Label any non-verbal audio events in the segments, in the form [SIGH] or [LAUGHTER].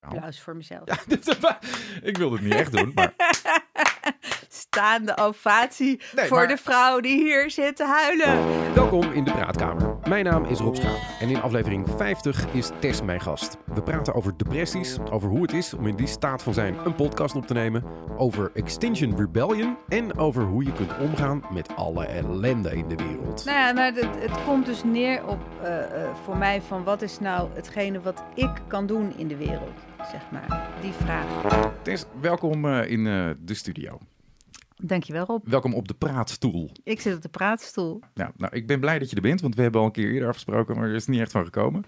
Applaus voor mezelf. Ja, [LAUGHS] dit- ik wilde het niet echt doen, maar [LAUGHS] Staande ovatie Nee, voor maar- de vrouw die hier zit te huilen. Welkom in de Praatkamer. Mijn naam is Rob Schaap en in aflevering 50 is Tess mijn gast. We praten over depressies, over hoe het is om in die staat van zijn een podcast op te nemen, over Extinction Rebellion en over hoe je kunt omgaan met alle ellende in de wereld. Nou ja, maar het, het komt dus neer op eh, eh, voor mij van wat is nou hetgene wat ik kan doen in de wereld, zeg maar. Die vraag. Tess, welkom eh, in eh, de studio. Dankjewel Rob. Welkom op de praatstoel. Ik zit op de praatstoel. Nou, nou, ik ben blij dat je er bent, want we hebben al een keer eerder afgesproken, maar er is niet echt van gekomen.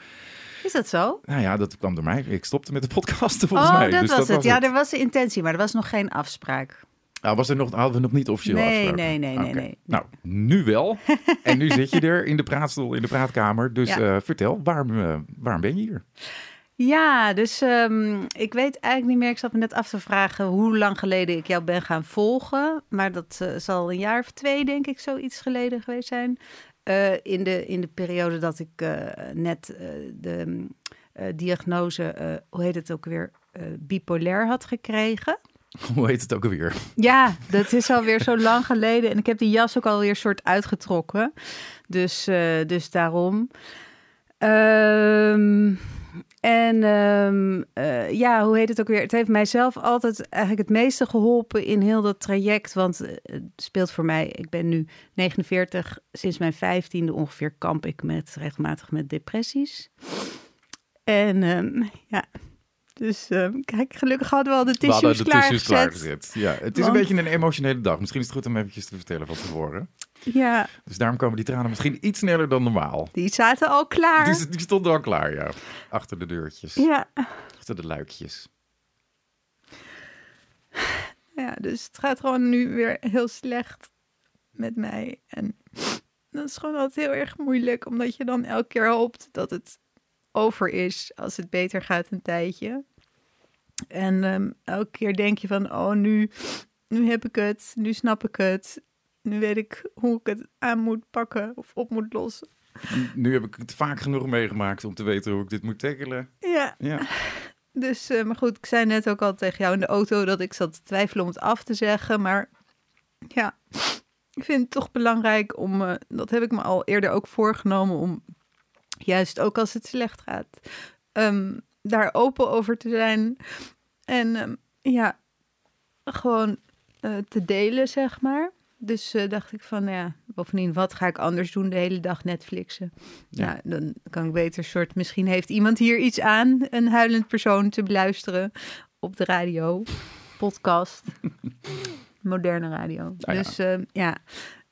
Is dat zo? Nou ja, dat kwam door mij. Ik stopte met de podcast [LAUGHS] volgens oh, mij. dat dus was het. ja, er was de intentie, maar er was nog geen afspraak. Ah, was er nog, hadden we nog niet officieel Nee, afgesproken? nee, nee, nee, Oké. nee. Nou, nu wel. en nu zit je er in de praatstoel, in de praatkamer. Dus Ja. eh, vertel, waarom, eh, waarom ben je hier? Ja, dus ehm, ik weet eigenlijk niet meer. Ik zat me net af te vragen hoe lang geleden ik jou ben gaan volgen. Maar dat eh, zal een jaar of twee, denk ik, zoiets geleden geweest zijn. Eh, in, de, in de periode dat ik eh, net de mm, diagnose, hoe heet het ook weer, bipolair had gekregen. [LAUGHS] Hoe heet het ook alweer? Ja, dat is alweer zo lang geleden. En ik heb die jas ook alweer soort uitgetrokken. Dus, dus daarom. Ehm, en ehm, eh, ja, hoe heet het ook weer? Het heeft mijzelf altijd eigenlijk het meeste geholpen in heel dat traject. Want eh, het speelt voor mij, ik ben nu 49, sinds mijn vijftiende ongeveer kamp ik met, regelmatig met depressies. En ehm, ja, dus ehm, kijk, gelukkig hadden we al de We hadden tissues de tissues klaargezet. klaargezet. Ja, het is een beetje een emotionele dag. Misschien is het goed om eventjes te vertellen van tevoren. Ja, Dus daarom komen die tranen misschien iets sneller dan normaal. die zaten al klaar. Die, die stonden al klaar, ja. Achter de deurtjes. Ja, Achter de luikjes. ja, dus het gaat gewoon nu weer heel slecht met mij. En dat is gewoon altijd heel erg moeilijk, omdat je dan elke keer hoopt dat het over is als het beter gaat een tijdje. En ehm, elke keer denk je van, oh, nu, nu heb ik het, nu snap ik het. Nu weet ik hoe ik het aan moet pakken of op moet lossen. Nu heb ik het vaak genoeg meegemaakt om te weten hoe ik dit moet tackelen. Ja, Ja. [LAUGHS] Dus, eh, maar goed, ik zei net ook al tegen jou in de auto dat ik zat te twijfelen om het af te zeggen. Maar ja, ik vind het toch belangrijk om, eh, dat heb ik me al eerder ook voorgenomen, om juist ook als het slecht gaat, ehm, daar open over te zijn. En ehm, ja, gewoon eh, te delen, zeg maar. Dus eh, dacht ik van, nou ja, bovendien, wat ga ik anders doen de hele dag Netflixen? Ja. Ja. dan kan ik beter soort, misschien heeft iemand hier iets aan, een huilend persoon te beluisteren op de radio, podcast, [LAUGHS] moderne radio. Ah, ja. dus ehm, ja,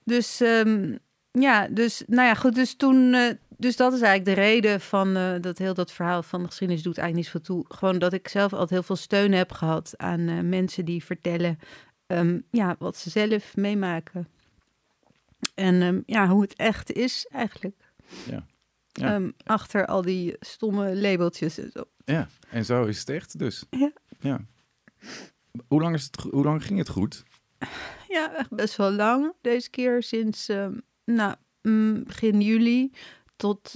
dus ehm, ja, dus nou ja, goed, dus toen, eh, dus dat is eigenlijk de reden van eh, dat heel dat verhaal van de geschiedenis doet eigenlijk niet zoveel toe. Gewoon dat ik zelf altijd heel veel steun heb gehad aan mensen die vertellen, ehm, ja, wat ze zelf meemaken. En ehm, ja, hoe het echt is eigenlijk. Ja. Ja. Ehm, achter al die stomme labeltjes en zo. ja, en zo is het echt dus. Ja. ja. Hoe, lang is het, hoe lang ging het goed? Ja, echt best wel lang. Deze keer sinds nou, mm, begin juli tot...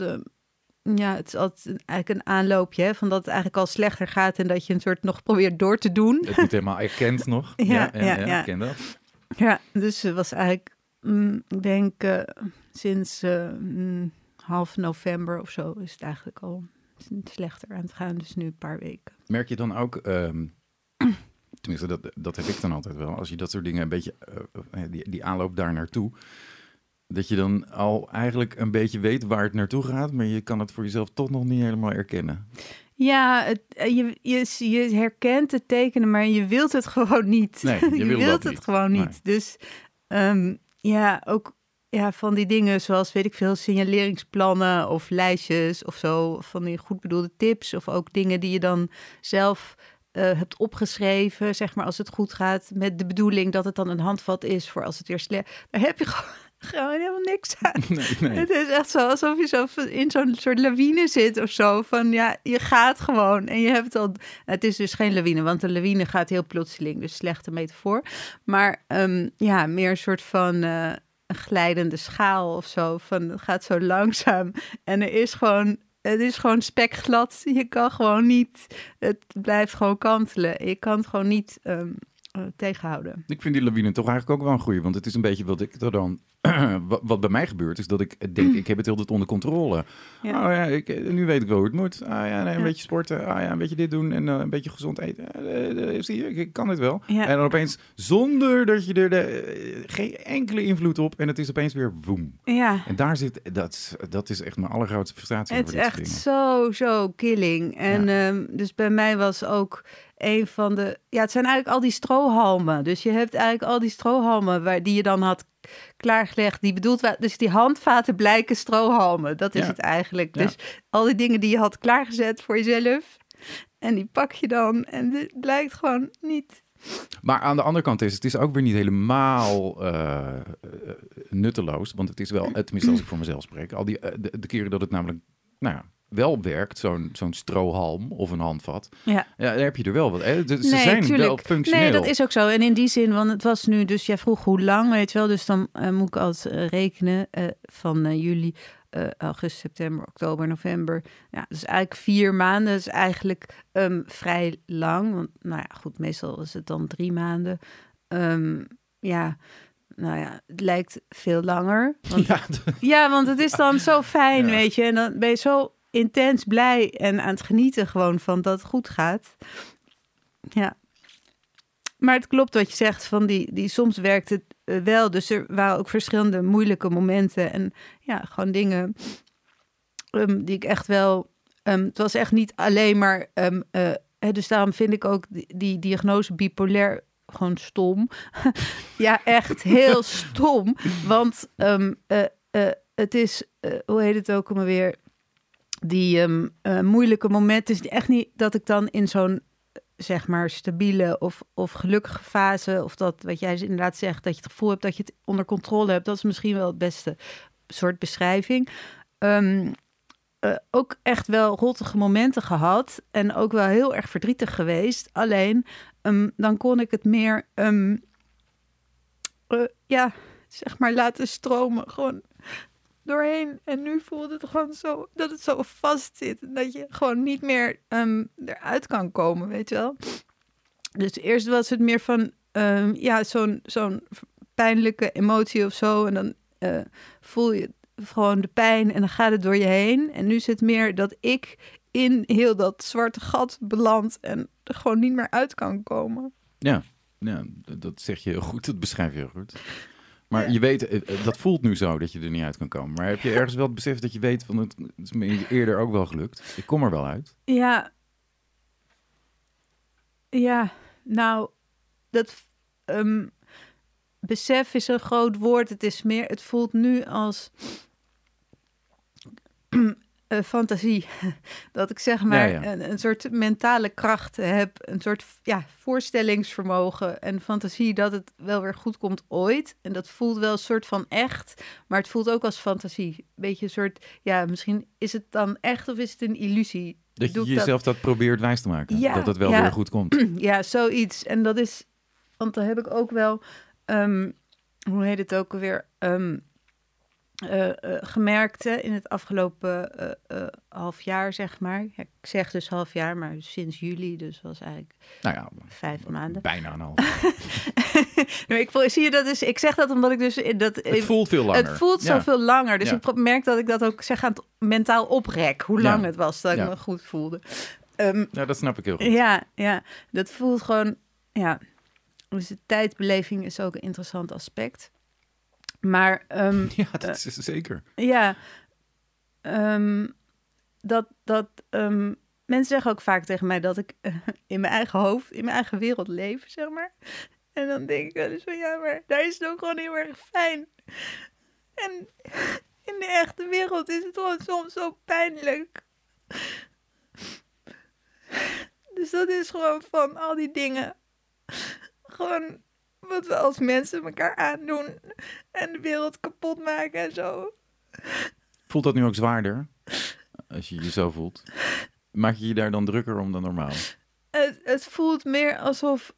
ja, het is altijd eigenlijk een aanloopje, hè, van dat het eigenlijk al slechter gaat en dat je een soort nog probeert door te doen. Het niet helemaal erkend nog. [LAUGHS] Ja, ja, ja. Dat. Ja, dus het was eigenlijk, mm, ik denk eh, sinds eh, mm, half november of zo is het eigenlijk al slechter aan het gaan. Dus nu een paar weken. Merk je dan ook, ehm, tenminste dat, dat heb ik dan altijd wel, als je dat soort dingen een beetje, eh, die, die aanloop daar naartoe, dat je dan al eigenlijk een beetje weet waar het naartoe gaat, maar je kan het voor jezelf toch nog niet helemaal erkennen. Ja, het, eh, je, je, je herkent het tekenen, maar je wilt het [LAUGHS] gewoon niet. Nee, je [LAUGHS] wilt niet. het gewoon niet. Nee. Dus ehm, ja, ook ja, van die dingen zoals, weet ik veel, signaleringsplannen of lijstjes of zo. Van die goed bedoelde tips of ook dingen die je dan zelf eh, hebt opgeschreven, zeg maar, als het goed gaat. Met de bedoeling dat het dan een handvat is voor als het weer slecht... Daar heb je gewoon, gewoon helemaal niks [LAUGHS] aan. Nee, nee. Het is echt zo alsof je zo in zo'n soort lawine zit of zo. Van ja, je gaat gewoon en je hebt al. Het is dus geen lawine, want een lawine gaat heel plotseling. Dus slechte metafoor. Maar ehm, ja, meer een soort van eh, een glijdende schaal of zo. Van het gaat zo langzaam. En er is gewoon het is gewoon spekglad. Je kan gewoon niet, het blijft gewoon kantelen. Je kan het gewoon niet ehm, eh, tegenhouden. Ik vind die lawine toch eigenlijk ook wel een goeie. Want het is een beetje wat ik er dan... [CLEARS THROAT] wat, bij mij gebeurt, is dat ik denk, ik heb het altijd onder controle. Ja. Oh ja, ik, nu weet ik wel hoe het moet. Ah ja, nee, een Ja. beetje sporten. Ah ja, een beetje dit doen en eh, een beetje gezond eten. Eh, eh, zie je, ik, kan het wel. Ja. En dan opeens, zonder dat je er de, eh, geen enkele invloed op... en het is opeens weer woem. Ja, En daar zit, dat, dat is echt mijn allergrootste frustratie. het is dit echt dingen. zo, zo killing. En ehm, dus bij mij was ook een van de... Ja, het zijn eigenlijk al die strohalmen. Dus je hebt eigenlijk al die strohalmen waar, die je dan had klaargelegd. Die bedoeld waren, dus die handvaten blijken strohalmen. Dat is Ja. het eigenlijk. Ja. Dus al die dingen die je had klaargezet voor jezelf. En die pak je dan. En het blijkt gewoon niet... Maar aan de andere kant is het is ook weer niet helemaal eh, eh, nutteloos. Want het is wel, tenminste als ik voor mezelf spreek, al die, eh, de, de keren dat het namelijk nou ja, wel werkt, zo'n zo'n strohalm of een handvat, Ja. ja, daar heb je er wel wat. Hè? Dus Ze Nee, zijn wel functioneel. Nee, dat is ook zo. En in die zin, want het was nu, dus jij vroeg hoe lang, weet je wel. Dus dan eh, moet ik als eh, rekenen eh, van eh, juli, eh, augustus, september, oktober, november. Ja, dus eigenlijk vier maanden. Is eigenlijk ehm, vrij lang. Want nou ja, goed, meestal is het dan drie maanden. Ehm, ja, nou ja, het lijkt veel langer. Want [LAUGHS] Ja, ja, want het is dan zo fijn, Ja. weet je. En dan ben je zo intens blij en aan het genieten gewoon van dat het goed gaat. Ja. Maar het klopt wat je zegt, van die, die soms werkt het eh, wel. Dus er waren ook verschillende moeilijke momenten. En ja, gewoon dingen ehm, die ik echt wel... ehm, het was echt niet alleen maar... ehm, eh, dus daarom vind ik ook die, diagnose bipolair gewoon stom. [LAUGHS] ja, echt heel stom. Want eh, het is, hoe heet het ook allemaal weer? Die ehm, eh, moeilijke momenten. Het is echt niet dat ik dan in zo'n zeg maar stabiele of, of gelukkige fase, of dat wat jij inderdaad zegt, dat je het gevoel hebt dat je het onder controle hebt, dat is misschien wel het beste soort beschrijving. Ehm, eh, ook echt wel rottige momenten gehad en ook wel heel erg verdrietig geweest. Alleen ehm, dan kon ik het meer, eh, ja, zeg maar laten stromen, gewoon doorheen. En nu voelt het gewoon zo dat het zo vast zit. Dat je gewoon niet meer ehm, eruit kan komen, weet je wel. Dus eerst was het meer van ehm, ja, zo'n zo'n pijnlijke emotie of zo. En dan eh, voel je gewoon de pijn en dan gaat het door je heen. En nu het meer dat ik in heel dat zwarte gat beland en er gewoon niet meer uit kan komen. Ja, ja, dat zeg je heel goed. Dat beschrijf je heel goed. Maar je weet, eh, eh, dat voelt nu zo dat je er niet uit kan komen. Maar heb je ergens wel het besef dat je weet van het, het is me eerder ook wel gelukt. Ik kom er wel uit. Ja. Ja, nou, dat ehm, besef is een groot woord. Het is meer, het voelt nu als eh, fantasie. [LAUGHS] Dat ik zeg maar Ja, ja. Een, een soort mentale kracht heb, een soort ja, voorstellingsvermogen en fantasie dat het wel weer goed komt ooit. En dat voelt wel een soort van echt, maar het voelt ook als fantasie. Beetje een soort, ja, misschien is het dan echt of is het een illusie? Dat je Doe ik dat- jezelf dat... probeert wijs te maken. Ja, dat het wel weer goed komt. [CLEARS THROAT] Ja, zoiets. En dat is, want dan heb ik ook wel, ehm, hoe heet het ook alweer, Ehm, eh, gemerkt in het afgelopen eh, half jaar, zeg maar. Ja, ik zeg dus half jaar, maar sinds juli, dus was eigenlijk Nou ja, vijf maanden. bijna een half. [LAUGHS] Nee, ik voel, zie je dat dus? Ik zeg dat omdat ik dus dat Het voelt veel langer. het voelt Ja. zoveel langer. Dus ik merk dat ik dat ook zeg aan het mentaal oprek. Hoe lang het was dat ik me goed voelde. Ehm, Ja, dat snap ik heel goed. Ja, ja, dat voelt gewoon, ja. Dus de tijdbeleving is ook een interessant aspect. Maar ehm, [LAUGHS] Ja, dat is zeker. ja, ehm, dat, dat ehm, mensen zeggen ook vaak tegen mij dat ik eh, in mijn eigen hoofd, in mijn eigen wereld leef, zeg maar. En dan denk ik wel eens van ja, maar daar is het ook gewoon heel erg fijn. En in de echte wereld is het gewoon soms zo pijnlijk. Dus dat is gewoon van al die dingen. Gewoon wat we als mensen elkaar aandoen. En de wereld kapot maken en zo. Voelt dat nu ook zwaarder? Als je je zo voelt. Maak je je daar dan drukker om dan normaal? Het, het voelt meer alsof.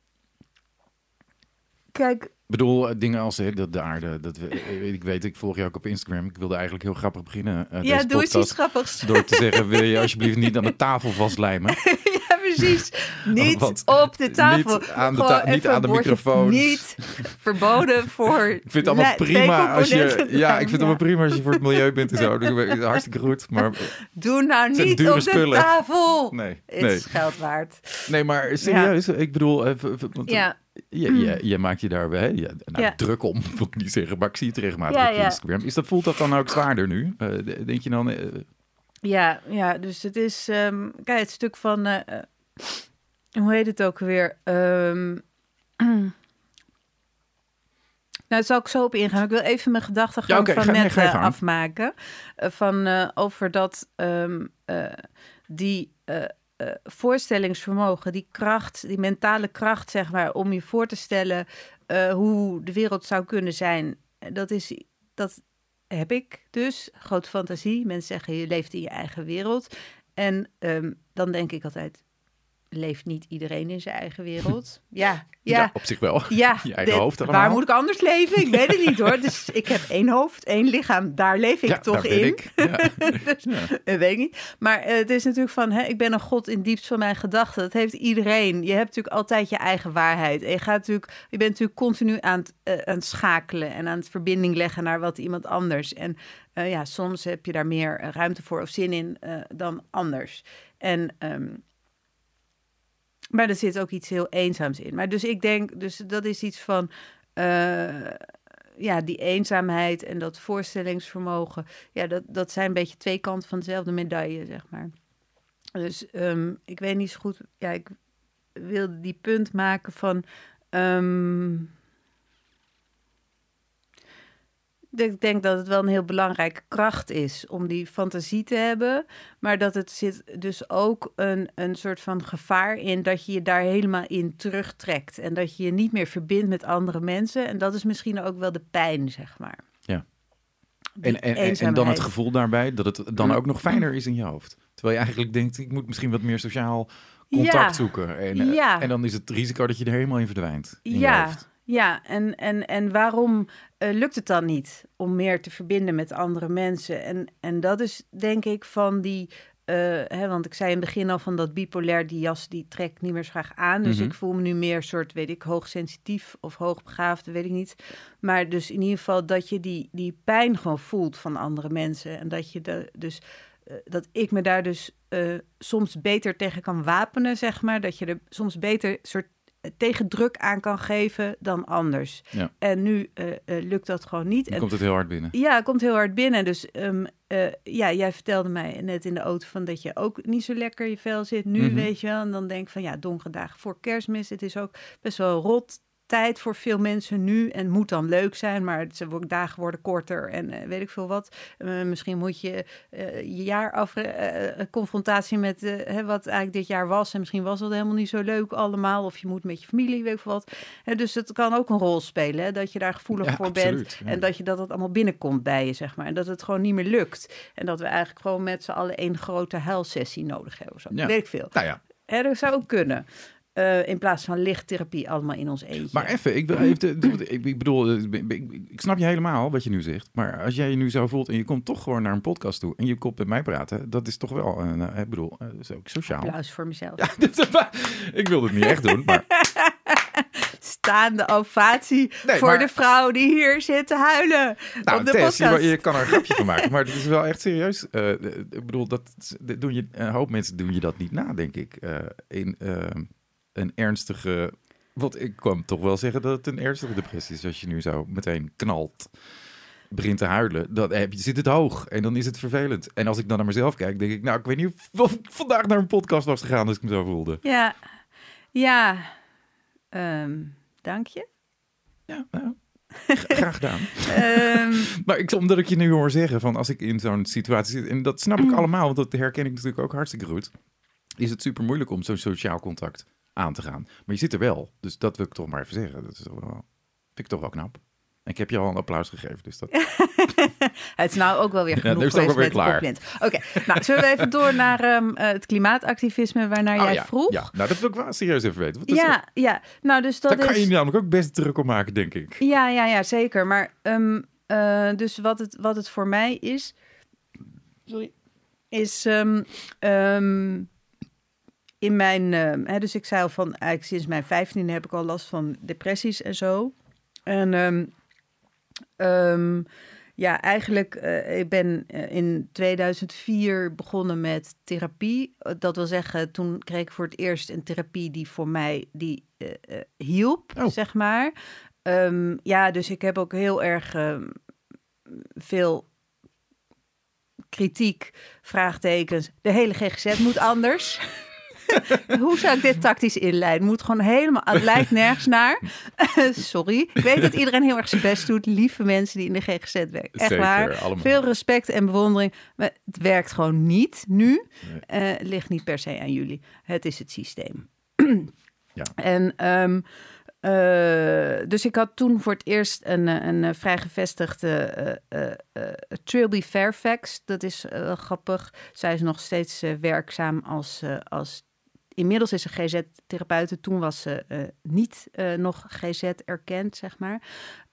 Kijk, Ik bedoel, eh, dingen als hè, dat de aarde. Dat we, eh, ik weet, ik volg je ook op Instagram. Ik wilde eigenlijk heel grappig beginnen. eh, ja, doe eens iets grappigs. Door te zeggen, wil je alsjeblieft niet aan de tafel vastlijmen? [LAUGHS] precies. [LAUGHS] Niet op de tafel. niet aan de ta- niet aan de microfoons. Niet verboden voor... [LAUGHS] Ik vind het allemaal prima als je. Ja, ik vind het allemaal prima als je voor het milieu bent en zo. [LAUGHS] Dat hartstikke goed. Maar Doe nou niet op de spullen. tafel. nee, Het nee. is geld waard. Nee, maar serieus. Ik bedoel, eh, want Ja, je, je, je maakt je daar hè, je, nou, Ja. druk om, wil ik niet zeggen. Maar ik zie het regelmatig Ja, op. Instagram. Is dat, voelt dat dan ook zwaarder nu? Eh, denk je dan... eh, ja, ja, dus het is... ehm, kijk, het stuk van... eh, eh, hoe heet het ook weer? Ehm [CLEARS THROAT] nou, daar zal ik zo op ingaan. Ik wil even mijn gedachten Ja, van net eh, afmaken. Eh, van eh, over dat ehm, eh, die voorstellingsvermogen, die kracht, die mentale kracht, zeg maar, om je voor te stellen hoe de wereld zou kunnen zijn. Dat is dat heb ik dus. Grote fantasie. Mensen zeggen je leeft in je eigen wereld. En ehm, dan denk ik altijd, leeft niet iedereen in zijn eigen wereld? [LAUGHS] Ja, ja. ja. op zich wel. [LAUGHS] Ja, [LAUGHS] Je eigen de- hoofd allemaal. waar moet ik anders leven? Ik weet het niet hoor. Dus ik heb één hoofd, één lichaam. Daar leef ik ja, toch daar in. ik. Ja. Dus, eh, weet ik niet. Maar eh, het is natuurlijk van, hè, ik ben een god in diepst van mijn gedachten. Dat heeft iedereen. Je hebt natuurlijk altijd je eigen waarheid. En je, gaat natuurlijk, je bent natuurlijk continu aan het, eh, aan het schakelen en aan het verbinding leggen naar wat iemand anders. En ja, soms heb je daar meer ruimte voor of zin in dan anders. En ehm, maar er zit ook iets heel eenzaams in. Maar dus ik denk, dus dat is iets van, eh, ja, die eenzaamheid en dat voorstellingsvermogen. Ja, dat, dat zijn een beetje twee kanten van dezelfde medaille, zeg maar. Dus ehm, ik weet niet zo goed, ja, ik wilde die punt maken van. ehm, ik denk dat het wel een heel belangrijke kracht is om die fantasie te hebben. Maar dat het zit dus ook een, een soort van gevaar in dat je je daar helemaal in terugtrekt. En dat je je niet meer verbindt met andere mensen. En dat is misschien ook wel de pijn, zeg maar. Ja. En, en, en, dan het gevoel daarbij dat het dan ook nog fijner is in je hoofd. Terwijl je eigenlijk denkt, ik moet misschien wat meer sociaal contact Ja. zoeken. En, eh, Ja. en dan is het risico dat je er helemaal in verdwijnt. In je Ja, hoofd. Ja. En, en, en waarom eh, lukt het dan niet om meer te verbinden met andere mensen? En, en dat is denk ik van die. eh, hè, want ik zei in het begin al van dat bipolair, die jas die trekt niet meer zo graag aan. Dus Mhm. ik voel me nu meer soort, weet ik, hoogsensitief of hoogbegaafd, weet ik niet. Maar dus in ieder geval dat je die, die pijn gewoon voelt van andere mensen. En dat je de, dus eh, dat ik me daar dus soms beter tegen kan wapenen, zeg maar. Dat je er soms beter soort eh, tegendruk aan kan geven dan anders. Ja. En nu eh, eh, lukt dat gewoon niet. En, komt het heel hard binnen. ja, het komt heel hard binnen. Dus ehm, eh, ja, jij vertelde mij net in de auto van dat je ook niet zo lekker in je vel zit nu, Mhm. weet je wel. En dan denk ik van ja, donkere dagen voor kerstmis. Het is ook best wel rot tijd voor veel mensen nu en moet dan leuk zijn, maar ook dagen worden korter en eh, weet ik veel wat. Eh, misschien moet je eh, je jaar af confrontatie met hè, wat eigenlijk dit jaar was en misschien was dat helemaal niet zo leuk allemaal of je moet met je familie weet ik veel wat. Dus het kan ook een rol spelen hè, dat je daar gevoelig Ja, voor absoluut, bent ja. en dat je dat het allemaal binnenkomt bij je zeg maar en dat het gewoon niet meer lukt en dat we eigenlijk gewoon met z'n allen één grote huilsessie nodig hebben. Zo. Ja. Weet ik veel. Nou ja, Hè, dat zou ook kunnen. Eh, in plaats van lichttherapie allemaal in ons eentje. maar even, ik, even ik, bedoel, eh, ik, snap je helemaal wat je nu zegt. Maar als jij je nu zo voelt en je komt toch gewoon naar een podcast toe en je komt met mij praten, dat is toch wel, een, eh, ik bedoel, dat is ook sociaal. Applaus voor mezelf. Ja, [LAUGHS] dit ik wilde het niet echt doen, maar [LAUGHS] Staande ovatie Nee, voor maar- de vrouw die hier zit te huilen Nou, op de Tess, podcast. je, je kan er een grapje van maken, [LAUGHS] maar het is wel echt serieus. Ik bedoel, dat dat doen je, een hoop mensen doen je dat niet na, denk ik. In eh, een ernstige, wat ik kwam toch wel zeggen dat het een ernstige depressie is als je nu zo meteen knalt, begint te huilen. Dan heb je, zit het hoog en dan is het vervelend. En als ik dan naar mezelf kijk, denk ik, nou, ik weet niet of- ik vandaag naar een podcast was gegaan als ik me zo voelde. Ja, ja. Ehm, dank je. Ja, nou, gra- graag gedaan. [LAUGHS] Ehm, Maar ik, omdat ik je nu hoor zeggen van als ik in zo'n situatie zit, en dat snap ik [CLEARS THROAT] allemaal, want dat herken ik natuurlijk ook hartstikke goed, is het super moeilijk om zo'n sociaal contact aan te gaan. Maar je zit er wel, dus dat wil ik toch maar even zeggen. Dat is toch wel, vind ik toch wel knap. Ik heb je al een applaus gegeven, dus dat... [LAUGHS] het is nou ook wel weer genoeg nu is geweest met de klaar. Oké, nou zullen we even door naar ehm, eh, het klimaatactivisme waarnaar Oh, jij ja. vroeg? Ja, nou dat wil ik wel serieus even weten. Wat is ja, ja. Nou, dus dat Daar kan is... je namelijk ook best druk op maken, denk ik. Ja, ja, ja, zeker. Maar ehm, eh, dus wat het, wat het voor mij is, sorry, is ehm, in mijn, ehm, hè, dus ik zei al van, eigenlijk sinds mijn 15 heb ik al last van depressies en zo. En ehm, ehm, ja, eigenlijk, eh, ik ben eh, in 2004 begonnen met therapie. Eh, Dat wil zeggen, toen kreeg ik voor het eerst een therapie die voor mij die, hielp, Oh. zeg maar. Ja, dus ik heb ook heel erg veel kritiek, vraagtekens. De hele GGZ moet anders. [LAUGHS] [LAUGHS] Hoe zou ik dit tactisch inleiden? Moet gewoon helemaal, het lijkt nergens naar. [LAUGHS] Sorry. Ik weet dat iedereen heel erg zijn best doet. Lieve mensen die in de GGZ werken. Echt Zeker, waar. allemaal. Veel respect en bewondering. Maar het werkt gewoon niet nu. Nee. Eh, het ligt niet per se aan jullie. Het is het systeem. Ja. [CLEARS THROAT] En ehm, eh, dus ik had toen voor het eerst een, eh, een vrij gevestigde eh, Trilby Fairfax. Dat is grappig. Zij is nog steeds werkzaam als, als. Inmiddels is ze GZ-therapeute. Toen was ze eh, niet eh, nog GZ erkend, zeg maar.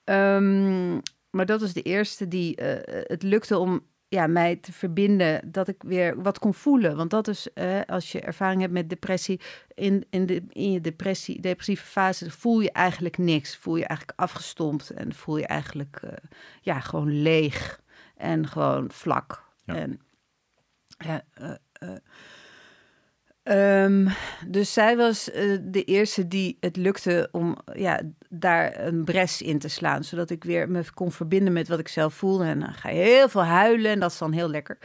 Ehm, maar dat was de eerste die eh, het lukte om ja, mij te verbinden, dat ik weer wat kon voelen. Want dat is, eh, als je ervaring hebt met depressie, in, in, de, in je depressie, depressieve fase voel je eigenlijk niks. Voel je eigenlijk afgestompt en voel je eigenlijk ja, gewoon leeg en gewoon vlak. Ja. En, ja, ehm, dus zij was eh, de eerste die het lukte om ja, daar een bres in te slaan. Zodat ik weer me kon verbinden met wat ik zelf voelde. En dan ga je heel veel huilen en dat is dan heel lekker.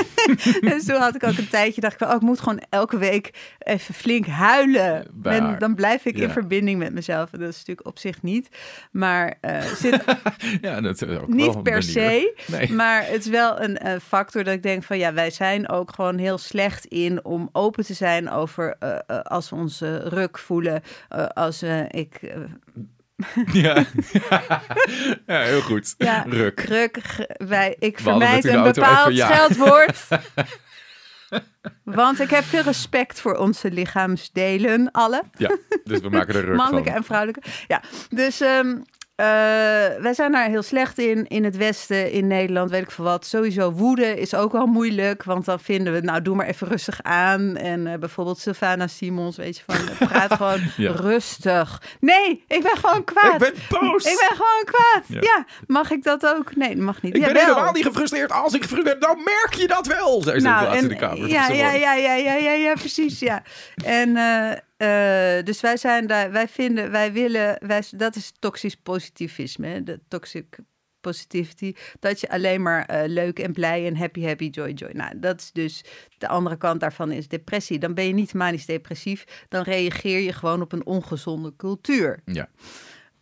[LAUGHS] dus toen had ik ook een tijdje, dacht ik wel, oh, ik moet gewoon elke week even flink huilen. Waar? En dan blijf ik in verbinding met mezelf. En dat is natuurlijk op zich niet. Maar eh zit [LAUGHS] Ja, dat ook niet per manier. se. Nee. Maar het is wel een eh, factor dat ik denk van ja, wij zijn ook gewoon heel slecht in om open te zijn over eh, eh, als we onze ruk voelen. eh, als ik, [LAUGHS] Ja. [LAUGHS] ja, heel goed. Ja. Ruk. ruk, wij, ik vermijd een bepaald even, ja. scheldwoord. [LAUGHS] Want ik heb veel respect voor onze lichaamsdelen, alle. Ja, dus we maken er ruk Mannelijke van. en vrouwelijke. Ja, dus ehm, eh, wij zijn daar heel slecht in. In het Westen, in Nederland, weet ik veel wat. Sowieso woede is ook wel moeilijk. Want dan vinden we, nou, doe maar even rustig aan. En eh, bijvoorbeeld Sylvana Simons, weet je, van praat [LAUGHS] gewoon Ja. rustig. Nee, ik ben gewoon kwaad. Ik ben boos. Ik ben gewoon kwaad. Ja. Ja. mag ik dat ook? Nee, dat mag niet. Ik ben Jawel. helemaal niet gefrustreerd. Als ik gefrustreerd ben, dan merk je dat wel. Zei ze nou, in de kamer. ja, ja, ja, ja, ja, ja, ja, precies, ja. En eh, eh, dus wij zijn daar, wij vinden, wij willen, wij, dat is toxisch positivisme, hè, de toxic positivity, dat je alleen maar eh, leuk en blij en happy, happy, joy, joy. Nou, dat is dus de andere kant daarvan is depressie. Dan ben je niet manisch depressief, dan reageer je gewoon op een ongezonde cultuur. Ja.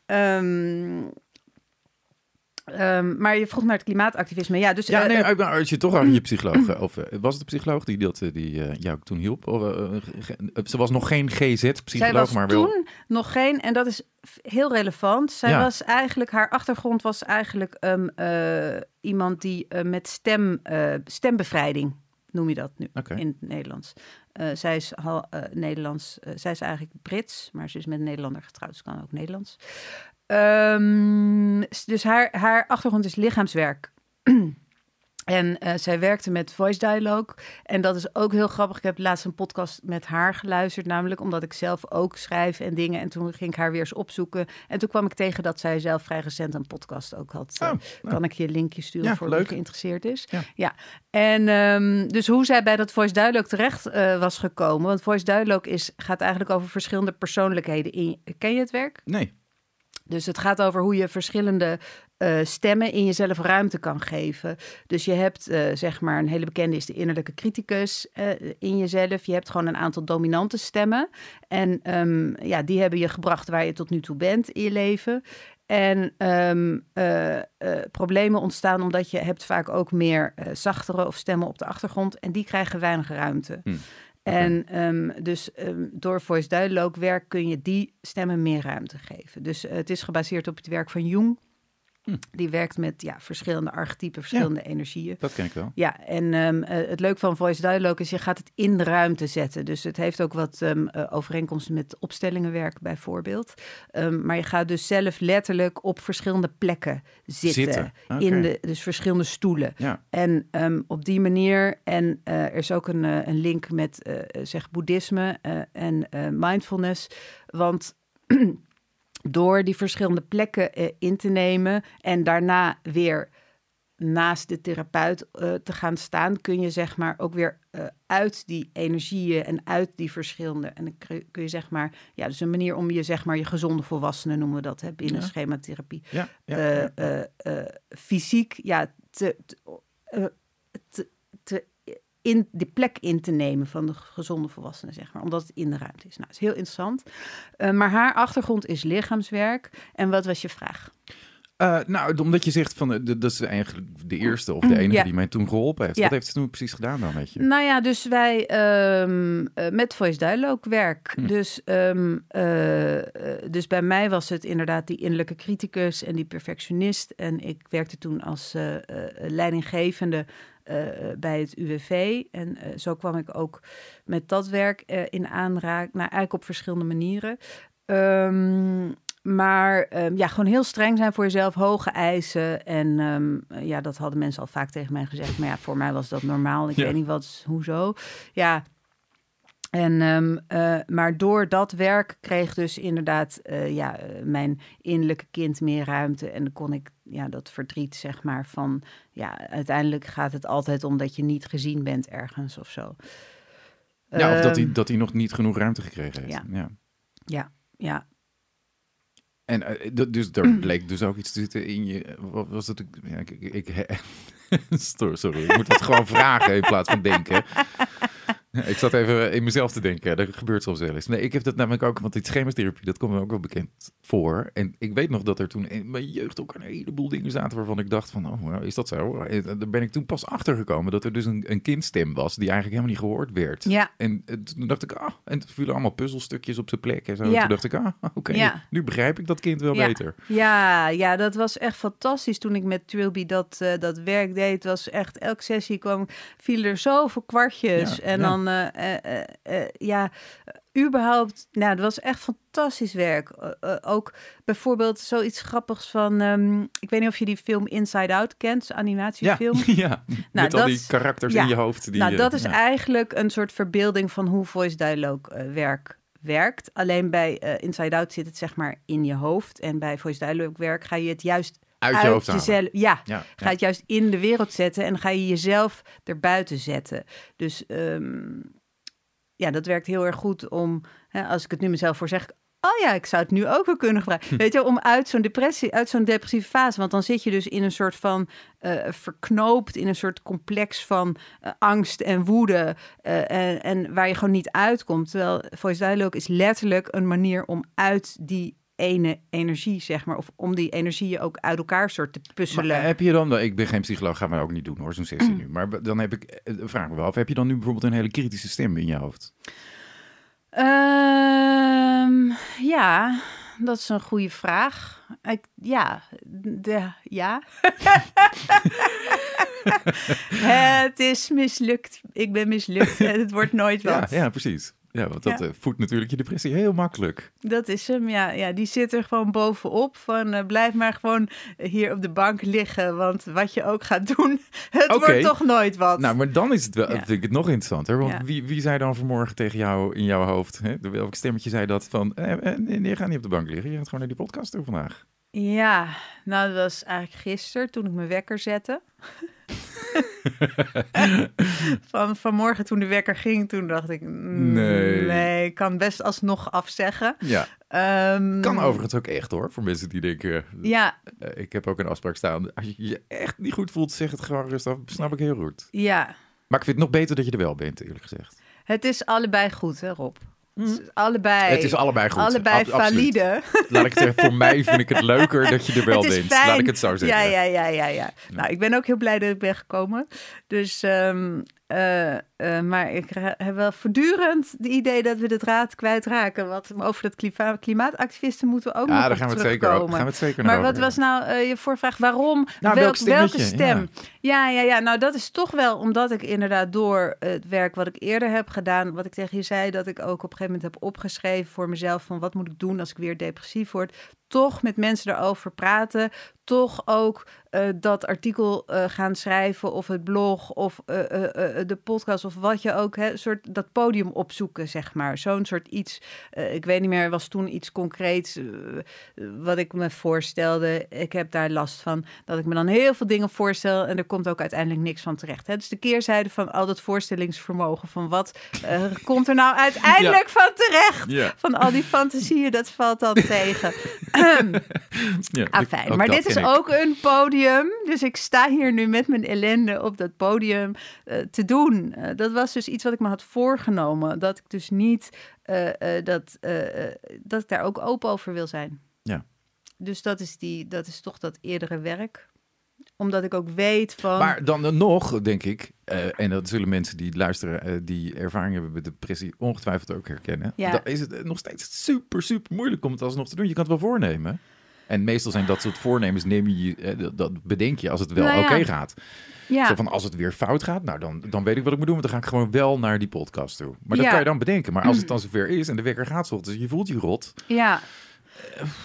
Ehm, ehm, maar je vroeg naar het klimaatactivisme. Ja, dus Ja, eh, nee, eh, als je toch aan je [CLEARS THROAT] psycholoog... eh, Of was het de psycholoog die, dat, die jou toen hielp? Of, ze was nog geen GZ-psycholoog, maar wel... toen nog geen, en dat is heel relevant. Zij Ja. was eigenlijk, haar achtergrond was eigenlijk ehm, eh, iemand die met stem, stembevrijding, noem je dat nu in het Nederlands. Zij is al, Nederlands, zij is eigenlijk Brits, maar ze is met een Nederlander getrouwd, dus kan ook Nederlands. Ehm, dus haar, haar achtergrond is lichaamswerk. [CLEARS THROAT] En eh, zij werkte met voice dialogue. En dat is ook heel grappig. Ik heb laatst een podcast met haar geluisterd, namelijk omdat ik zelf ook schrijf en dingen. En toen ging ik haar weer eens opzoeken. En toen kwam ik tegen dat zij zelf vrij recent een podcast ook had. Oh, Eh, nou. Kan ik je een linkje sturen Ja, voor leuk. wie geïnteresseerd is? Ja. En ehm, dus hoe zij bij dat voice dialogue terecht eh, was gekomen. Want voice dialogue is, gaat eigenlijk over verschillende persoonlijkheden. In, ken je het werk? Nee. Dus het gaat over hoe je verschillende eh, stemmen in jezelf ruimte kan geven. Dus je hebt, eh, zeg maar, een hele bekende is de innerlijke criticus eh, in jezelf. Je hebt gewoon een aantal dominante stemmen. En ehm, ja, die hebben je gebracht waar je tot nu toe bent in je leven. En ehm, eh, eh, problemen ontstaan omdat je hebt vaak ook meer zachtere of stemmen op de achtergrond. En die krijgen weinig ruimte. Hm. En ehm, dus ehm, door voice dialogue werk kun je die stemmen meer ruimte geven. Dus eh, het is gebaseerd op het werk van Jung. Hm. Die werkt met ja, verschillende archetypen, verschillende energieën. Dat ken ik wel. Ja, en ehm, eh, het leuke van Voice Dialogue is je gaat het in de ruimte zetten. Dus het heeft ook wat ehm, eh, overeenkomsten met opstellingenwerk bijvoorbeeld. Ehm, maar je gaat dus zelf letterlijk op verschillende plekken zitten. Zitten. In de, dus verschillende stoelen. Ja. En op die manier, en eh, er is ook een, een link met zeg boeddhisme en mindfulness. Want [CLEARS THROAT] door die verschillende plekken eh, in te nemen en daarna weer naast de therapeut eh, te gaan staan, kun je zeg maar ook weer eh, uit die energieën en uit die verschillende. En dan kun je- zeg maar, ja, dus een manier om je zeg maar je gezonde volwassenen noemen we dat hè, binnen Ja. schematherapie Ja, fysiek ja, te, te, te, te- in de plek in te nemen van de gezonde volwassenen, zeg maar, omdat het in de ruimte is. Nou, dat is heel interessant. Eh, maar haar achtergrond is lichaamswerk. En wat was je vraag? Eh, nou, omdat je zegt van, eh, de- dat is eigenlijk de eerste of de enige Ja. die mij toen geholpen heeft. Ja. Wat heeft ze toen precies gedaan dan, weet je? Nou ja, dus wij ehm, eh, met Voice Dialogue werk. Hm. Dus, ehm, eh, eh, dus bij mij was het inderdaad die innerlijke criticus en die perfectionist. En ik werkte toen als leidinggevende bij het UWV. En eh, zo kwam ik ook met dat werk eh, in aanraking. Nou, eigenlijk op verschillende manieren. Ehm, maar ehm, ja, gewoon heel streng zijn voor jezelf, hoge eisen. En ehm, ja, dat hadden mensen al vaak tegen mij gezegd. Maar ja, voor mij was dat normaal. Ik Ja. weet niet wat, hoezo. Ja. En, ehm, eh, maar door dat werk kreeg dus inderdaad eh, ja, eh, mijn innerlijke kind meer ruimte. En dan kon ik ja, dat verdriet, zeg maar, van ja, uiteindelijk gaat het altijd om dat je niet gezien bent ergens of zo. Ja, of dat Ehm, hij, dat hij nog niet genoeg ruimte gekregen heeft. ja. Ja. Ja, ja, En dat- dus er [CLEARS THROAT] bleek dus ook iets te zitten in je. Wat was dat? Ja, ik, ik, ik- sorry, [LAUGHS] sorry, ik moet dat gewoon vragen in plaats van denken. [LAUGHS] Ik zat even in mezelf te denken. Dat gebeurt soms wel eens. Nee, ik heb dat namelijk ook, want die schematherapie, dat komt me ook wel bekend voor. En ik weet nog dat er toen in mijn jeugd ook een heleboel dingen zaten waarvan ik dacht van, oh, is dat zo? En daar ben ik toen pas achter gekomen dat er dus een, een kindstem was die eigenlijk helemaal niet gehoord werd. ja, En eh, toen dacht ik, ah, en toen vielen allemaal puzzelstukjes op zijn plek en zo. Ja. Toen dacht ik, ah, oké, Ja. nu begrijp ik dat kind wel Ja. beter. ja, ja, dat was echt fantastisch toen ik met Trilby dat, eh, dat werk deed. Het was echt, elke sessie kwam, vielen er zoveel kwartjes. En dan, eh, eh, eh, ja, überhaupt, nou, het was echt fantastisch werk. Ook bijvoorbeeld zoiets grappigs van, ehm, ik weet niet of je die film Inside Out kent, zo'n Ja, animatiefilm. ja. [LAUGHS] met al dat die is- karakters ja. in je hoofd. Die, nou, dat is ja. eigenlijk een soort verbeelding van hoe voice dialogue eh, werk werkt. Alleen bij Inside Out zit het zeg maar in je hoofd. En bij voice dialogue werk ga je het juist uit uit, je hoofd jezelf... Ja, Ja, ga het juist in de wereld zetten en ga je jezelf erbuiten zetten. Dus ehm, ja, dat werkt heel erg goed om, hè, als ik het nu mezelf voor zeg, oh ja, ik zou het nu ook wel kunnen gebruiken. Hm. [LAUGHS] Weet je, om uit zo'n depressie, uit zo'n depressieve fase, want dan zit je dus in een soort van eh, verknoopt, in een soort complex van eh, angst en woede eh, en, en waar je gewoon niet uitkomt. Terwijl voice dialogue is letterlijk een manier om uit die ene energie, zeg maar, of om die energieën ook uit elkaar soort te Maar puzzelen. heb je dan, ik ben geen psycholoog, gaan we ook niet doen hoor, zo'n sessie nu. Maar dan heb ik, eh, vraag me wel af, heb je dan nu bijvoorbeeld een hele kritische stem in je hoofd? Ehm, ja, dat is een goede vraag. Ik, ja, de, ja. [LAUGHS] het is mislukt. Ik ben mislukt. Het wordt nooit Ja, wat. ja, precies. Ja, want dat Ja. eh, voedt natuurlijk je depressie heel makkelijk. Dat is hem, ja. ja. Die zit er gewoon bovenop. Van eh, blijf maar gewoon hier op de bank liggen. Want wat je ook gaat doen, [LAUGHS] het wordt toch nooit wat. Nou, maar dan is het wel, Ja. vind ik het nog interessanter. Want Ja. wie, wie zei dan vanmorgen tegen jou in jouw hoofd? Hè? Welk stemmetje zei dat van, eh, eh, nee, je gaat niet op de bank liggen. Je gaat gewoon naar die podcast toe vandaag. Ja, nou dat was eigenlijk gisteren toen ik mijn wekker zette. [LAUGHS] [LAUGHS] Van vanmorgen toen de wekker ging, toen dacht ik... mm, Nee. Nee, ik kan best alsnog afzeggen. Ja, Ehm, kan overigens ook echt hoor. Voor mensen die denken, Ja, eh, ik heb ook een afspraak staan. Als je je echt niet goed voelt, zeg het gewoon rustig. Snap ik heel goed. ja. Maar ik vind het nog beter dat je er wel bent, eerlijk gezegd. Het is allebei goed, hè Rob? Het is allebei, Mhm. Het is allebei goed. allebei Ab- absoluut. valide. Laat ik het zeggen, voor mij vind ik het leuker dat je er [LAUGHS] wel bent. Laat ik het zo zeggen. Ja, ja, ja, ja, ja. Nou, ik ben ook heel blij dat ik ben gekomen. Dus, eh, eh, maar ik heb wel voortdurend het idee dat we de draad kwijtraken. Wat over dat klima- klimaatactivisten moeten we ook nog Ja, daar op gaan we het zeker, terugkomen. gaan we het zeker Maar nog wat over was nou eh, je voorvraag? Waarom? Nou, welk welke stem? Ja. ja, ja, Nou, dat is toch wel omdat ik inderdaad door het werk wat ik eerder heb gedaan, wat ik tegen je zei, dat ik ook op een gegeven moment heb opgeschreven voor mezelf van wat moet ik doen als ik weer depressief word. Toch met mensen erover praten. Toch ook eh, dat artikel gaan schrijven of het blog of de podcast of wat je ook, hè, soort dat podium opzoeken, zeg maar. Zo'n soort iets. eh, ik weet niet meer, er was toen iets concreets eh, wat ik me voorstelde. Ik heb daar last van dat ik me dan heel veel dingen voorstel en er komt ook uiteindelijk niks van terecht. Hè? Dus de keerzijde van al dat voorstellingsvermogen, van wat eh, komt er nou uiteindelijk van terecht? Ja, Van al die fantasieën, dat valt dan tegen. [CLEARS THROAT] ja, Ah, ik- fijn. ook Maar dit is ik. ook een podium. Dus ik sta hier nu met mijn ellende op dat podium eh, te doen. Dat was dus iets wat ik me had voorgenomen. Dat ik dus niet eh, eh, dat, eh, dat ik daar ook open over wil zijn. Ja. Dus dat is, die, dat is toch dat eerdere werk. Omdat ik ook weet van. Maar dan nog, denk ik, en dat zullen mensen die luisteren, die ervaring hebben met depressie, ongetwijfeld ook herkennen. Ja. Dan is het nog steeds super, super moeilijk om het alsnog te doen. Je kan het wel voornemen. En meestal zijn dat soort voornemens, neem je, eh, dat- bedenk je als het wel Nou ja. oké gaat. ja. Zo van, als het weer fout gaat, nou dan, dan weet ik wat ik moet doen, want dan ga ik gewoon wel naar die podcast toe. Maar dat Ja. kan je dan bedenken. Maar als het dan zover is en de wekker gaat, 's ochtends, je voelt je rot. Ja.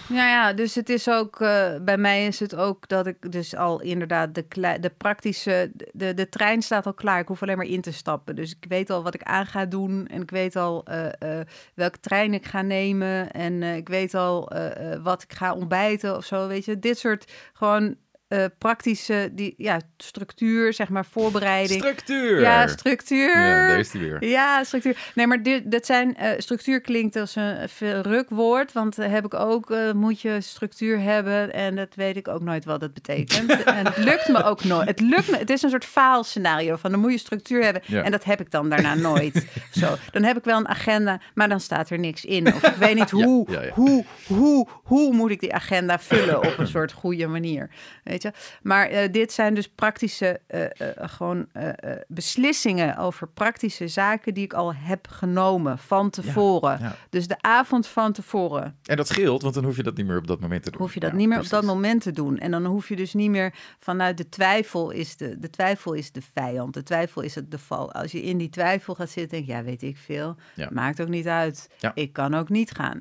Ja, ja, dus het is ook, eh, bij mij is het ook dat ik dus al inderdaad de, de praktische, de, de trein staat al klaar. Ik hoef alleen maar in te stappen. Dus ik weet al wat ik aan ga doen en ik weet al eh, welke trein ik ga nemen en ik weet al wat ik ga ontbijten of zo, weet je. Dit soort gewoon eh, praktische, die, ja, structuur, zeg maar, voorbereiding. Structuur! Ja, structuur. Ja, daar is die weer. Ja, structuur. Nee, maar dit, dat zijn, eh, structuur klinkt als een verrukwoord. Want eh, heb ik ook, moet je structuur hebben. En dat weet ik ook nooit wat dat betekent. [LAUGHS] en het lukt me ook nooit. Het lukt me, het is een soort faalscenario van dan moet je structuur hebben. Ja. En dat heb ik dan daarna nooit. [LAUGHS] Zo. Dan heb ik wel een agenda, maar dan staat er niks in. Of ik weet niet [LAUGHS] hoe, ja, ja. Hoe, hoe, hoe moet ik die agenda vullen op een soort goede manier. Weet je? Maar eh, dit zijn dus praktische eh, eh, gewoon beslissingen over praktische zaken die ik al heb genomen van tevoren. ja. Dus de avond van tevoren En dat scheelt, want dan hoef je dat niet meer op dat moment te doen. hoef je dat Ja, niet meer op dat moment te doen. En dan hoef je dus niet meer vanuit de twijfel is de, de twijfel is de vijand. De twijfel is het de val. Als je in die twijfel gaat zitten, denk je, ja, weet ik veel. Maakt ook niet uit. Ik kan ook niet gaan.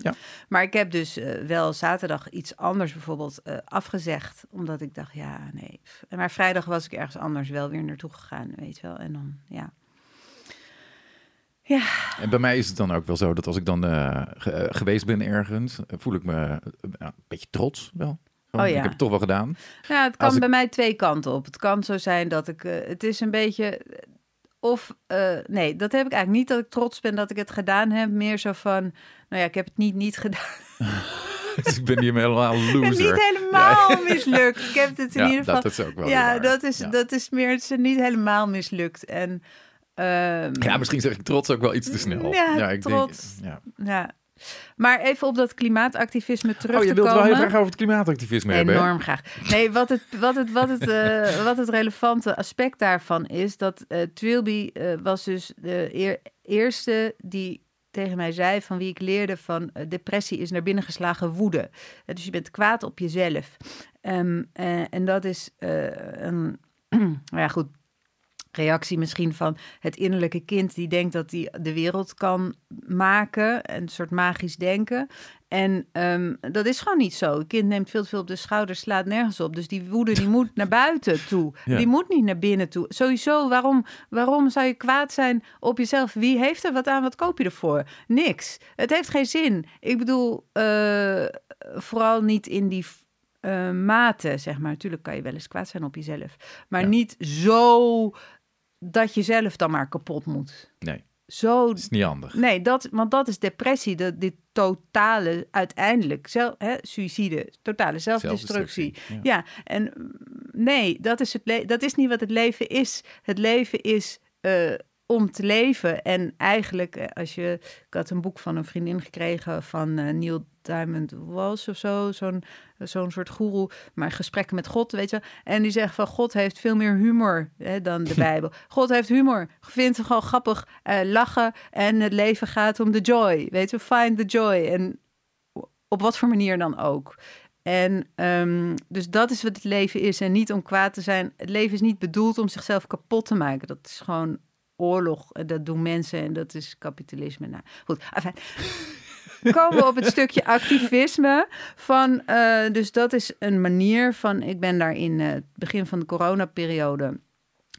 Maar ik heb dus wel zaterdag iets anders bijvoorbeeld afgezegd. Omdat ik dacht, ja, nee. Maar vrijdag was ik ergens anders wel weer naartoe gegaan, weet je wel. En dan, ja. Ja, En bij mij is het dan ook wel zo dat als ik dan eh, ge- eh, geweest ben ergens, eh, voel ik me een beetje trots wel. Oh ja. Ik heb het toch wel gedaan. Ja, het Als kan ik- bij mij twee kanten op. Het kan zo zijn dat ik. het is een beetje. Of nee, dat heb ik eigenlijk niet dat ik trots ben dat ik het gedaan heb. Meer zo van. Nou ja, ik heb het niet niet gedaan. [LAUGHS] Dus [LAUGHS] ik ben niet helemaal En loser. niet helemaal mislukt. Ik heb het in [LAUGHS] ja, ieder geval. dat is ook wel ja, dat is, Ja. dat is meer. Het is niet helemaal mislukt. En. ehm, Ja, misschien zeg ik trots ook wel iets te snel. Ja, ik trots. Denk, ja. ja. Maar even op dat klimaatactivisme terug Oh, je te wilt komen. wel heel graag over het klimaatactivisme hebben. hè? Enorm graag. Nee, wat het, wat het, wat het, eh, [LAUGHS] wat het relevante aspect daarvan is, dat eh Twilby eh, was dus de eer- eerste die tegen mij zei van wie ik leerde van eh, depressie is naar binnen geslagen woede. Eh, dus je bent kwaad op jezelf. Ehm, eh, en dat is een, [CLEARS THROAT] nou ja goed, reactie misschien van het innerlijke kind die denkt dat hij de wereld kan maken, een soort magisch denken. En ehm, dat is gewoon niet zo. Een kind neemt veel te veel op de schouders, slaat nergens op. Dus die woede die moet naar buiten toe. [LAUGHS] Ja. Die moet niet naar binnen toe. Sowieso, waarom, waarom zou je kwaad zijn op jezelf? Wie heeft er wat aan? Wat koop je ervoor? Niks. Het heeft geen zin. Ik bedoel, eh, vooral niet in die eh, mate, zeg maar. Natuurlijk kan je wel eens kwaad zijn op jezelf. Maar Ja. niet zo dat je zelf dan maar kapot moet. Nee, Zo dat is niet handig. Nee, dat, want dat is depressie. Dat, dit totale, uiteindelijk, zelf, hè, suïcide, totale zelfdestructie. Zelfdestructie, ja. Ja. en mm, nee, dat is, het dat is niet wat het leven is. Het leven is eh, om te leven. En eigenlijk, eh, als je... Ik had een boek van een vriendin gekregen van eh, Neil Diamond Walsh of zo. Zo'n zo'n soort goeroe, maar gesprekken met God, weet je. En die zegt van God heeft veel meer humor hè, dan de [LAUGHS] Bijbel. God heeft humor. Vindt het gewoon grappig eh, lachen. En het leven gaat om de joy. Weet je, find the joy. En op wat voor manier dan ook. En ehm, dus dat is wat het leven is. En niet om kwaad te zijn. Het leven is niet bedoeld om zichzelf kapot te maken. Dat is gewoon oorlog. Dat doen mensen en dat is kapitalisme. Nou, goed. Enfin, [LAUGHS] komen we op het stukje activisme. Van, uh, dus dat is een manier van. Ik ben daar in uh, het begin van de coronaperiode.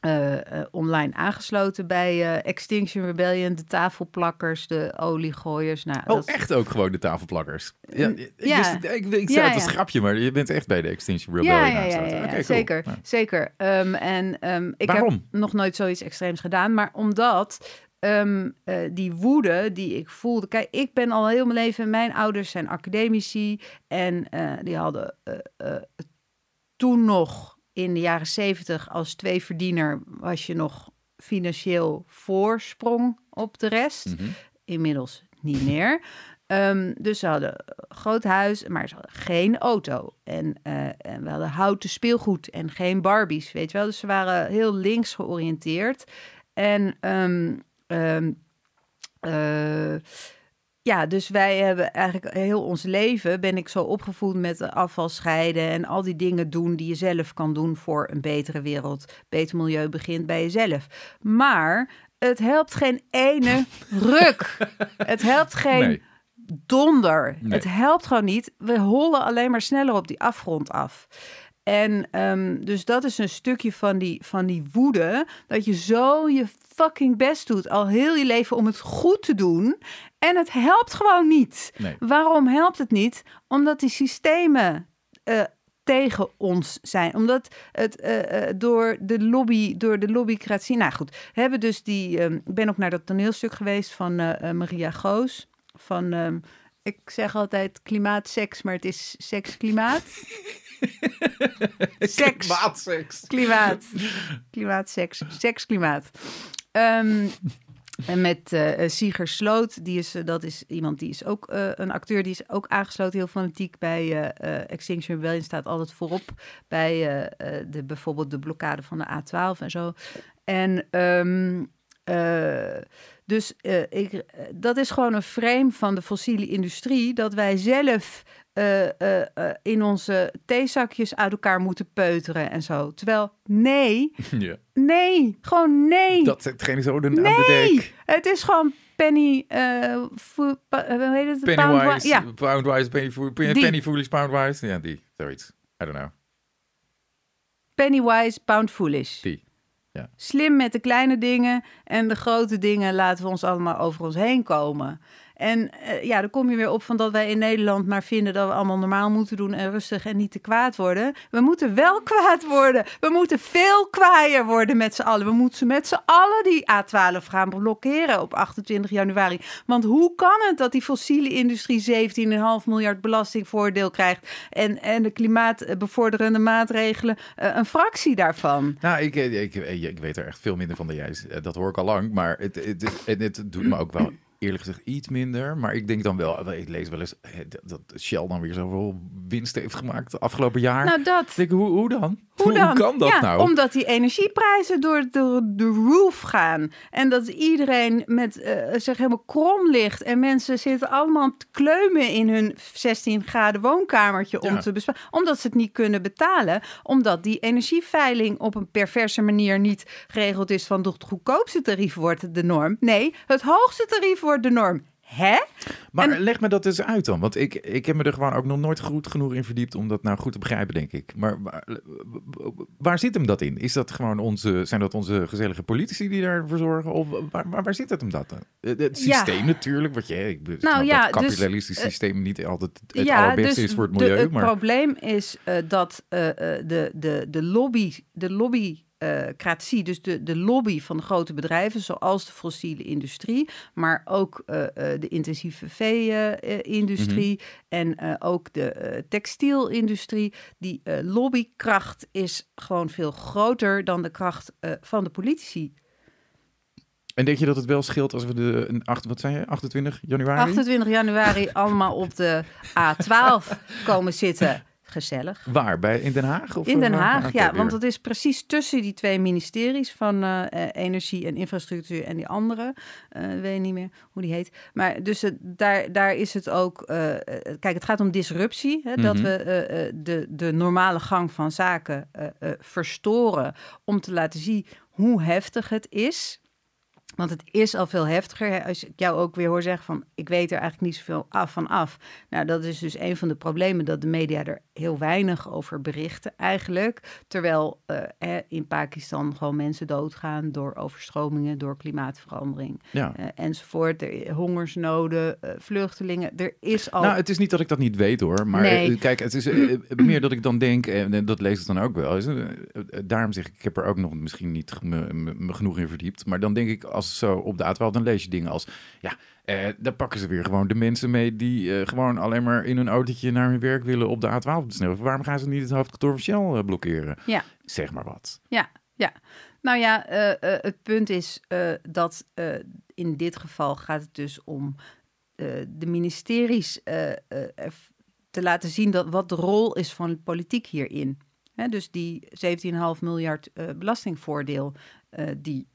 Uh, uh, online aangesloten bij uh, Extinction Rebellion, de tafelplakkers, de oliegooiers. Nou, oh, dat... echt ook gewoon de tafelplakkers? Ja, ik, ja. Wist, ik, ik zei ja, het als grapje, maar je bent echt bij de Extinction Rebellion ja, ja, ja, ja, okay, cool. zeker. Zeker. Um, en um, ik Waarom? heb nog nooit zoiets extreems gedaan, maar omdat Um, uh, die woede die ik voelde. Kijk, ik ben al heel mijn leven. Mijn ouders zijn academici. En uh, die hadden uh, toen nog in de jaren zeventig als tweeverdiener. was je nog financieel voorsprong op de rest. Mhm. Mm -hmm. Inmiddels niet meer. Um, dus ze hadden een groot huis, maar ze hadden geen auto. En, en we hadden houten speelgoed en geen Barbies, weet je wel. Dus ze waren heel links georiënteerd. En um, Um, uh, ja, dus wij hebben eigenlijk heel ons leven ben ik zo opgevoed met afval scheiden en al die dingen doen die je zelf kan doen voor een betere wereld. Beter milieu begint bij jezelf. Maar het helpt geen ene [LAUGHS] ruk. Het helpt geen Nee. donder. Nee. Het helpt gewoon niet. We hollen alleen maar sneller op die afgrond af. En um, dus dat is een stukje van die, van die woede. Dat je zo je fucking best doet al heel je leven om het goed te doen. En het helpt gewoon niet. Nee. Waarom helpt het niet? Omdat die systemen uh, tegen ons zijn. Omdat het uh, uh, door de lobby, door de lobbycratie. Nou goed, we hebben dus die. Um, ik ben ook naar dat toneelstuk geweest van Maria Goos. Van. Ik zeg altijd klimaat, seks, maar het is seks, klimaat. [LAUGHS] seks. Klimaatseks. Klimaat. Klimaat, seks. Seks, klimaat. Um, en met uh, Sieger Sloot, die is, uh, dat is iemand die is ook uh, een acteur, die is ook aangesloten, heel fanatiek bij Extinction Rebellion, staat altijd voorop bij de, bijvoorbeeld de blokkade van de A12 en zo. En um, dus ik, dat is gewoon een frame van de fossiele industrie, dat wij zelf uh, uh, uh, in onze theezakjes uit elkaar moeten peuteren en zo. Terwijl, nee, [LAUGHS] Ja. nee, gewoon nee. Dat zegt geen zoden nee, aan de dek. het is gewoon penny, uh, hoe heet het? Pennywise, Pound- ja, poundwise, penny, penny, foolish, poundwise. Ja, die, zoiets. I don't know. pennywise, pound foolish. Die. Slim met de kleine dingen en de grote dingen laten we ons allemaal over ons heen komen. En uh, ja, dan kom je weer op van dat wij in Nederland maar vinden dat we allemaal normaal moeten doen en rustig en niet te kwaad worden. We moeten wel [LAUGHS] kwaad worden. We moeten veel kwaaier worden met z'n allen. We moeten met z'n allen die A12 gaan blokkeren op 28 januari. Want hoe kan het dat die fossiele industrie 17,5 miljard belastingvoordeel krijgt en, en de klimaatbevorderende maatregelen uh, een fractie daarvan? Nou, ik, ik, ik, weet er echt veel minder van dan jij. Dat hoor ik al lang. Maar het, het, het doet me ook wel eerlijk gezegd iets minder. Maar ik denk dan wel, ik lees wel eens dat Shell dan weer zoveel winst heeft gemaakt de afgelopen jaar. Nou, dat. Denk, hoe, hoe dan? Hoe, dan? hoe kan dat ja, nou? Omdat die energieprijzen door de, de roof gaan. En dat iedereen met uh, zich helemaal krom ligt. En mensen zitten allemaal te kleumen in hun 16 graden woonkamertje om Ja. te besparen. Omdat ze het niet kunnen betalen. Omdat die energieveiling op een perverse manier niet geregeld is van het goedkoopste tarief wordt de norm. Nee, het hoogste tarief wordt de norm. Hè? Maar En- leg me dat eens uit dan. Want ik, ik heb me er gewoon ook nog nooit goed genoeg in verdiept om dat nou goed te begrijpen, denk ik. Maar waar, waar zit hem dat in? Is dat gewoon onze, zijn dat onze gezellige politici die daarvoor zorgen? Of waar, waar, waar zit het hem dat dan? Het het Ja. systeem natuurlijk, wat je, ik Nou ja, dat dus, kapitalistisch eh, systeem niet altijd het allerbeste is voor het de- milieu. het maar probleem is uh, dat uh, de, de, de lobby, de lobby kratie, dus de, de lobby van de grote bedrijven, zoals de fossiele industrie, maar ook uh, uh, de intensieve vee-industrie Mhm. en ook de textielindustrie. Die lobbykracht is gewoon veel groter dan de kracht van de politici. En denk je dat het wel scheelt als we de acht, wat je, 28 januari? 28 januari allemaal op de A12 komen zitten. Gezellig. Waar? Bij, in Den Haag? Of In Den waar? Haag, ja, weer. want het is precies tussen die twee ministeries van eh, eh, Energie en Infrastructuur en die andere. eh weet niet meer hoe die heet. Maar dus het, daar, daar is het ook. eh, eh, kijk, het gaat om disruptie. Hè, Dat Mhm. we eh, eh, de, de normale gang van zaken eh, eh, verstoren. Om te laten zien hoe heftig het is. Want het is al veel heftiger. Als ik jou ook weer hoor zeggen van... ik weet er eigenlijk niet zoveel af van af. Nou, dat is dus een van de problemen... dat de media er heel weinig over berichten eigenlijk. Terwijl eh, in Pakistan gewoon mensen doodgaan... door overstromingen, door klimaatverandering Ja. eh, enzovoort. Er, hongersnoden, eh, vluchtelingen. Er is al... Nou, het is niet dat ik dat niet weet hoor. Maar Nee. kijk, het is [CLEARS THROAT] meer dat ik dan denk, en dat lees ik dan ook wel. daarom zeg ik, ik heb er ook nog misschien niet me- me genoeg in verdiept. Maar dan denk ik, als zo op de A12, dan lees je dingen als, ja, eh, dan pakken ze weer gewoon de mensen mee die eh, gewoon alleen maar in hun autootje naar hun werk willen op de A12 op de snelweg. Waarom gaan ze niet het hoofdkantoor van Shell eh, blokkeren? Ja. Zeg maar wat. Ja, ja. Nou ja, eh, eh, het punt is dat in dit geval gaat het dus om de ministeries te laten zien dat wat de rol is van de politiek hierin. Hè, dus die 17,5 miljard belastingvoordeel die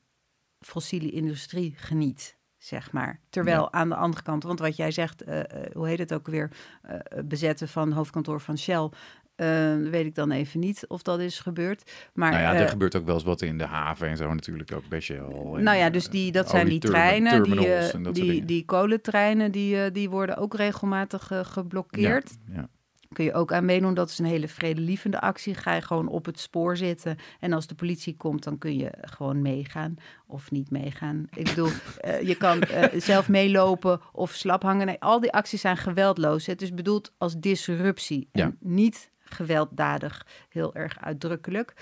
fossiele industrie geniet, zeg maar. Terwijl aan de andere kant, want wat jij zegt, eh, eh, hoe heet het ook weer, eh, bezetten van hoofdkantoor van Shell, eh, weet ik dan even niet of dat is gebeurd. Maar, nou ja, er gebeurt ook wel eens wat in de haven en zo natuurlijk ook bij Shell. nou ja, dus die, dat zijn die treinen, die, soort die, die kolentreinen, die, die worden ook regelmatig geblokkeerd. Ja, ja. Kun je ook aan meedoen, dat is een hele vredelievende actie. Ga je gewoon op het spoor zitten en als de politie komt, dan kun je gewoon meegaan of niet meegaan. Ik bedoel, [LAUGHS] eh, je kan eh, zelf meelopen of slap hangen. Nee, al die acties zijn geweldloos. Het is bedoeld als disruptie en niet gewelddadig, heel erg uitdrukkelijk.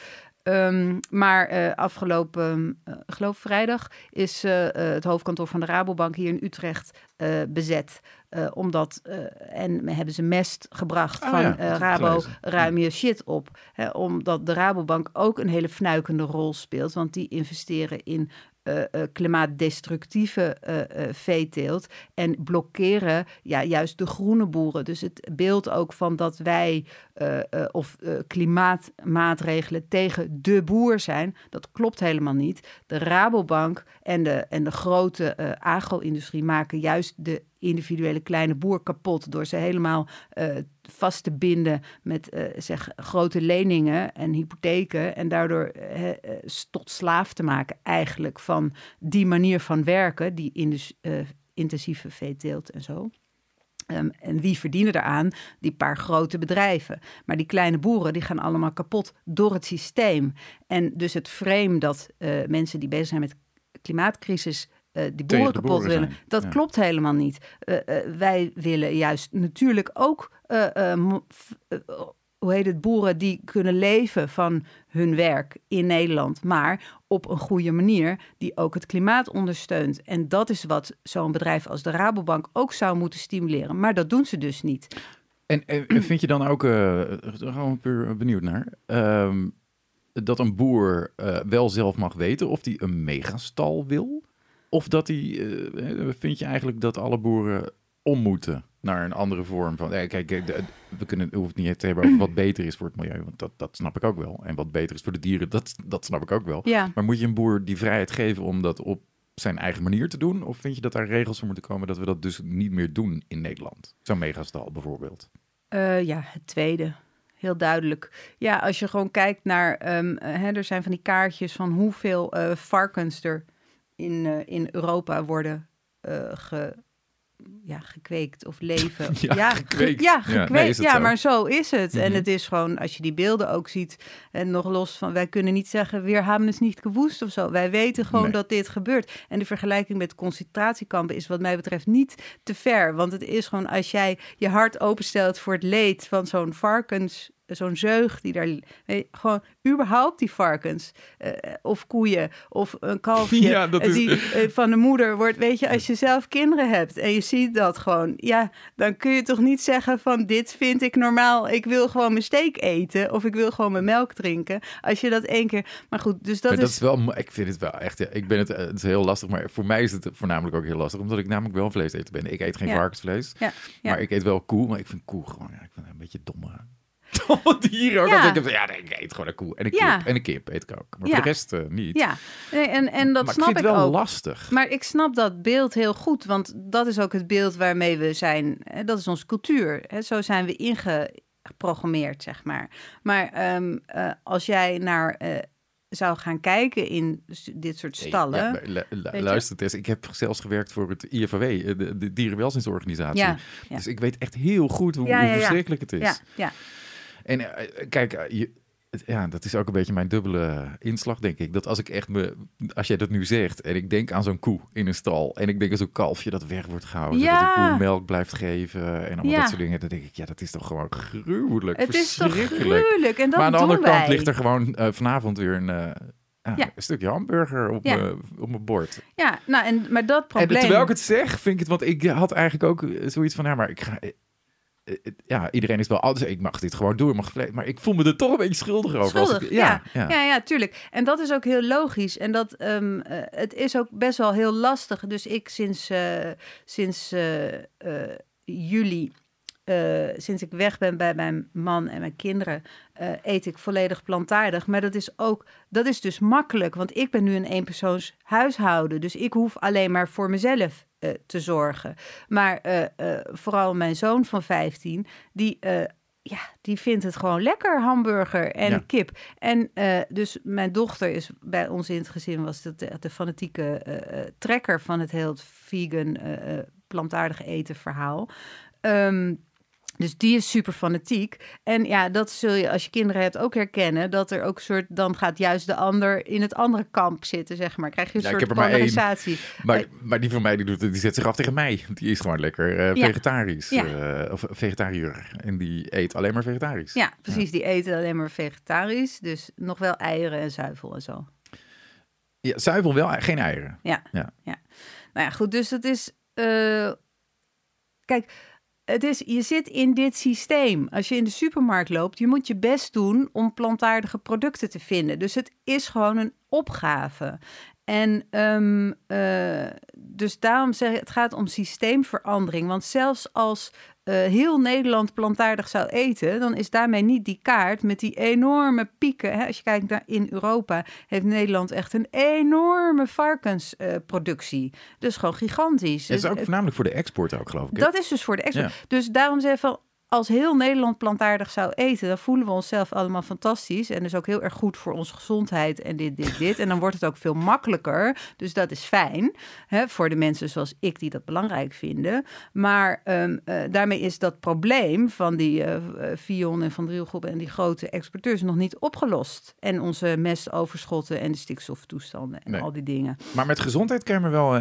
Ehm, maar eh, afgelopen, eh, geloof vrijdag, is eh, het hoofdkantoor van de Rabobank hier in Utrecht bezet. Omdat, en hebben ze mest gebracht Oh van ja, Rabo, ruim je shit op. Hè, omdat de Rabobank ook een hele fnuikende rol speelt. Want die investeren in eh, eh, klimaatdestructieve eh, veeteelt. En blokkeren ja, juist de groene boeren. Dus het beeld ook van dat wij of klimaatmaatregelen tegen de boer zijn, dat klopt helemaal niet. De Rabobank en de, en de grote agro-industrie maken juist de individuele kleine boer kapot door ze helemaal eh, vast te binden met eh, zeg, grote leningen en hypotheken en daardoor eh, eh, tot slaaf te maken eigenlijk van die manier van werken, die indus- eh, intensieve veeteelt en zo. Ehm, en wie verdienen daaraan? Die paar grote bedrijven. Maar die kleine boeren die gaan allemaal kapot door het systeem. En dus het frame dat mensen die bezig zijn met klimaatcrisis die boeren kapot boeren willen, zijn, dat ja. klopt helemaal niet. Eh, eh, wij willen juist natuurlijk ook, eh, eh, eh, hoe heet het, boeren die kunnen leven van hun werk in Nederland, maar op een goede manier die ook het klimaat ondersteunt. En dat is wat zo'n bedrijf als de Rabobank ook zou moeten stimuleren. Maar dat doen ze dus niet. En, en [CLEARS THROAT] vind je dan ook, eh daar gewoon puur benieuwd naar, ehm, dat een boer eh, wel zelf mag weten of hij een megastal wil? Of dat hij, eh, vind je eigenlijk dat alle boeren om moeten naar een andere vorm van, eh, kijk, eh, we kunnen, we hoeven het niet te hebben over wat beter is voor het milieu, want dat, dat snap ik ook wel. En wat beter is voor de dieren, dat, dat snap ik ook wel. Ja, Maar moet je een boer die vrijheid geven om dat op zijn eigen manier te doen? Of vind je dat daar regels voor moeten komen dat we dat dus niet meer doen in Nederland? Zo'n megastal bijvoorbeeld. Eh, ja, het tweede. Heel duidelijk. Ja, als je gewoon kijkt naar. ehm, eh, hè, er zijn van die kaartjes van hoeveel eh, varkens er in, eh, in Europa worden eh, ge, ja, gekweekt of leven. [LAUGHS] Ja, ge- gekweekt. Ja, Ja, gekweekt. nee, Ja, is zo. maar zo is het. En Mhm. het is gewoon, als je die beelden ook ziet, en nog los van, wij kunnen niet zeggen, we hebben het niet gewoest of zo. Wij weten gewoon Nee. dat dit gebeurt. En de vergelijking met concentratiekampen is wat mij betreft niet te ver. Want het is gewoon, als jij je hart openstelt voor het leed van zo'n varkens zo'n zeug die daar... gewoon überhaupt die varkens eh, of koeien of een kalfje [LAUGHS] Ja, dat eh, is- die eh, van de moeder wordt. Weet je, als je zelf kinderen hebt en je ziet dat gewoon... Ja, dan kun je toch niet zeggen van dit vind ik normaal. Ik wil gewoon mijn steak eten of ik wil gewoon mijn melk drinken. Als je dat één keer... Maar goed, dus dat Maar is... dat is wel, ik vind het wel echt, ja, ik ben het, het is heel lastig, maar voor mij is het voornamelijk ook heel lastig, omdat ik namelijk wel vlees eten ben. Ik eet geen Ja. varkensvlees, maar ik eet wel koe, maar ik vind koe gewoon, ja, ik vind het een beetje domme, [LAUGHS] domme dieren. Ook. Ja. Ik, heb, ja, nee, ik eet gewoon een koe en een kip. En een kip eet ik ook, maar Ja. voor de rest eh, niet. Ja, nee, en, en dat maar snap ik vind het wel ook. lastig. Maar ik snap dat beeld heel goed, want dat is ook het beeld waarmee we zijn. Hè, dat is onze cultuur. Hè, zo zijn we ingeprogrammeerd, zeg maar. Maar ehm, eh, als jij naar eh, zou gaan kijken in dit soort stallen. ja, lu- luister, Tess, ik heb zelfs gewerkt voor het IFAW, eh, de, de Dierenwelzijnsorganisatie. Ja, ja. Dus ik weet echt heel goed hoe, hoe verschrikkelijk het is. ja, ja, En eh, kijk, eh, je, ja, dat is ook een beetje mijn dubbele inslag, denk ik. Dat als ik echt me, als jij dat nu zegt en ik denk aan zo'n koe in een stal en ik denk aan zo'n kalfje dat weg wordt gehouden, Ja. zodat die koe melk blijft geven en allemaal Ja. dat soort dingen, dan denk ik, ja, dat is toch gewoon gruwelijk, het is toch gruwelijk. En dat maar aan de andere kant ligt er gewoon eh, vanavond weer een, eh, ja, Ja. een stukje hamburger op, Ja. mijn- op mijn bord. Ja, nou, en, maar dat probleem. En terwijl ik het zeg, vind ik het, want ik had eigenlijk ook eh, zoiets van, ja, maar ik ga. Eh, eh, Ja, iedereen is wel anders. Ik mag dit gewoon doen, mag maar ik voel me er toch een beetje schuldig over. als Schuldig, ik, ja. ja, Ja, ja, tuurlijk. En dat is ook heel logisch. En dat, ehm, eh, het is ook best wel heel lastig. Dus ik sinds, sinds juli, sinds ik weg ben bij mijn man en mijn kinderen, eet ik volledig plantaardig. Maar dat is ook, dat is dus makkelijk. Want ik ben nu een eenpersoons huishouden. Dus ik hoef alleen maar voor mezelf eh, te zorgen. Maar eh, eh, vooral mijn zoon van 15, die... ja, die vindt het gewoon lekker, hamburger en Ja. kip. En dus mijn dochter is bij ons in het gezin was dat de, de fanatieke trekker van het heel vegan, eh, plantaardig eten verhaal. Ehm, dus die is super fanatiek. En ja, dat zul je als je kinderen hebt ook herkennen. Dat er ook een soort, dan gaat juist de ander in het andere kamp zitten, zeg maar. Krijg je een Ja, ik soort heb er maar één. polarisatie. Maar, Eh, maar die van mij die, doet, die zet zich af tegen mij. Die is gewoon lekker eh, vegetarisch. Ja. eh, of vegetariër. En die eet alleen maar vegetarisch. Ja, precies. Die eten alleen maar vegetarisch. Dus nog wel eieren en zuivel en zo. Ja, zuivel wel, geen eieren. Ja. Ja. ja. Nou ja, goed. Dus het is. kijk, het is, je zit in dit systeem. Als je in de supermarkt loopt, je moet je best doen om plantaardige producten te vinden. Dus het is gewoon een opgave. En ehm, eh, dus daarom zeg ik, het gaat om systeemverandering. Want zelfs als heel Nederland plantaardig zou eten, dan is daarmee niet die kaart met die enorme pieken. Hè? Als je kijkt naar in Europa, heeft Nederland echt een enorme varkensproductie. dus gewoon gigantisch. Het is Dus ook voornamelijk voor de export ook, geloof ik. hè? dat is dus voor de export. Ja. Dus daarom zeg ik van, als heel Nederland plantaardig zou eten, dan voelen we onszelf allemaal fantastisch. En dus ook heel erg goed voor onze gezondheid en dit, dit, dit. En dan wordt het ook veel makkelijker. Dus dat is fijn hè, voor de mensen zoals ik die dat belangrijk vinden. Maar ehm, eh, daarmee is dat probleem van die Vion en Van Drielgroep en die grote exporteurs nog niet opgelost. En onze mestoverschotten en de stikstoftoestanden en Nee. al die dingen. Maar met gezondheid kan je me wel...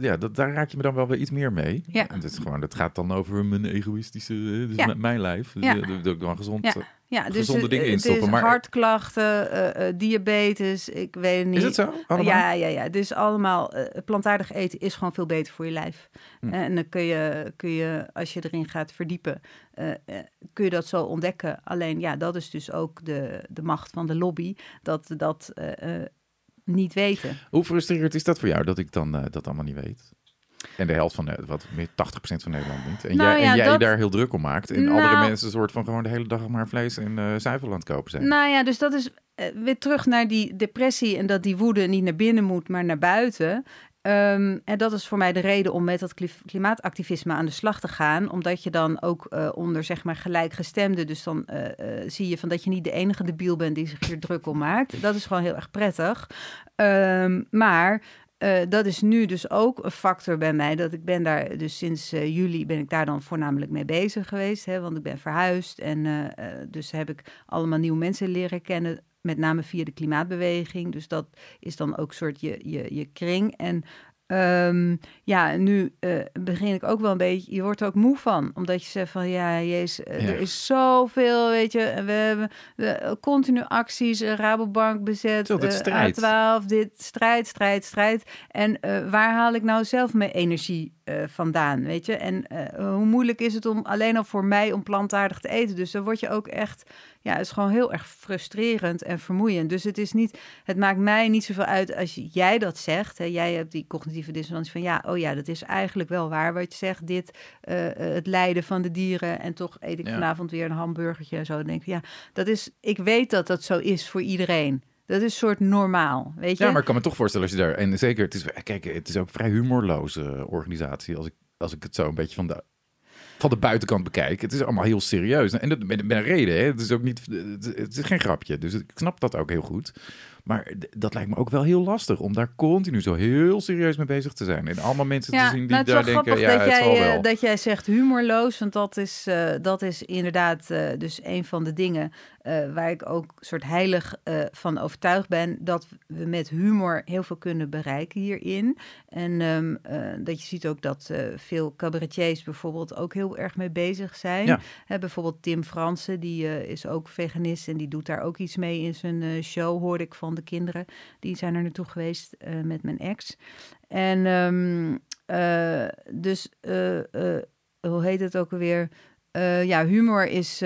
ja, dat, daar raak je me dan wel weer iets meer mee. Ja. En dat, is gewoon, dat gaat dan over mijn egoïstische... eh, Dus Ja. met mijn lijf. Ja. eh, Dat ik dan gezond... Ja. eh, Ja, dus gezonde dingen het instoppen, is maar- hartklachten, eh, eh, diabetes, ik weet het niet. Is het zo? Allemaal? Ja, ja, ja. Dus allemaal eh, plantaardig eten is gewoon veel beter voor je lijf. Hm. En dan kun je, kun je, als je erin gaat verdiepen, eh, eh, kun je dat zo ontdekken. Alleen ja, dat is dus ook de, de macht van de lobby, dat dat eh, eh, niet weten. Hoe frustrerend is dat voor jou dat ik dan eh, dat allemaal niet weet? En de helft van, de, wat meer 80% van Nederland niet. En Nou jij, ja, en jij dat- daar heel druk om maakt. En Nou- andere mensen een soort van gewoon de hele dag maar vlees en aan het kopen zijn. Nou ja, dus dat is eh, weer terug naar die depressie en dat die woede niet naar binnen moet, maar naar buiten. Ehm, en dat is voor mij de reden om met dat kli- klimaatactivisme aan de slag te gaan. Omdat je dan ook eh, onder zeg maar gelijkgestemden, dus dan zie je van dat je niet de enige debiel bent die zich hier druk om maakt. Dat is gewoon heel erg prettig. Ehm, maar eh, dat is nu dus ook een factor bij mij. Dat ik ben daar, dus sinds eh, juli ben ik daar dan voornamelijk mee bezig geweest. Hè, want ik ben verhuisd. En eh, dus heb ik allemaal nieuwe mensen leren kennen. Met name via de klimaatbeweging. Dus dat is dan ook soort je, je, je kring. En Ehm, ja, nu uh, begin ik ook wel een beetje. Je wordt er ook moe van, omdat je zegt van ja, jezus, Ja. er is zoveel, weet je. We hebben uh, continu acties, Rabobank bezet, Zo, dat uh, strijd. A12, dit strijd, strijd, strijd. En uh, waar haal ik nou zelf mijn energie vandaan, weet je? En hoe moeilijk is het om alleen al voor mij om plantaardig te eten? Dus dan word je ook echt, ja, het is gewoon heel erg frustrerend en vermoeiend. Dus het is niet, het maakt mij niet zoveel uit als jij dat zegt. Hè? Jij hebt die cognitieve dissonantie van ja, oh ja, dat is eigenlijk wel waar wat je zegt. Dit, uh, het lijden van de dieren en toch eet ik Ja. vanavond weer een hamburgertje en zo. Dan denk ik, ja, dat is, ik weet dat dat zo is voor iedereen. Dat is een soort normaal, weet je? Ja, maar ik kan me toch voorstellen als je daar... En zeker, het is, kijk, het is ook vrij humorloze organisatie. Als ik, als ik het zo een beetje van de, van de buitenkant bekijk. Het is allemaal heel serieus. En dat met, met een reden. Hè? Het is ook niet... Het, is geen grapje. Dus ik snap dat ook heel goed. Maar dat lijkt me ook wel heel lastig om daar continu zo heel serieus mee bezig te zijn. En allemaal mensen Ja, te zien die nou, daar denken, ja, dat, het zal jij, wel. eh, dat jij zegt humorloos, want dat is, eh, dat is inderdaad eh, dus een van de dingen eh, waar ik ook soort heilig eh, van overtuigd ben, dat we met humor heel veel kunnen bereiken hierin. En ehm, eh, dat je ziet ook dat veel cabaretiers bijvoorbeeld ook heel erg mee bezig zijn. Ja. Hè, bijvoorbeeld Tim Fransen, die is ook veganist en die doet daar ook iets mee in zijn show, hoorde ik van de kinderen. Die zijn er naartoe geweest met mijn ex. En ehm, eh, dus, hoe heet het ook alweer? Ja, humor is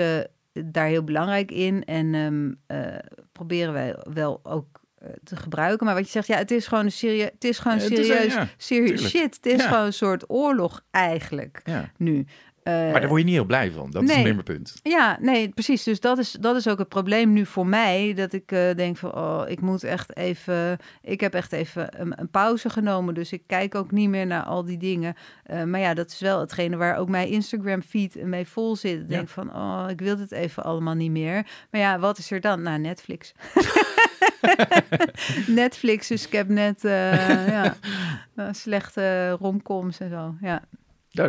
daar heel belangrijk in. En ehm, eh, proberen wij wel ook eh, te gebruiken. Maar wat je zegt, ja, het is gewoon een serieus, het is gewoon serieus, ja, serieus shit. Het is Ja. gewoon een soort oorlog eigenlijk Ja. nu. Eh, Maar daar word je niet heel blij van. Dat is een minderpunt. ja, nee, precies. Dus dat is, dat is ook het probleem nu voor mij. Dat ik eh, denk van, oh, ik moet echt even... Ik heb echt even een, een pauze genomen. Dus ik kijk ook niet meer naar al die dingen. Eh, maar ja, dat is wel hetgene waar ook mijn Instagram-feed mee vol zit. Ik Ja. denk van, oh, ik wil dit even allemaal niet meer. Maar ja, wat is er dan? Nou, Netflix. [LAUGHS] Netflix, dus ik heb net ja, slechte romcoms en zo. Ja.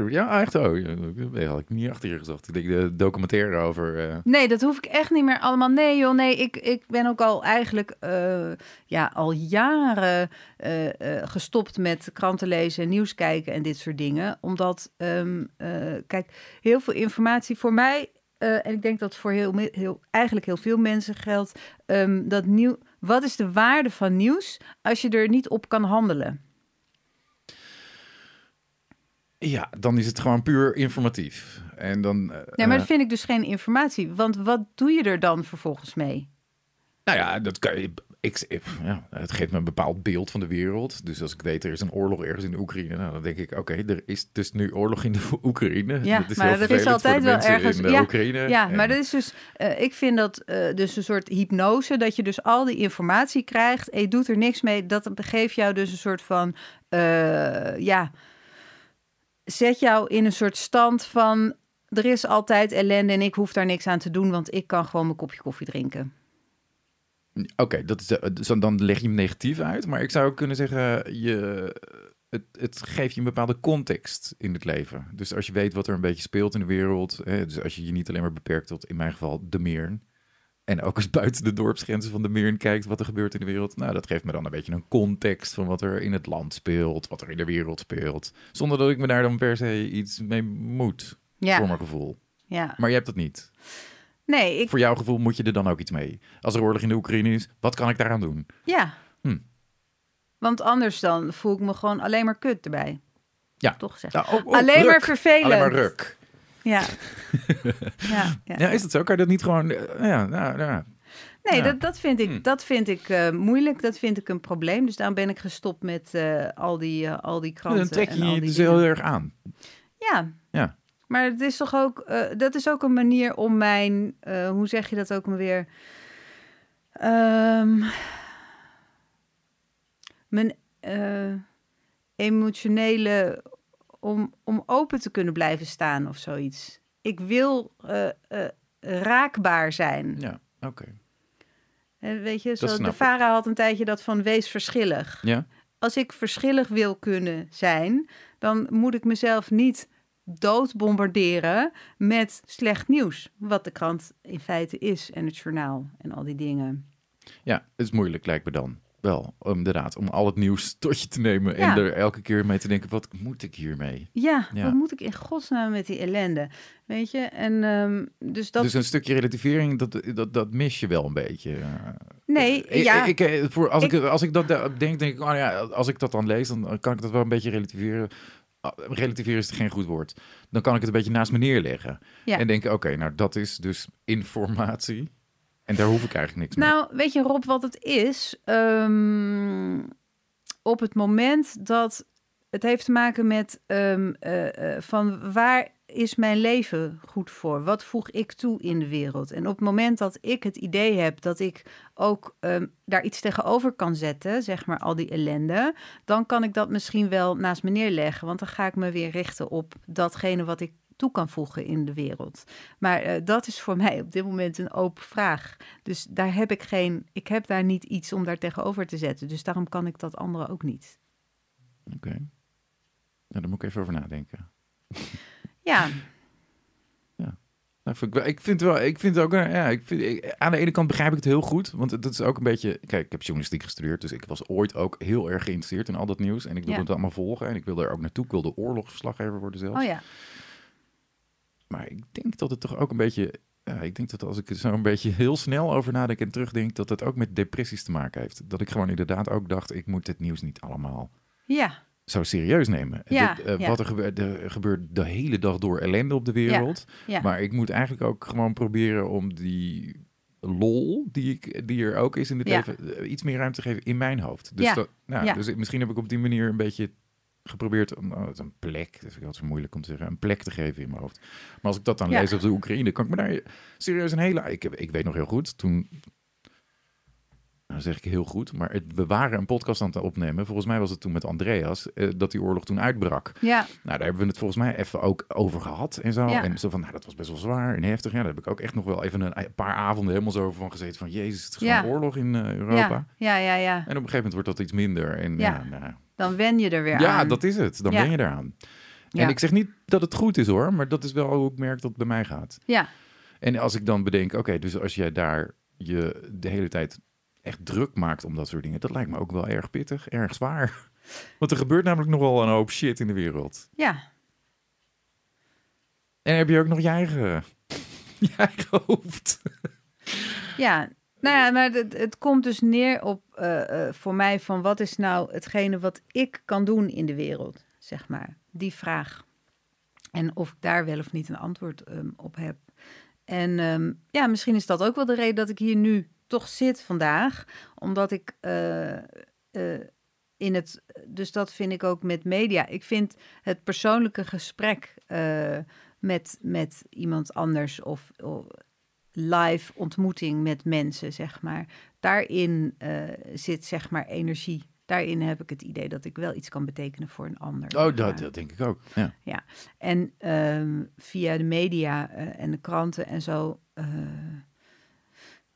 Ja, echt oh, Dat had ik niet achter je gezocht. Ik denk de documentaire over... eh, Nee, dat hoef ik echt niet meer allemaal. Nee, joh, nee, ik, ik ben ook al eigenlijk eh, ja, al jaren eh, eh, gestopt met kranten lezen en nieuws kijken en dit soort dingen. Omdat, ehm, eh, kijk, heel veel informatie voor mij, eh, en ik denk dat voor heel, heel, eigenlijk heel veel mensen geldt, ehm, dat nieuw. Wat is de waarde van nieuws als je er niet op kan handelen? Ja, dan is het gewoon puur informatief. En dan... eh, Nee, maar eh, dat vind ik dus geen informatie. Want wat doe je er dan vervolgens mee? Nou ja, dat kan je. Ik, ik- ja, het geeft me een bepaald beeld van de wereld. Dus als ik weet er is een oorlog ergens in de Oekraïne, nou, dan denk ik, oké, er is dus nu oorlog in de [LAUGHS] Oekraïne. Ja, Dat is maar er is altijd wel ergens- in de ja, Oekraïne. Ja, En- maar dat is dus, eh, ik vind dat dus een soort hypnose, dat je dus al die informatie krijgt en je doet er niks mee. Dat geeft jou dus een soort van, ja, zet jou in een soort stand van, er is altijd ellende en ik hoef daar niks aan te doen, want ik kan gewoon mijn kopje koffie drinken. Oké, dat is de- dus dan- leg je hem negatief uit. Maar ik zou ook kunnen zeggen, je, het, het geeft je een bepaalde context in het leven. Dus als je weet wat er een beetje speelt in de wereld. Hè, dus als je je niet alleen maar beperkt tot, in mijn geval, de Meern. En ook eens buiten de dorpsgrenzen van de Meern kijkt wat er gebeurt in de wereld. Nou, dat geeft me dan een beetje een context van wat er in het land speelt. Wat er in de wereld speelt. Zonder dat ik me daar dan per se iets mee moet, voor Ja, mijn gevoel. ja. Maar je hebt dat niet. Nee, ik, Voor jouw gevoel moet je er dan ook iets mee. Als er oorlog in de Oekraïne is, wat kan ik daaraan doen? ja. Hm. Want anders dan voel ik me gewoon alleen maar kut erbij. Ja. Toch gezegd. Nou, oh, oh, alleen maar vervelend. Alleen maar ruk. Ja. [LAUGHS] ja, ja. Ja, is dat zo? Kan je dat niet gewoon... eh, ja, nou, nou, Nee, Ja. dat, dat vind ik, Hm. dat vind ik eh, moeilijk. Dat vind ik een probleem. Dus daarom ben ik gestopt met eh, al, die, al die kranten. dan trek je en je die dus heel erg aan. Ja. Ja. Maar het is toch ook, eh, dat is ook een manier om mijn, eh, hoe zeg je dat ook maar weer? Ehm, mijn eh, emotionele, om, om open te kunnen blijven staan of zoiets. Ik wil eh, raakbaar zijn. Ja, oké. Eh, Weet je, zo, de ik. VARA had een tijdje dat van wees verschillig. Ja? Als ik verschillig wil kunnen zijn, dan moet ik mezelf niet doodbombarderen met slecht nieuws. Wat de krant in feite is en het journaal en al die dingen. ja, het is moeilijk lijkt me dan. Wel, om, inderdaad, om al het nieuws [LAUGHS] tot je te nemen Ja. en er elke keer mee te denken, wat moet ik hiermee? Ja, Ja. wat moet ik in godsnaam met die ellende? Weet je? En ehm, dus dat... Dus een stukje relativering, dat, dat, dat mis je wel een beetje. eh. nee, Ik- ja. Ik, ik, voor, als, ik, Ik- als ik dat da- denk, denk ik, oh ja, als ik dat dan lees, dan kan ik dat wel een beetje relativeren. Ah, Relativeren is geen goed woord. Dan kan ik het een beetje naast me neerleggen. Ja. En denken, oké, nou dat is dus informatie. En daar hoef ik eigenlijk niks mee. Nou, weet je Rob wat het is? Ehm, op het moment dat het heeft te maken met ehm, eh, eh, van waar is mijn leven goed voor? Wat voeg ik toe in de wereld? En op het moment dat ik het idee heb dat ik ook ehm, daar iets tegenover kan zetten, zeg maar al die ellende, dan kan ik dat misschien wel naast me neerleggen. Want dan ga ik me weer richten op datgene wat ik toe kan voegen in de wereld. Maar eh, dat is voor mij op dit moment een open vraag. Dus daar heb ik geen, ik heb daar niet iets om daar tegenover te zetten. Dus daarom kan ik dat andere ook niet. Oké. Nou, daar moet ik even over nadenken. [LAUGHS] Ja, Nou, ik, vind wel, ik vind ook, ja, ik vind, ik- aan de ene kant begrijp ik het heel goed, want dat is ook een beetje, kijk, ik heb journalistiek gestudeerd, dus ik was ooit ook heel erg geïnteresseerd in al dat nieuws en ik wilde Ja. het allemaal volgen en ik wilde er ook naartoe, ik wilde oorlogsverslaggever worden zelfs. oh ja. Maar ik denk dat het toch ook een beetje, ja, ik denk dat als ik er zo een beetje heel snel over nadenk en terugdenk, dat het ook met depressies te maken heeft. Dat ik gewoon inderdaad ook dacht, ik moet het nieuws niet allemaal Ja, zo serieus nemen. Ja, Dit, eh, ja. Wat er gebeurt, er gebeurt de hele dag door ellende op de wereld. ja. Maar ik moet eigenlijk ook gewoon proberen om die lol die, ik, die er ook is in Ja. leven, eh, iets meer ruimte te geven in mijn hoofd. Dus, Ja. dat, nou, dus misschien heb ik op die manier een beetje geprobeerd om oh, het is een plek, dat ik altijd moeilijk om te zeggen, een plek te geven in mijn hoofd. Maar als ik dat dan Ja. lees over de Oekraïne, kan ik me daar serieus een hele... Ik, heb, ik weet nog heel goed, toen... Nou zeg ik heel goed, maar het, we waren een podcast aan het opnemen. Volgens mij was het toen met Andreas, eh, dat die oorlog toen uitbrak. ja, Nou, daar hebben we het volgens mij even ook over gehad en zo. Ja. En zo van, nou, dat was best wel zwaar en heftig. Ja, daar heb ik ook echt nog wel even een, een paar avonden helemaal zo over van gezeten. Van, jezus, het is gewoon Ja. oorlog in eh, Europa. ja, ja, ja, ja. En op een gegeven moment wordt dat iets minder. En ja, Ja. nou, Dan wen je er weer ja aan. dat is het. Dan Ja. ben je eraan. Ja. En ik zeg niet dat het goed is hoor, maar dat is wel hoe ik merk dat het bij mij gaat. Ja, En als ik dan bedenk, oké, dus als jij daar je de hele tijd echt druk maakt om dat soort dingen, dat lijkt me ook wel erg pittig, erg zwaar. [LAUGHS] Want er gebeurt namelijk nogal een hoop shit in de wereld. ja, En heb je ook nog je eigen, [LAUGHS] je eigen hoofd. ja. Nou ja, maar het, het komt dus neer op eh, eh, voor mij van wat is nou hetgene wat ik kan doen in de wereld, zeg maar. Die vraag. En of ik daar wel of niet een antwoord ehm, op heb. En ehm, ja, misschien is dat ook wel de reden dat ik hier nu toch zit vandaag. Omdat ik eh, in het. Dus dat vind ik ook met media. Ik vind het persoonlijke gesprek met, met iemand anders of, of live ontmoeting met mensen, zeg maar. Daarin eh, zit zeg maar energie. Daarin heb ik het idee dat ik wel iets kan betekenen voor een ander. Oh, dat, denk ik ook. Ja. En ehm, via de media eh, en de kranten en zo, eh,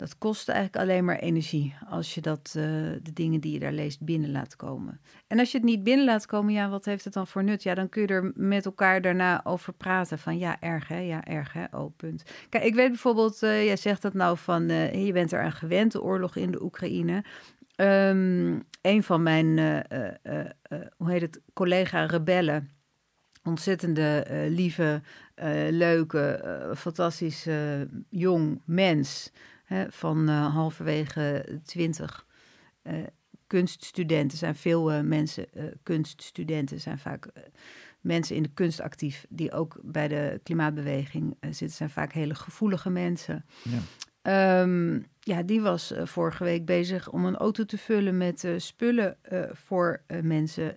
dat kost eigenlijk alleen maar energie als je dat, eh, de dingen die je daar leest binnen laat komen. En als je het niet binnen laat komen, ja, wat heeft het dan voor nut? Ja, dan kun je er met elkaar daarna over praten van ja, erg hè, ja, erg hè, oh, punt. Kijk, ik weet bijvoorbeeld, eh, jij zegt dat nou van, eh, je bent eraan gewend, de oorlog in de Oekraïne. Ehm, een van mijn, hoe heet het, collega-rebellen, ontzettende eh, lieve, leuke, fantastische jong mens hè, van eh, halverwege twintig. eh, kunststudenten zijn veel eh, mensen, kunststudenten zijn vaak mensen in de kunst actief die ook bij de klimaatbeweging zitten, zijn vaak hele gevoelige mensen. Ja. Ehm, ja, die was vorige week bezig om een auto te vullen met spullen voor mensen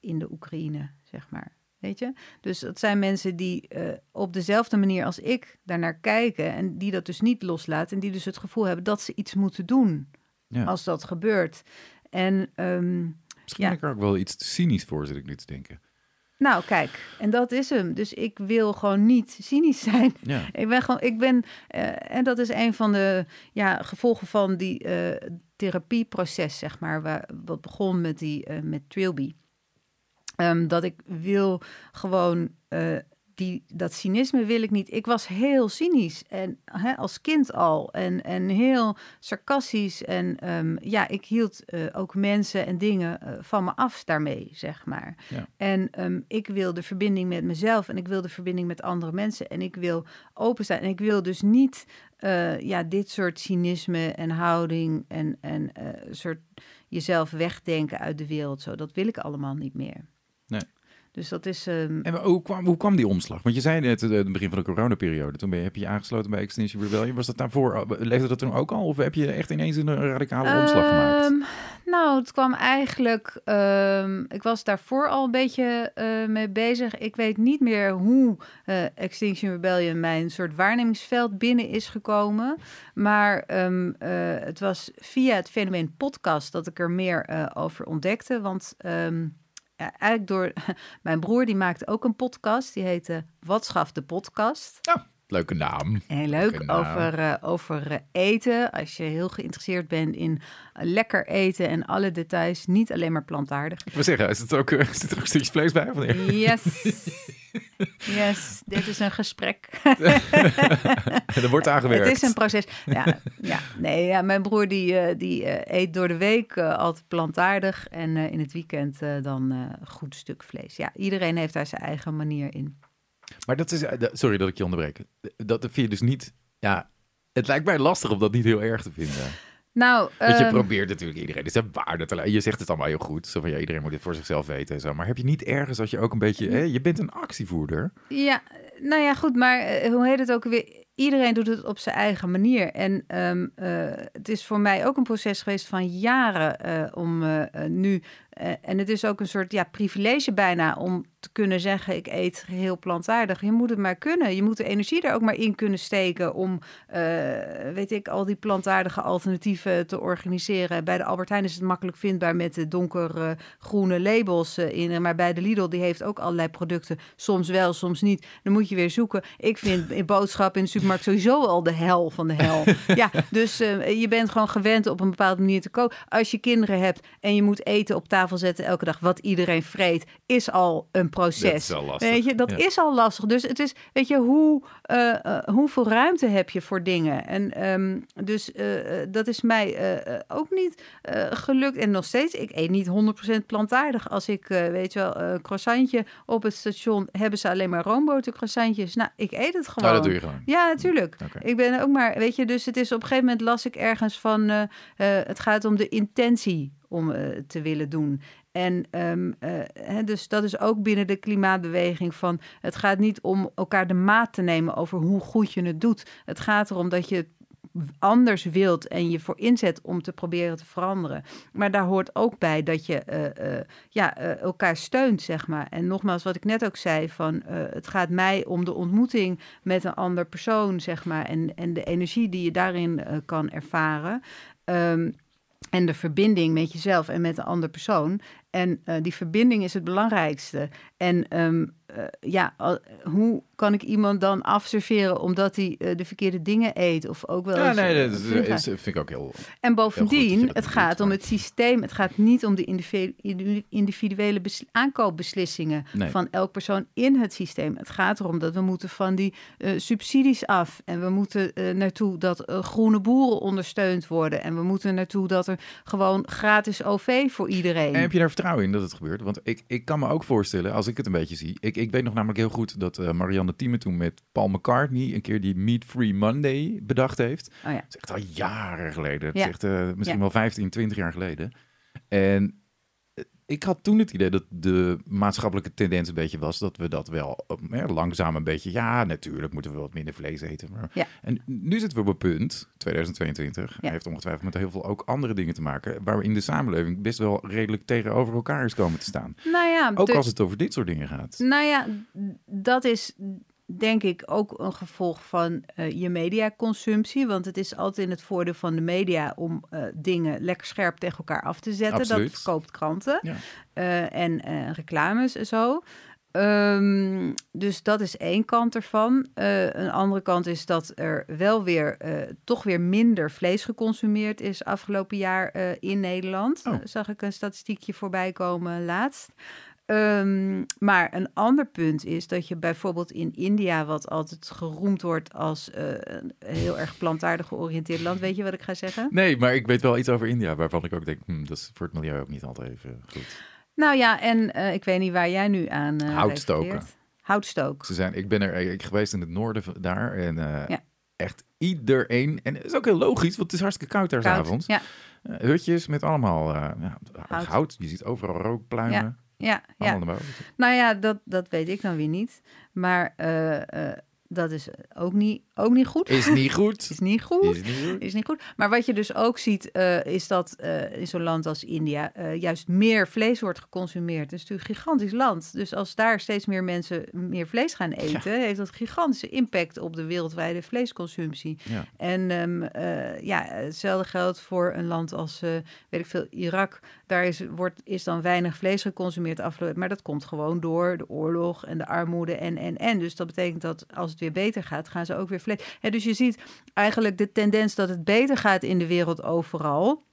in de Oekraïne, zeg maar. Weet je? Dus dat zijn mensen die eh, op dezelfde manier als ik daarnaar kijken en die dat dus niet loslaten en die dus het gevoel hebben dat ze iets moeten doen Ja. als dat gebeurt. En ehm, Misschien Ja. ik er ook wel iets te cynisch voor, zit ik nu te denken. nou, kijk, en dat is hem. Dus ik wil gewoon niet cynisch zijn. Ja. [LAUGHS] Ik ben gewoon, ik ben, eh, en dat is een van de ja, gevolgen van die eh, therapieproces, zeg maar, waar, wat begon met, die, met Trilby. Ehm, dat ik wil gewoon eh, die, dat cynisme wil ik niet. Ik was heel cynisch en hè, als kind al en, en heel sarcastisch. En ehm, ja, ik hield eh, ook mensen en dingen eh, van me af daarmee, zeg maar. Ja. En ehm, ik wil de verbinding met mezelf en ik wil de verbinding met andere mensen. En ik wil openstaan. En ik wil dus niet ja, dit soort cynisme en houding en, en soort jezelf wegdenken uit de wereld. Zo, dat wil ik allemaal niet meer. Dus dat is. ehm, En hoe kwam, hoe kwam die omslag? Want je zei net eh, het begin van de coronaperiode. Toen ben je, heb je je aangesloten bij Extinction Rebellion. Was dat daarvoor, eh, leefde dat toen ook al? Of heb je echt ineens een radicale omslag gemaakt? Ehm, nou, het kwam eigenlijk. ehm, ik was daarvoor al een beetje eh, mee bezig. Ik weet niet meer hoe Extinction Rebellion mijn soort waarnemingsveld binnen is gekomen. Maar het was via het fenomeen podcast dat ik er meer over ontdekte. Want eigenlijk door [LAUGHS] mijn broer, die maakte ook een podcast. Die heette Wat schaft de podcast? Leuke naam. Heel leuk over, eh, over eh, eten. Als je heel geïnteresseerd bent in eh, lekker eten en alle details, niet alleen maar plantaardig. Ik wil zeggen, is het ook, [LAUGHS] zit er ook een stukje vlees bij? Of nee? Yes. [LAUGHS] Yes, dit is een gesprek. [LAUGHS] er wordt aangewerkt. Het is een proces. Ja, ja, nee, ja, mijn broer die, die eet door de week altijd plantaardig en in het weekend dan een goed stuk vlees. Ja, iedereen heeft daar zijn eigen manier in. Maar dat is, eh, dat- sorry dat ik je onderbreek. Dat vind je dus niet, ja, het lijkt mij lastig om dat niet heel erg te vinden. Nou, Want je ehm, probeert natuurlijk iedereen, dus waarde te. Je zegt het allemaal heel goed, zo van ja, iedereen moet het voor zichzelf weten en zo. Maar heb je niet ergens als je ook een beetje, hè, je bent een actievoerder. Ja, nou ja, goed, maar eh, hoe heet het ook weer? Iedereen doet het op zijn eigen manier. En ehm, eh, het is voor mij ook een proces geweest van jaren om eh, nu. Eh, en het is ook een soort ja, privilege bijna om te kunnen zeggen: ik eet heel plantaardig. Je moet het maar kunnen. Je moet de energie er ook maar in kunnen steken om, eh, weet ik, al die plantaardige alternatieven te organiseren. Bij de Albert Heijn is het makkelijk vindbaar met de donkergroene labels eh, in. Maar bij de Lidl, die heeft ook allerlei producten. Soms wel, soms niet. Dan moet je weer zoeken. Ik vind in boodschappen in de supermarkt sowieso al de hel van de hel. ja, dus je bent gewoon gewend op een bepaalde manier te koken. Als je kinderen hebt en je moet eten op tafel zetten elke dag, wat iedereen vreet, is al een proces. Dat is al lastig. Weet je, dat Ja. is al lastig. Dus het is, weet je, hoe, eh, eh, hoeveel ruimte heb je voor dingen? En ehm, dus eh, dat is mij ook niet gelukt. En nog steeds, ik eet niet 100% plantaardig. Als ik, weet je wel, een croissantje op het station, hebben ze alleen maar roomboter croissantjes. Nou, ik eet het gewoon. Nou, dat doe je gewoon. Ja, natuurlijk. Oké. Ik ben ook maar, weet je, dus het is op een gegeven moment las ik ergens van, het gaat om de intentie om eh, te willen doen. En ehm, eh, dus dat is ook binnen de klimaatbeweging van, het gaat niet om elkaar de maat te nemen over hoe goed je het doet. Het gaat erom dat je anders wilt en je voor inzet om te proberen te veranderen. Maar daar hoort ook bij dat je eh, ja, elkaar steunt, zeg maar. En nogmaals, wat ik net ook zei, van het gaat mij om de ontmoeting met een ander persoon, zeg maar, en, en de energie die je daarin kan ervaren. Ehm, en de verbinding met jezelf en met een ander persoon. En eh, die verbinding is het belangrijkste. En ehm, eh, ja, al- hoe kan ik iemand dan afserveren omdat hij eh, de verkeerde dingen eet? Of ook wel Ja, eens, nee, dat is, vind ik ook heel... en bovendien, het doet, gaat om het systeem. Het gaat niet om de individu- individu- individuele bes- aankoopbeslissingen Nee. van elk persoon in het systeem. Het gaat erom dat we moeten van die subsidies af. En we moeten naartoe dat groene boeren ondersteund worden. En we moeten naartoe dat er gewoon gratis OV voor iedereen. En heb je daar vertrouwen in dat het gebeurt? Want ik, ik kan me ook voorstellen, als ik het een beetje zie... Ik, ik weet nog namelijk heel goed dat eh, Marianne Thieme toen met Paul McCartney... een keer die Meat Free Monday bedacht heeft. Oh ja. Dat is echt al jaren geleden. Dat is echt eh, misschien wel 15, 20 jaar geleden. En ik had toen het idee dat de maatschappelijke tendens een beetje was... dat we dat wel eh, langzaam een beetje... Ja, natuurlijk moeten we wat minder vlees eten. Maar... Ja. En nu zitten we op een punt, 2022... Ja. heeft ongetwijfeld met heel veel ook andere dingen te maken... waarin de samenleving best wel redelijk tegenover elkaar is komen te staan. Nou ja, Ook als het over dit soort dingen gaat. Nou ja, dat is denk ik ook een gevolg van eh, je mediaconsumptie. Want het is altijd in het voordeel van de media om eh, dingen lekker scherp tegen elkaar af te zetten. Absoluut. Dat verkoopt kranten Ja. eh, en reclames en zo. Ehm, dus dat is één kant ervan. Een andere kant is dat er wel weer toch weer minder vlees geconsumeerd is afgelopen jaar in Nederland. Oh. Zag ik een statistiekje voorbij komen laatst. Ehm, maar een ander punt is dat je bijvoorbeeld in India, wat altijd geroemd wordt als eh, een heel erg plantaardig georiënteerd land, weet je wat ik ga zeggen? Nee, maar ik weet wel iets over India, waarvan ik ook denk, hm, dat is voor het milieu ook niet altijd even goed. Nou ja, en eh, ik weet niet waar jij nu aan uh, Hout stoken. Houtstook. Ze zijn, ik ben er ik geweest in het noorden van- daar en Ja. echt iedereen, en het is ook heel logisch, want het is hartstikke koud daar s'avonds. Ja, hutjes met allemaal ja, Hout. hout. Je ziet overal rookpluimen. ja, ja. Boven. Nou ja, dat, dat weet ik dan weer niet. Maar eh, eh, dat is ook niet, ook niet goed. Is niet goed. [LAUGHS] Is niet goed. Is niet goed. Is niet goed. Maar wat je dus ook ziet, eh, is dat in zo'n land als India juist meer vlees wordt geconsumeerd. Het is natuurlijk een gigantisch land. Dus als daar steeds meer mensen meer vlees gaan eten, heeft dat gigantische impact op de wereldwijde vleesconsumptie. Ja. En ehm, eh, ja, hetzelfde geldt voor een land als, weet ik veel, Irak. Daar is, wordt, is dan weinig vlees geconsumeerd afgelopen. Maar dat komt gewoon door de oorlog en de armoede en, en, en. Dus dat betekent dat als het weer beter gaat, gaan ze ook weer vlees. Hè, dus je ziet eigenlijk de tendens dat het beter gaat in de wereld overal.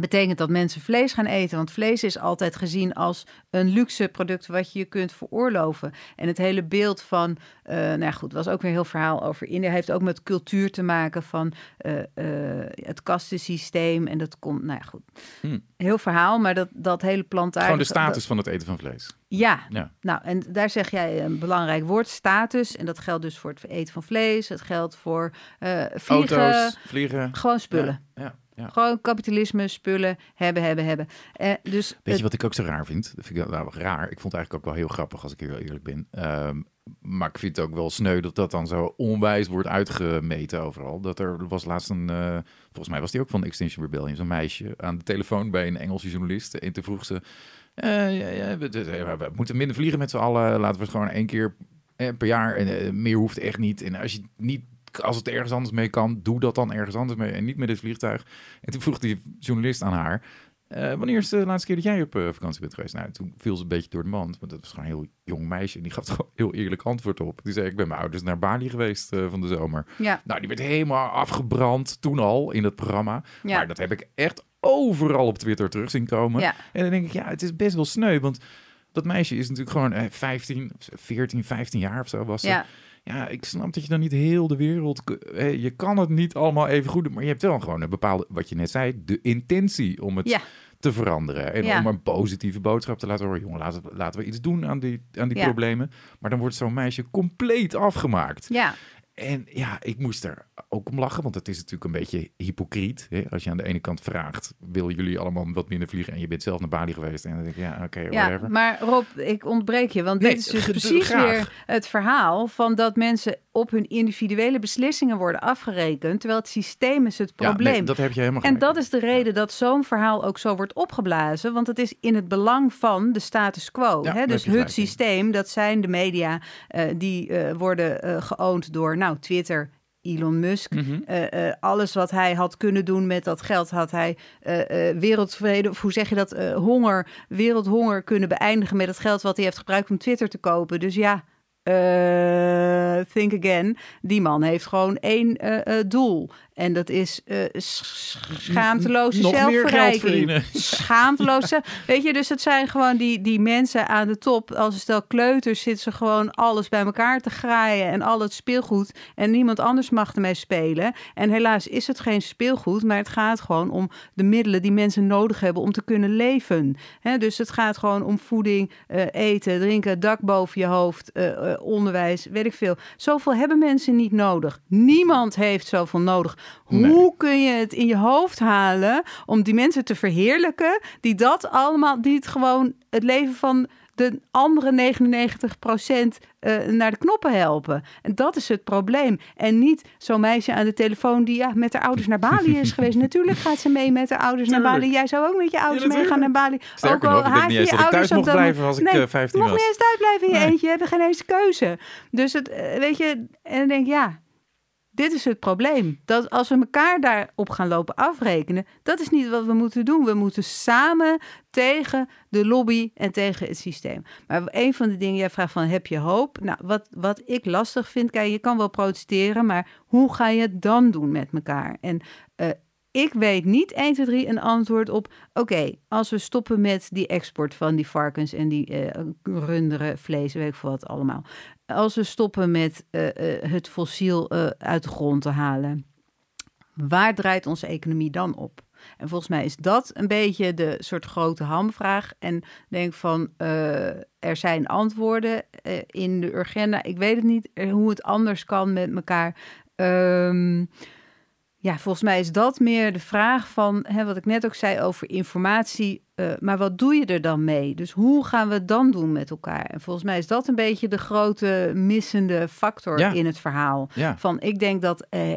Betekent dat mensen vlees gaan eten. Want vlees is altijd gezien als een luxe product wat je je kunt veroorloven. En het hele beeld van, eh nou ja, goed, was ook weer een heel verhaal over India. Heeft ook met cultuur te maken van eh, eh, het kastensysteem. En dat komt, nou ja, goed. Hm. Heel verhaal, maar dat, dat hele plantaardige... Gewoon de status van het eten van vlees. Ja, Ja. nou, en daar zeg jij een belangrijk woord, status. En dat geldt dus voor het eten van vlees. Het geldt voor vliegen. Auto's, vliegen. Gewoon spullen. Ja, ja, ja. Gewoon kapitalisme, spullen, hebben, hebben, hebben. Eh, dus Weet je wat ik ook zo raar vind? Dat vind ik nou, raar. Ik vond het eigenlijk ook wel heel grappig, als ik heel eerlijk ben. Ehm, maar ik vind het ook wel sneu dat dat dan zo onwijs wordt uitgemeten overal. Dat er was laatst een, eh, volgens mij was die ook van Extinction Rebellion, zo'n meisje aan de telefoon bij een Engelse journalist. En toen vroeg ze, eh, ja, ja, we, we- we moeten minder vliegen met z'n allen. Laten we het gewoon één keer eh, per jaar. En meer hoeft echt niet. En als je niet als het ergens anders mee kan, doe dat dan ergens anders mee en niet met dit vliegtuig. En toen vroeg die journalist aan haar, eh, wanneer is de laatste keer dat jij op eh, vakantie bent geweest? Nou, toen viel ze een beetje door de mand, want dat was gewoon een heel jong meisje. En die gaf [LAUGHS] er gewoon heel eerlijk antwoord op. Die zei, ik ben met mijn ouders naar Bali geweest eh, van de zomer. ja, Nou, die werd helemaal afgebrand toen al in dat programma. ja, Maar dat heb ik echt overal op Twitter terug zien komen. ja, En dan denk ik, ja, het is best wel sneu, want dat meisje is natuurlijk gewoon eh, 15, 14, 15 jaar of zo was ze. Ja, ik snap dat je dan niet heel de wereld... Je kan het niet allemaal even goed doen, maar je hebt wel gewoon een bepaalde, wat je net zei, de intentie om het ja, te veranderen. En Ja. om een positieve boodschap te laten horen. Jongen, laten we, laten we iets doen aan die, aan die Ja. problemen. Maar dan wordt zo'n meisje compleet afgemaakt. ja, En ja, ik moest er ook om lachen, want het is natuurlijk een beetje hypocriet. Hè? Als je aan de ene kant vraagt, willen jullie allemaal wat minder vliegen? En je bent zelf naar Bali geweest. En dan denk ik, ja, oké, ja. whatever. Maar Rob, ik ontbreek je, want Nee, dit is dus [LAUGHS] precies graag. weer het verhaal van dat mensen op hun individuele beslissingen worden afgerekend, terwijl het systeem is het Ja, probleem. nee, dat heb je helemaal En dat is de reden dat zo'n verhaal ook zo wordt opgeblazen. Want het is in het belang van de status quo. Ja, hè? Dus het systeem, dat zijn de media eh, die eh, worden eh geoond door nou, Twitter, Elon Musk. Mhm. Eh, eh, alles wat hij had kunnen doen met dat geld, had hij eh, wereldvrede, of hoe zeg je dat, honger, wereldhonger kunnen beëindigen met het geld wat hij heeft gebruikt om Twitter te kopen. Dus ja, eh, think again. Die man heeft gewoon één eh, eh, doel. En dat is sch- schaamteloze Nog zelfverrijking. [LAUGHS] zelf- Weet je, dus het zijn gewoon die, die mensen aan de top. Als een stel kleuters zitten ze gewoon alles bij elkaar te graaien. En al het speelgoed. En niemand anders mag ermee spelen. En helaas is het geen speelgoed. Maar het gaat gewoon om de middelen die mensen nodig hebben om te kunnen leven. Dus het gaat gewoon om voeding, eten, drinken, dak boven je hoofd, onderwijs, weet ik veel. Zoveel hebben mensen niet nodig. Niemand heeft zoveel nodig. Nee. Hoe kun je het in je hoofd halen om die mensen te verheerlijken, die dat allemaal, die het gewoon het leven van de andere 99% eh, naar de knoppen helpen. En dat is het probleem. En niet zo'n meisje aan de telefoon die ja, met haar ouders naar Bali is geweest. [LAUGHS] Natuurlijk gaat ze mee met haar ouders naar. Bali. Jij zou ook met je ouders Ja, meegaan naar Bali. Sterker ik denk niet eens dat ik thuis mocht blijven als ik nee, eh, 15 mocht was. niet eens thuis blijven in je Nee. eentje. Je hebt geen eens keuze. Dus het, eh, weet je, en dan denk ik, ja, dit is het probleem. Dat als we elkaar daarop gaan lopen afrekenen, dat is niet wat we moeten doen. We moeten samen tegen de lobby en tegen het systeem. Maar een van de dingen, jij vraagt van, heb je hoop? Nou, wat, wat ik lastig vind, kijk, je kan wel protesteren, maar hoe ga je het dan doen met elkaar? En ik weet niet 1, 2, 3 een antwoord op. Oké, als we stoppen met die export van die varkens en die eh, runderen, vlees, weet ik veel wat allemaal. Als we stoppen met eh, eh, het fossiel uit de grond te halen, waar draait onze economie dan op? En volgens mij is dat een beetje de soort grote hamvraag. En denk van, er zijn antwoorden in de agenda. Ik weet het niet hoe het anders kan met elkaar. Ehm, ja, volgens mij is dat meer de vraag van hè, wat ik net ook zei over informatie. eh, maar wat doe je er dan mee? Dus hoe gaan we het dan doen met elkaar? En volgens mij is dat een beetje de grote missende factor Ja. in het verhaal. Ja, Van ik denk dat eh,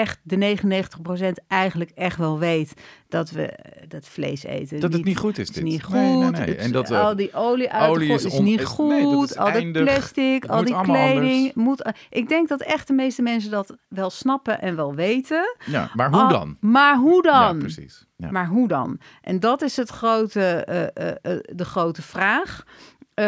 echt de 99% eigenlijk echt wel weet dat we eh, dat vlees eten. dat het niet goed is is dit. niet goed. Nee, nee, nee. Het- En dat, eh, al die olie uit olie is is, on- niet is- goed. is al die plastic, Het al die kleding. anders. Moet, ik denk dat echt de meeste mensen dat wel snappen en wel weten. ja, maar hoe Al- dan? Maar hoe Ja, dan? precies. Ja. Maar hoe dan? En dat is het grote, eh, de grote vraag. Eh,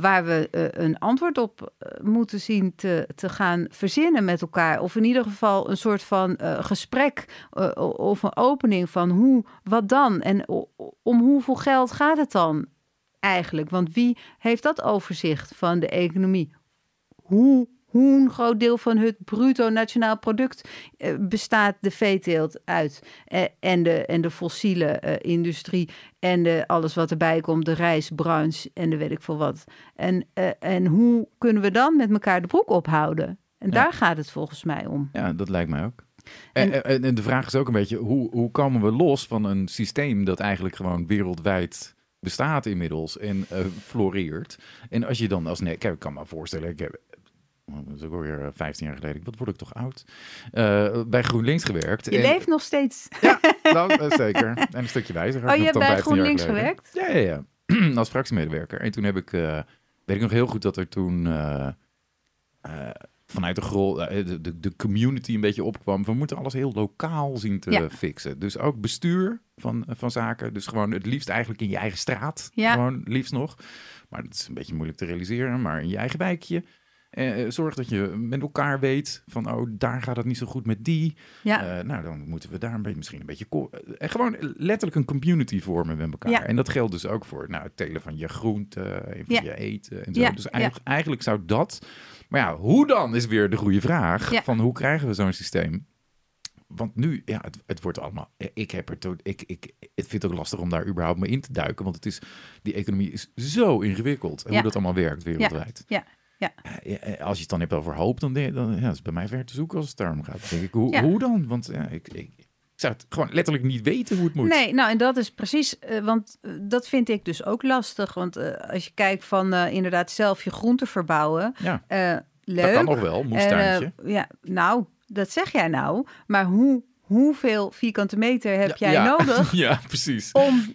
waar we eh, een antwoord op eh, moeten zien te, te gaan verzinnen met elkaar. Of in ieder geval een soort van gesprek of een opening van hoe, wat dan? En om hoeveel geld gaat het dan eigenlijk? Want wie heeft dat overzicht van de economie? Hoe, hoe een groot deel van het bruto nationaal product eh, bestaat de veeteelt uit? Eh, en, de, en de fossiele eh, industrie en de, alles wat erbij komt, de rijstbranche en de weet ik veel wat. En, en hoe kunnen we dan met elkaar de broek ophouden? En Ja. daar gaat het volgens mij om. Ja, dat lijkt mij ook. En, en, en de vraag is ook een beetje, hoe, hoe komen we los van een systeem dat eigenlijk gewoon wereldwijd bestaat inmiddels en eh, floreert. En als je dan als nee, kijk, ik kan me voorstellen, ik heb, dat is ook alweer eh, 15 jaar geleden, wat word ik toch oud, Eh, bij GroenLinks gewerkt. Je En- leeft nog steeds. Ja, [LAUGHS] dat, eh, zeker. En een stukje wijzer. Oh, je hebt bij GroenLinks gewerkt? Ja, ja, ja. [CLEARS THROAT] Als fractiemedewerker. En toen heb ik, eh, weet ik nog heel goed dat er toen eh, eh, vanuit de, grol, eh, de, de, de community een beetje opkwam. We moeten alles heel lokaal zien te Ja. fixen. Dus ook bestuur van, van zaken. Dus gewoon het liefst eigenlijk in je eigen straat. Ja. Gewoon liefst nog. Maar dat is een beetje moeilijk te realiseren. Maar in je eigen wijkje. Eh, zorg dat je met elkaar weet van, oh, daar gaat het niet zo goed met die. Ja, Eh, nou, dan moeten we daar een beetje, misschien een beetje... ko- eh, gewoon letterlijk een community vormen met elkaar. Ja. En dat geldt dus ook voor nou, het telen van je groenten, en van Ja. je eten en zo. Ja, Dus eigenlijk, eigenlijk zou dat... Maar ja, hoe dan is weer de goede vraag. Van hoe krijgen we zo'n systeem? Want nu, ja, het, het wordt allemaal... Ik heb er ik, ik, ik vind het ook lastig om daar überhaupt mee in te duiken. Want het is, die economie is zo ingewikkeld. En Ja. hoe dat allemaal werkt wereldwijd. ja, ja. Eh, Als je het dan hebt over hoop, dan, dan ja, is bij mij ver te zoeken als het daarom gaat. Dan denk ik, hoe, Ja. hoe dan? Want ja, ik, ik, ik zou het gewoon letterlijk niet weten hoe het moet. Nee, nou en dat is precies, eh, want eh, dat vind ik dus ook lastig. Want eh, als je kijkt van eh, inderdaad zelf je groenten verbouwen, Ja, eh, leuk. dat kan nog wel, moestuintje. Eh, ja, nou, dat zeg jij nou. Maar hoe, hoeveel vierkante meter heb jij ja. [LAUGHS] nodig ja, precies. om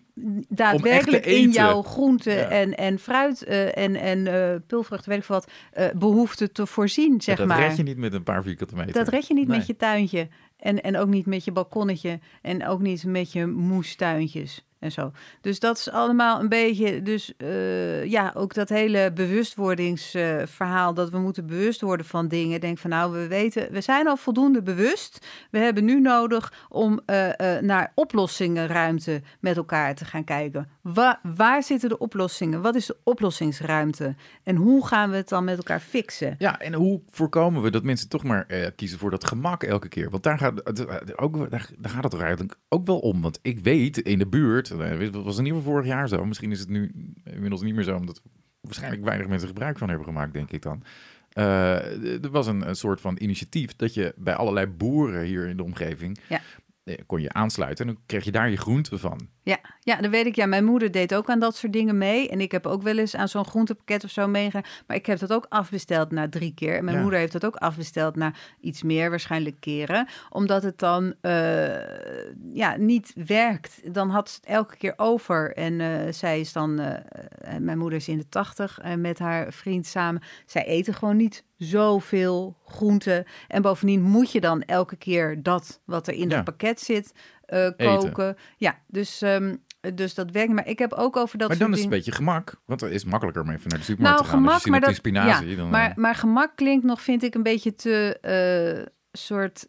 daadwerkelijk in jouw groente Ja. en, en fruit eh, en, en eh pulvruchten, weet ik veel wat, eh behoefte te voorzien, zeg dat maar. red je niet met een paar vierkante meter. Dat red je niet Nee. met je tuintje. En, en ook niet met je balkonnetje. En ook niet met je moestuintjes en zo. Dus dat is allemaal een beetje... Dus eh, ja, ook dat hele bewustwordingsverhaal... dat we moeten bewust worden van dingen. Denk van nou, we weten... We zijn al voldoende bewust. We hebben nu nodig om eh, eh, naar oplossingenruimte met elkaar te gaan kijken. Wa- waar zitten de oplossingen? Wat is de oplossingsruimte? En hoe gaan we het dan met elkaar fixen? Ja, en hoe voorkomen we dat mensen toch maar kiezen voor dat gemak elke keer? Want daar gaat, ook, daar, daar gaat het er eigenlijk ook wel om. Want ik weet in de buurt, eh, dat was in ieder geval vorig jaar zo. Misschien is het nu inmiddels niet meer zo, omdat waarschijnlijk weinig mensen gebruik van hebben gemaakt, denk ik dan. Eh, er was een, een soort van initiatief dat je bij allerlei boeren hier in de omgeving Ja. Eh, kon je aansluiten en dan kreeg je daar je groenten van. Ja, ja, dat weet ik. Ja, mijn moeder deed ook aan dat soort dingen mee. En ik heb ook wel eens aan zo'n groentepakket of zo meegegaan. Maar ik heb dat ook afbesteld na drie keer. En mijn Ja. moeder heeft dat ook afbesteld na iets meer, waarschijnlijk keren. Omdat het dan eh, ja, niet werkt. Dan had ze het elke keer over. En eh, zij is dan, mijn moeder is in de tachtig en met haar vriend samen. Zij eten gewoon niet zoveel groenten. En bovendien moet je dan elke keer dat wat er in Ja. dat pakket zit eh, koken. Ja, dus, ehm, dus dat werkt. Maar ik heb ook over dat maar dan is het een beetje gemak, want het is makkelijker om even naar de supermarkt Nou, te gaan. gemak, maar dat, in spinazie, ja, dan, maar, eh, maar gemak klinkt nog, vind ik, een beetje te eh, soort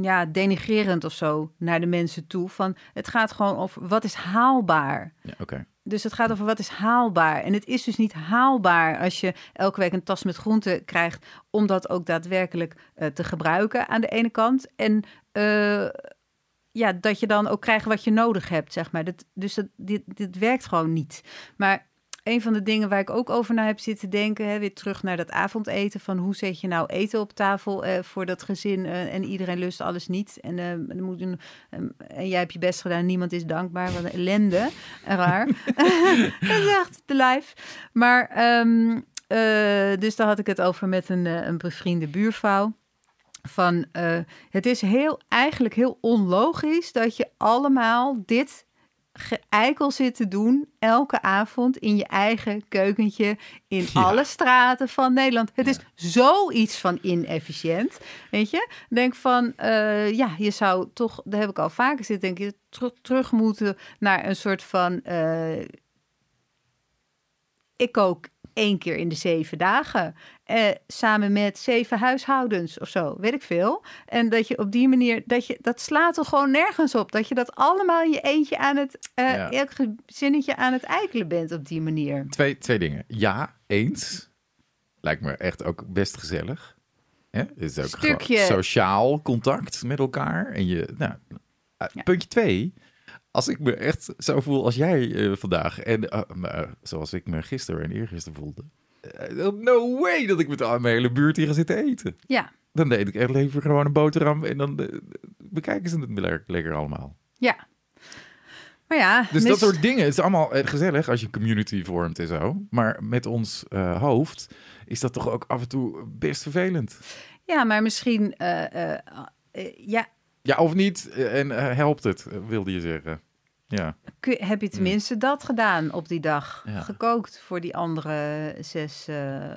ja, denigrerend of zo naar de mensen toe. Van, het gaat gewoon over wat is haalbaar. Ja, oké. Dus het gaat over wat is haalbaar. En het is dus niet haalbaar als je elke week een tas met groenten krijgt, om dat ook daadwerkelijk eh, te gebruiken aan de ene kant. En eh, ja, dat je dan ook krijgt wat je nodig hebt, zeg maar. Dat, dus dat, dit, dit werkt gewoon niet. Maar een van de dingen waar ik ook over na heb zitten denken, hè, weer terug naar dat avondeten, van hoe zet je nou eten op tafel eh, voor dat gezin eh, en iedereen lust alles niet. En, eh, moet een, ehm, en jij hebt je best gedaan, niemand is dankbaar, wat een ellende. En raar. [LAUGHS] dat is echt de life. Maar, ehm, eh, dus daar had ik het over met een, eh, een bevriende buurvrouw van eh, het is heel, eigenlijk heel onlogisch dat je allemaal dit geijkel zit te doen elke avond in je eigen keukentje in Ja. alle straten van Nederland. Het Ja. is zoiets van inefficiënt, weet je? Denk van, eh, ja, je zou toch, daar heb ik al vaker zitten, denk je, terug, terug moeten naar een soort van, eh, ik kook één keer in de zeven dagen. Eh, samen met zeven huishoudens of zo, weet ik veel. En dat je op die manier, dat, je, dat slaat er gewoon nergens op. Dat je dat allemaal je eentje aan het, eh Ja. elk gezinnetje aan het eikelen bent op die manier. Twee, twee dingen. Ja, eens. Lijkt me echt ook best gezellig. Is ook Stukje. sociaal contact met elkaar. En je, nou, eh, Ja. Puntje twee. Als ik me echt zo voel als jij eh, vandaag. En eh, maar, zoals ik me gisteren en eergisteren voelde. eh, no way dat ik met mijn hele buurt hier ga zitten eten. Ja, Dan deed ik echt liever gewoon een boterham. En dan bekijken ze het lekker, lekker allemaal. ja. Maar ja, Dus mis- dat soort dingen. Het is allemaal gezellig als je community vormt en zo. Maar met ons hoofd is dat toch ook af en toe best vervelend. ja, maar misschien, ja, Ja, of niet? Eh, En eh, helpt het, eh, wilde je zeggen. Ja, heb je tenminste dat gedaan op die dag? Ja. Gekookt voor die andere zes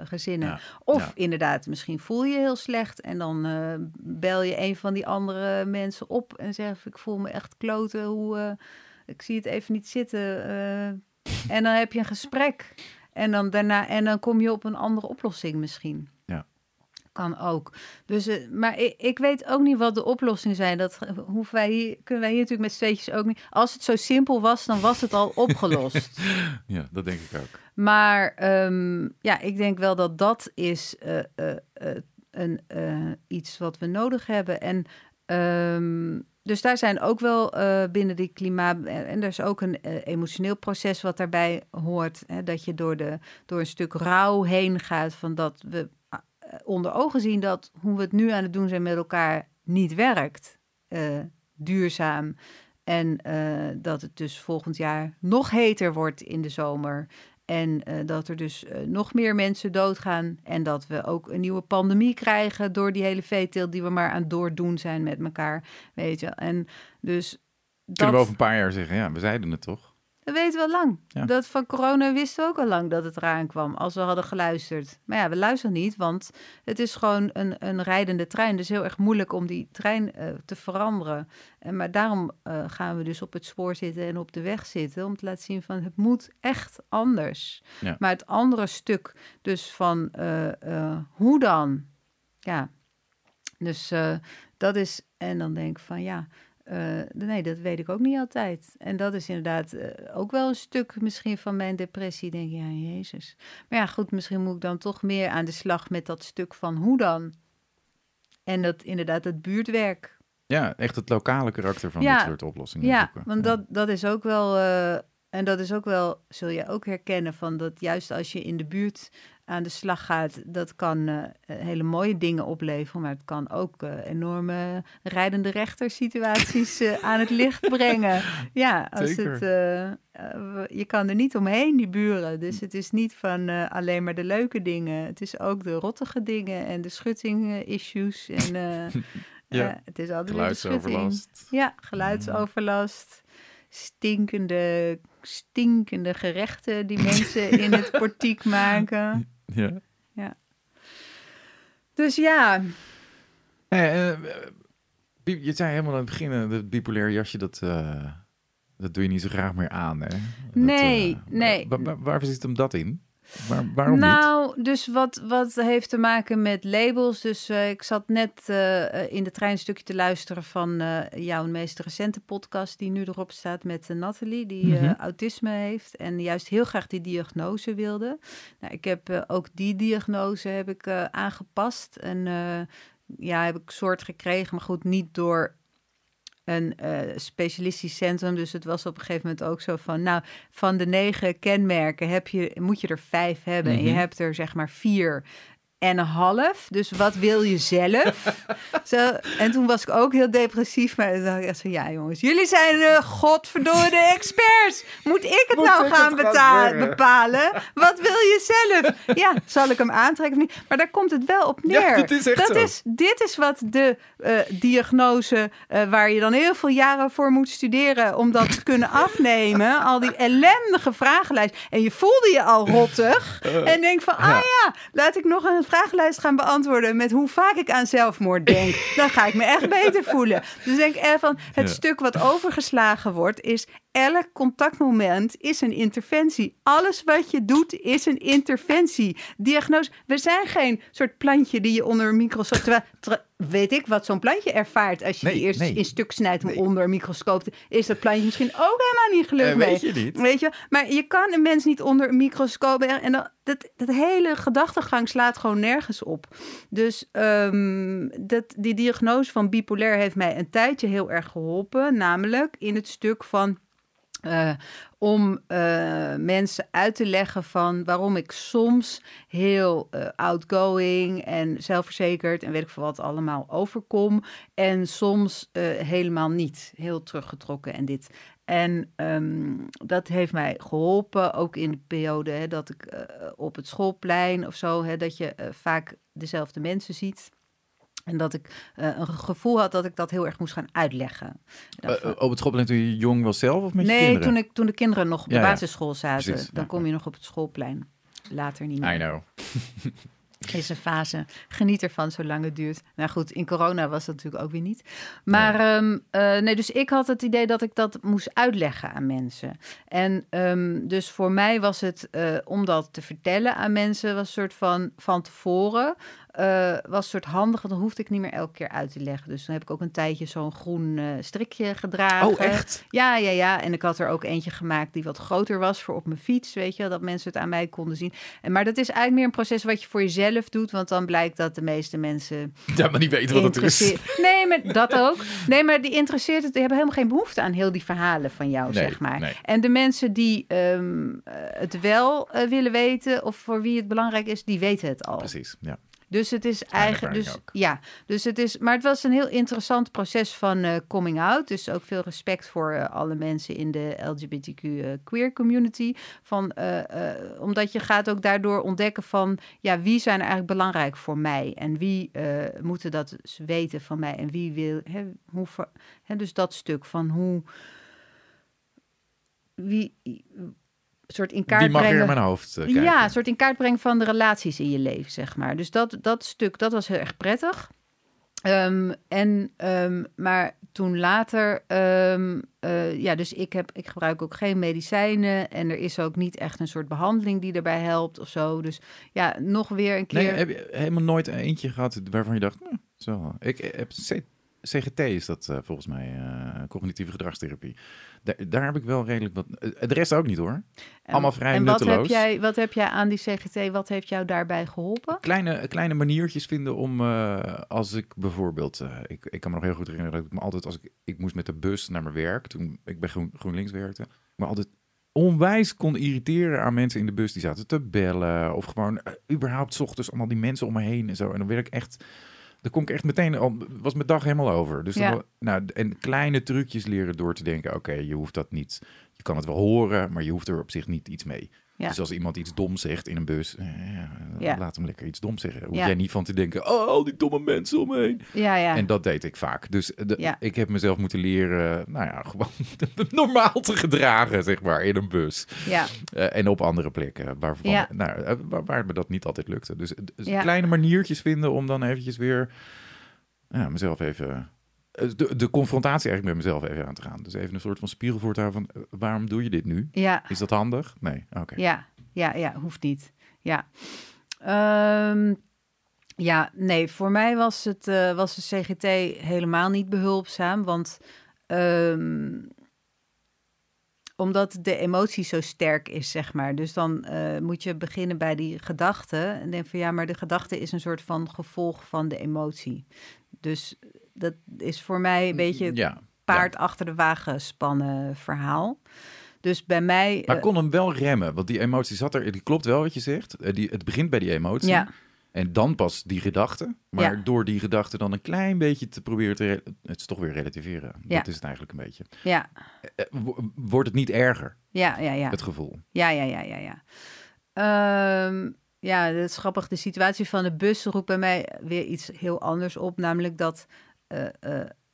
gezinnen. Ja. Of inderdaad, misschien voel je je heel slecht en dan bel je een van die andere mensen op en zeg ik voel me echt kloten, hoe, ik zie het even niet zitten. en dan heb je een gesprek en dan daarna en dan kom je op een andere oplossing misschien. Kan ook. Dus, eh, maar ik, ik weet ook niet wat de oplossingen zijn. Dat hoeven wij hier, kunnen wij hier natuurlijk met steetjes ook niet. Als het zo simpel was, dan was het al opgelost. [LAUGHS] ja, dat denk ik ook. Maar ehm, ja, ik denk wel dat dat is eh, eh, een, iets wat we nodig hebben. En ehm, dus daar zijn ook wel binnen die klimaat... En, er is ook een emotioneel proces wat daarbij hoort. Hè, dat je door, de, door een stuk rouw heen gaat van dat we onder ogen zien... dat hoe we het nu aan het doen zijn met elkaar niet werkt. eh, duurzaam. En eh, dat het dus volgend jaar nog heter wordt in de zomer. En eh, dat er dus eh, nog meer mensen doodgaan. En dat we ook een nieuwe pandemie krijgen door die hele veeteelt die we maar aan het doordoen zijn met elkaar. Weet je. En dus Kunnen we dat, over een paar jaar zeggen, ja, we zeiden het toch? Dat weten we al lang. Ja. Dat van corona wisten we ook al lang dat het eraan kwam. Als we hadden geluisterd. Maar ja, we luisteren niet, want het is gewoon een, een rijdende trein. Dus heel erg moeilijk om die trein eh, te veranderen. En, maar daarom eh, gaan we dus op het spoor zitten en op de weg zitten. Om te laten zien van het moet echt anders. Ja. Maar het andere stuk dus van eh, hoe dan? Ja, dus dat is... En dan denk ik van ja... eh, nee, dat weet ik ook niet altijd. En dat is inderdaad eh, ook wel een stuk misschien van mijn depressie. Denk je, ja, Jezus. Maar ja, goed, misschien moet ik dan toch meer aan de slag met dat stuk van hoe dan? En dat inderdaad het buurtwerk. Ja, echt het lokale karakter van Ja. dit soort oplossingen Ja, zoeken. want dat, dat is ook wel... eh, en dat is ook wel, zul je ook herkennen, van dat juist als je in de buurt aan de slag gaat, dat kan eh, hele mooie dingen opleveren, maar het kan ook eh, enorme rijdende rechtersituaties eh, [LAUGHS] aan het licht brengen. Ja, als Zeker. het, je kan er niet omheen, die buren. Dus het is niet van alleen maar de leuke dingen. Het is ook de rottige dingen en de schutting-issues. en [LAUGHS] Ja. het is altijd. Geluidsoverlast. Ja, geluidsoverlast. Stinkende, stinkende gerechten die mensen in het [LAUGHS] portiek maken. Ja. Dus ja, Hey, eh, je zei helemaal aan het begin, eh, dat bipolair jasje, dat, eh, dat doe je niet zo graag meer aan, hè? Dat, Nee, eh, nee. wa- wa- waar zit hem dat in? Waar, waarom niet? nou, dus wat, wat heeft te maken met labels. Dus eh, ik zat net eh, in de trein een stukje te luisteren van eh, jouw meest recente podcast die nu erop staat met Nathalie, die Mhm. autisme heeft en juist heel graag die diagnose wilde. Nou, ik heb ook die diagnose heb ik aangepast en ja, heb ik soort gekregen, maar goed, niet door een eh, specialistisch centrum. Dus het was op een gegeven moment ook zo van, nou, van de negen kenmerken heb je, moet je er vijf hebben. En je Mhm. hebt er zeg maar vier en een half. Dus wat wil je zelf? [LAUGHS] zo, en toen was ik ook heel depressief. Maar dan dacht ik echt zo, ja jongens, jullie zijn de godverdomme experts. Moet ik het Moet nou ik gaan het bepalen? Wat wil je zelf? Ja, zal ik hem aantrekken of niet? Maar daar komt het wel op neer. Ja, dat is echt dat zo. is, dit is wat de eh, diagnose, eh, waar je dan heel veel jaren voor moet studeren om dat te kunnen [LAUGHS] afnemen. Al die ellendige vragenlijst. En je voelde je al rottig. [LAUGHS] en denk van, ah ja, laat ik nog een vragenlijst gaan beantwoorden met hoe vaak ik aan zelfmoord denk. [LAUGHS] Dan ga ik me echt beter voelen. Dus denk even van, het Ja. stuk wat overgeslagen wordt is elk contactmoment is een interventie. Alles wat je doet is een interventie. Diagnose. We zijn geen soort plantje die je onder een microscoop. Weet ik wat zo'n plantje ervaart als je Nee, die eerst nee. in stuk snijdt Nee. onder een microscoop. Is dat plantje misschien ook helemaal niet gelukt Eh, weet je niet. Weet je, maar je kan een mens niet onder een microscoop. En dat, dat, dat hele gedachtegang slaat gewoon nergens op. Dus ehm, dat, die diagnose van bipolair heeft mij een tijdje heel erg geholpen. Namelijk in het stuk van. Eh, om eh, mensen uit te leggen van waarom ik soms heel eh, outgoing en zelfverzekerd en weet ik veel wat allemaal overkom. En soms helemaal niet, heel teruggetrokken en dit. En ehm, dat heeft mij geholpen, ook in de periode hè, dat ik op het schoolplein of zo, hè, dat je vaak dezelfde mensen ziet. En dat ik eh, een gevoel had dat ik dat heel erg moest gaan uitleggen. Eh, van, op het schoolplein toen je jong was zelf of met je nee, kinderen? toen, ik, toen de kinderen nog op de Ja, basisschool zaten, Precies, dan ja. kom je nog op het schoolplein. Later niet meer. I know. [LAUGHS] is een fase. Geniet ervan zolang het duurt. Nou goed, in corona was dat natuurlijk ook weer niet. Maar ehm, eh, nee, dus ik had het idee dat ik dat moest uitleggen aan mensen. En ehm, dus voor mij was het eh, om dat te vertellen aan mensen, was een soort van van tevoren. Eh, was een soort handig, want dan hoefde ik niet meer elke keer uit te leggen. Dus dan heb ik ook een tijdje zo'n groen eh, strikje gedragen. Oh, echt? Ja, ja, ja. En ik had er ook eentje gemaakt die wat groter was voor op mijn fiets, weet je, dat mensen het aan mij konden zien. En, maar dat is eigenlijk meer een proces wat je voor jezelf doet, want dan blijkt dat de meeste mensen [LAUGHS] Ja, maar niet weten wat het is. Nee, maar dat ook. Nee, maar die interesseert het. Die hebben helemaal geen behoefte aan heel die verhalen van jou, Nee, zeg maar. nee. En de mensen die ehm, eh, het wel willen weten of voor wie het belangrijk is, die weten het al. Precies, ja. Dus het is eigenlijk. Dus, ook. ja, dus het is. Maar het was een heel interessant proces van eh, coming out. Dus ook veel respect voor eh, alle mensen in de LGBTQ eh, queer community. Van, omdat je gaat ook daardoor ontdekken van ja, wie zijn eigenlijk belangrijk voor mij en wie moeten dat dus weten van mij en wie wil. Hè, hoe, hè, dus dat stuk van hoe. Wie. Soort in kaart Die mag brengen. in mijn hoofd eh, kijken. Ja, een soort in kaart brengen van de relaties in je leven, zeg maar. Dus dat, dat stuk, dat was heel erg prettig. Ehm, en, ehm, maar toen later, ehm, eh, ja, dus ik, heb, ik gebruik ook geen medicijnen en er is ook niet echt een soort behandeling die erbij helpt of zo. Dus ja, nog weer een keer. Nee, heb je helemaal nooit eentje gehad waarvan je dacht, hm, zo. Ik heb C- CGT is dat eh, volgens mij, eh, cognitieve gedragstherapie. Daar, daar heb ik wel redelijk wat. eh, de rest ook niet hoor. En- allemaal vrij en wat heb, nutteloos. jij, wat heb jij aan die CGT, wat heeft jou daarbij geholpen? Kleine, kleine maniertjes vinden om, als ik bijvoorbeeld, ik, ik kan me nog heel goed herinneren dat ik me altijd, als ik, ik moest met de bus naar mijn werk, toen ik bij Groen, GroenLinks werkte, maar altijd onwijs kon irriteren aan mensen in de bus die zaten te bellen of gewoon überhaupt 's ochtends allemaal die mensen om me heen en zo. En dan werd ik echt, dan kon ik echt meteen, al was mijn dag helemaal over. Dus Ja. dan, nou, en kleine trucjes leren door te denken, oké, je hoeft dat niet, je kan het wel horen, maar je hoeft er op zich niet iets mee. Ja. Dus als iemand iets dom zegt in een bus, eh, ja, laat hem lekker iets dom zeggen. Hoef Ja. jij niet van te denken, oh, al die domme mensen om me heen. Ja, ja. En dat deed ik vaak. Dus de- ik heb mezelf moeten leren, nou ja, [LAUGHS] gewoon normaal te gedragen, zeg maar, in een bus. ja. Eh, en op andere plekken, waarvan, nou, eh, waar, waar me dat niet altijd lukte. Dus, dus Ja. kleine maniertjes vinden om dan eventjes weer ja, mezelf even... eh, De, de confrontatie eigenlijk met mezelf even aan te gaan. Dus even een soort van spiegel voor te houden van... eh, waarom doe je dit nu? ja. Is dat handig? Nee, oké. Ja, ja, ja, hoeft niet. Ja. Ehm, ja, nee, voor mij was, het, eh, was de CGT helemaal niet behulpzaam. Want ehm, omdat de emotie zo sterk is, zeg maar. Dus dan moet je beginnen bij die gedachte. En denk van ja, maar de gedachte is een soort van gevolg van de emotie. Dus dat is voor mij een beetje het Ja. paard achter de wagen spannen verhaal. Dus bij mij. Maar eh, kon hem wel remmen, want die emotie zat er. Die klopt wel wat je zegt. Eh, Die, het begint bij die emotie. ja, En dan pas die gedachte. Maar Ja. door die gedachte dan een klein beetje te proberen te... Het is toch weer relativeren. Ja. Dat is het eigenlijk een beetje. ja, Eh, wo- Wordt het niet erger, ja, ja, ja. het gevoel? Ja, ja, ja, ja, ja. Ehm, ja, dat is grappig. De situatie van de bus roept bij mij weer iets heel anders op. Namelijk dat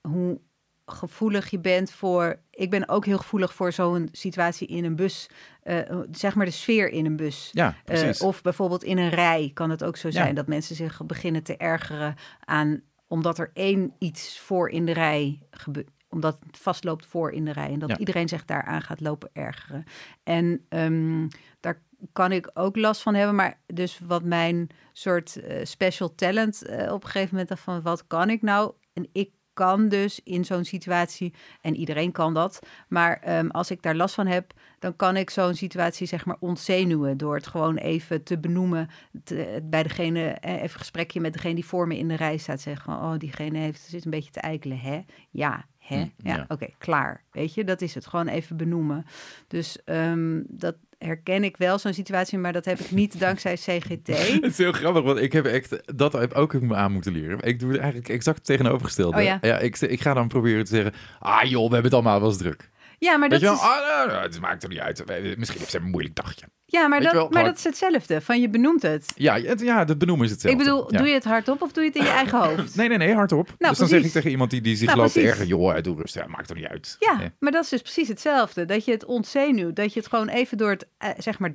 hoe gevoelig je bent voor... Ik ben ook heel gevoelig voor zo'n situatie in een bus. eh, zeg maar de sfeer in een bus. Ja, Eh, of bijvoorbeeld in een rij kan het ook zo Ja. zijn dat mensen zich beginnen te ergeren aan omdat er één iets voor in de rij gebeurt. Omdat het vastloopt voor in de rij. En dat Ja. iedereen zich daaraan gaat lopen ergeren. En ehm, daar kan ik ook last van hebben. Maar dus wat mijn soort eh, special talent eh, op een gegeven moment van wat kan ik nou? En ik kan dus in zo'n situatie, en iedereen kan dat, maar ehm, als ik daar last van heb, dan kan ik zo'n situatie zeg maar ontzenuwen door het gewoon even te benoemen te- bij degene, eh, even een gesprekje met degene die voor me in de rij staat, zeggen oh, diegene heeft, zit een beetje te eikelen, hè? Ja, hè? Ja, ja. oké, klaar. Weet je, dat is het, gewoon even benoemen. Dus ehm, dat herken ik wel, zo'n situatie, maar dat heb ik niet [LAUGHS] dankzij CGT. Het is heel grappig, want ik heb echt dat heb ook me aan moeten leren. Ik doe het eigenlijk exact het tegenovergestelde. Oh ja? ik, ik ga dan proberen te zeggen, ah joh, we hebben het allemaal wel eens druk. Ja, maar Weet dat je wel, is... ah, nou, nou, het maakt er niet uit. Misschien heeft ze een moeilijk dagje. Ja, maar, Weet dat, wel, maar dat is hetzelfde. Van je benoemt het. Ja, het, ja, het benoemen is hetzelfde. Ik bedoel, Ja. doe je het hardop of doe je het in je eigen hoofd? [LAUGHS] Nee, nee, nee, hardop. dus dan zeg ik tegen iemand die, die zich Nou, precies. ergeren, joh, doe rustig, ja, maakt er niet uit. Ja, Nee. maar dat is dus precies hetzelfde. Dat je het ontzenuwt. Dat je het gewoon even door het, eh, zeg maar,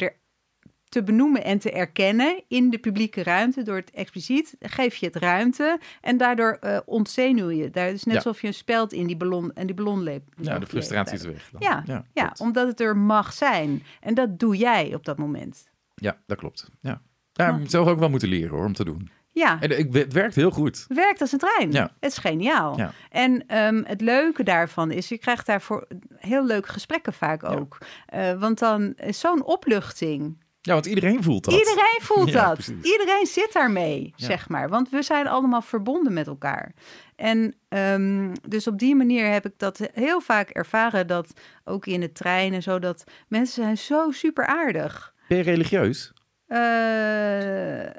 te benoemen en te erkennen in de publieke ruimte, door het expliciet, geef je het ruimte en daardoor eh ontzenuw je. Daar is net Ja. alsof je een speld in die ballon en die ballon leept. Ja, de frustratie is weg. Dan. Ja, ja, omdat het er mag zijn. En dat doe jij op dat moment. ja, dat klopt. Ja. Ja, ik zou ook wel moeten leren hoor, om te doen. Ja, En ik, het werkt heel goed. het werkt als een trein. Ja. Het is geniaal. Ja. En ehm, het leuke daarvan is, je krijgt daarvoor heel leuke gesprekken vaak Ja. ook. Eh, want dan is zo'n opluchting. Ja, want iedereen voelt dat. Iedereen voelt [LAUGHS] Ja, dat. precies. Iedereen zit daarmee, Ja. zeg maar. Want we zijn allemaal verbonden met elkaar. En ehm, dus op die manier heb ik dat heel vaak ervaren. Dat ook in de trein en zo, dat mensen zijn zo super aardig. Ben je religieus? Eh,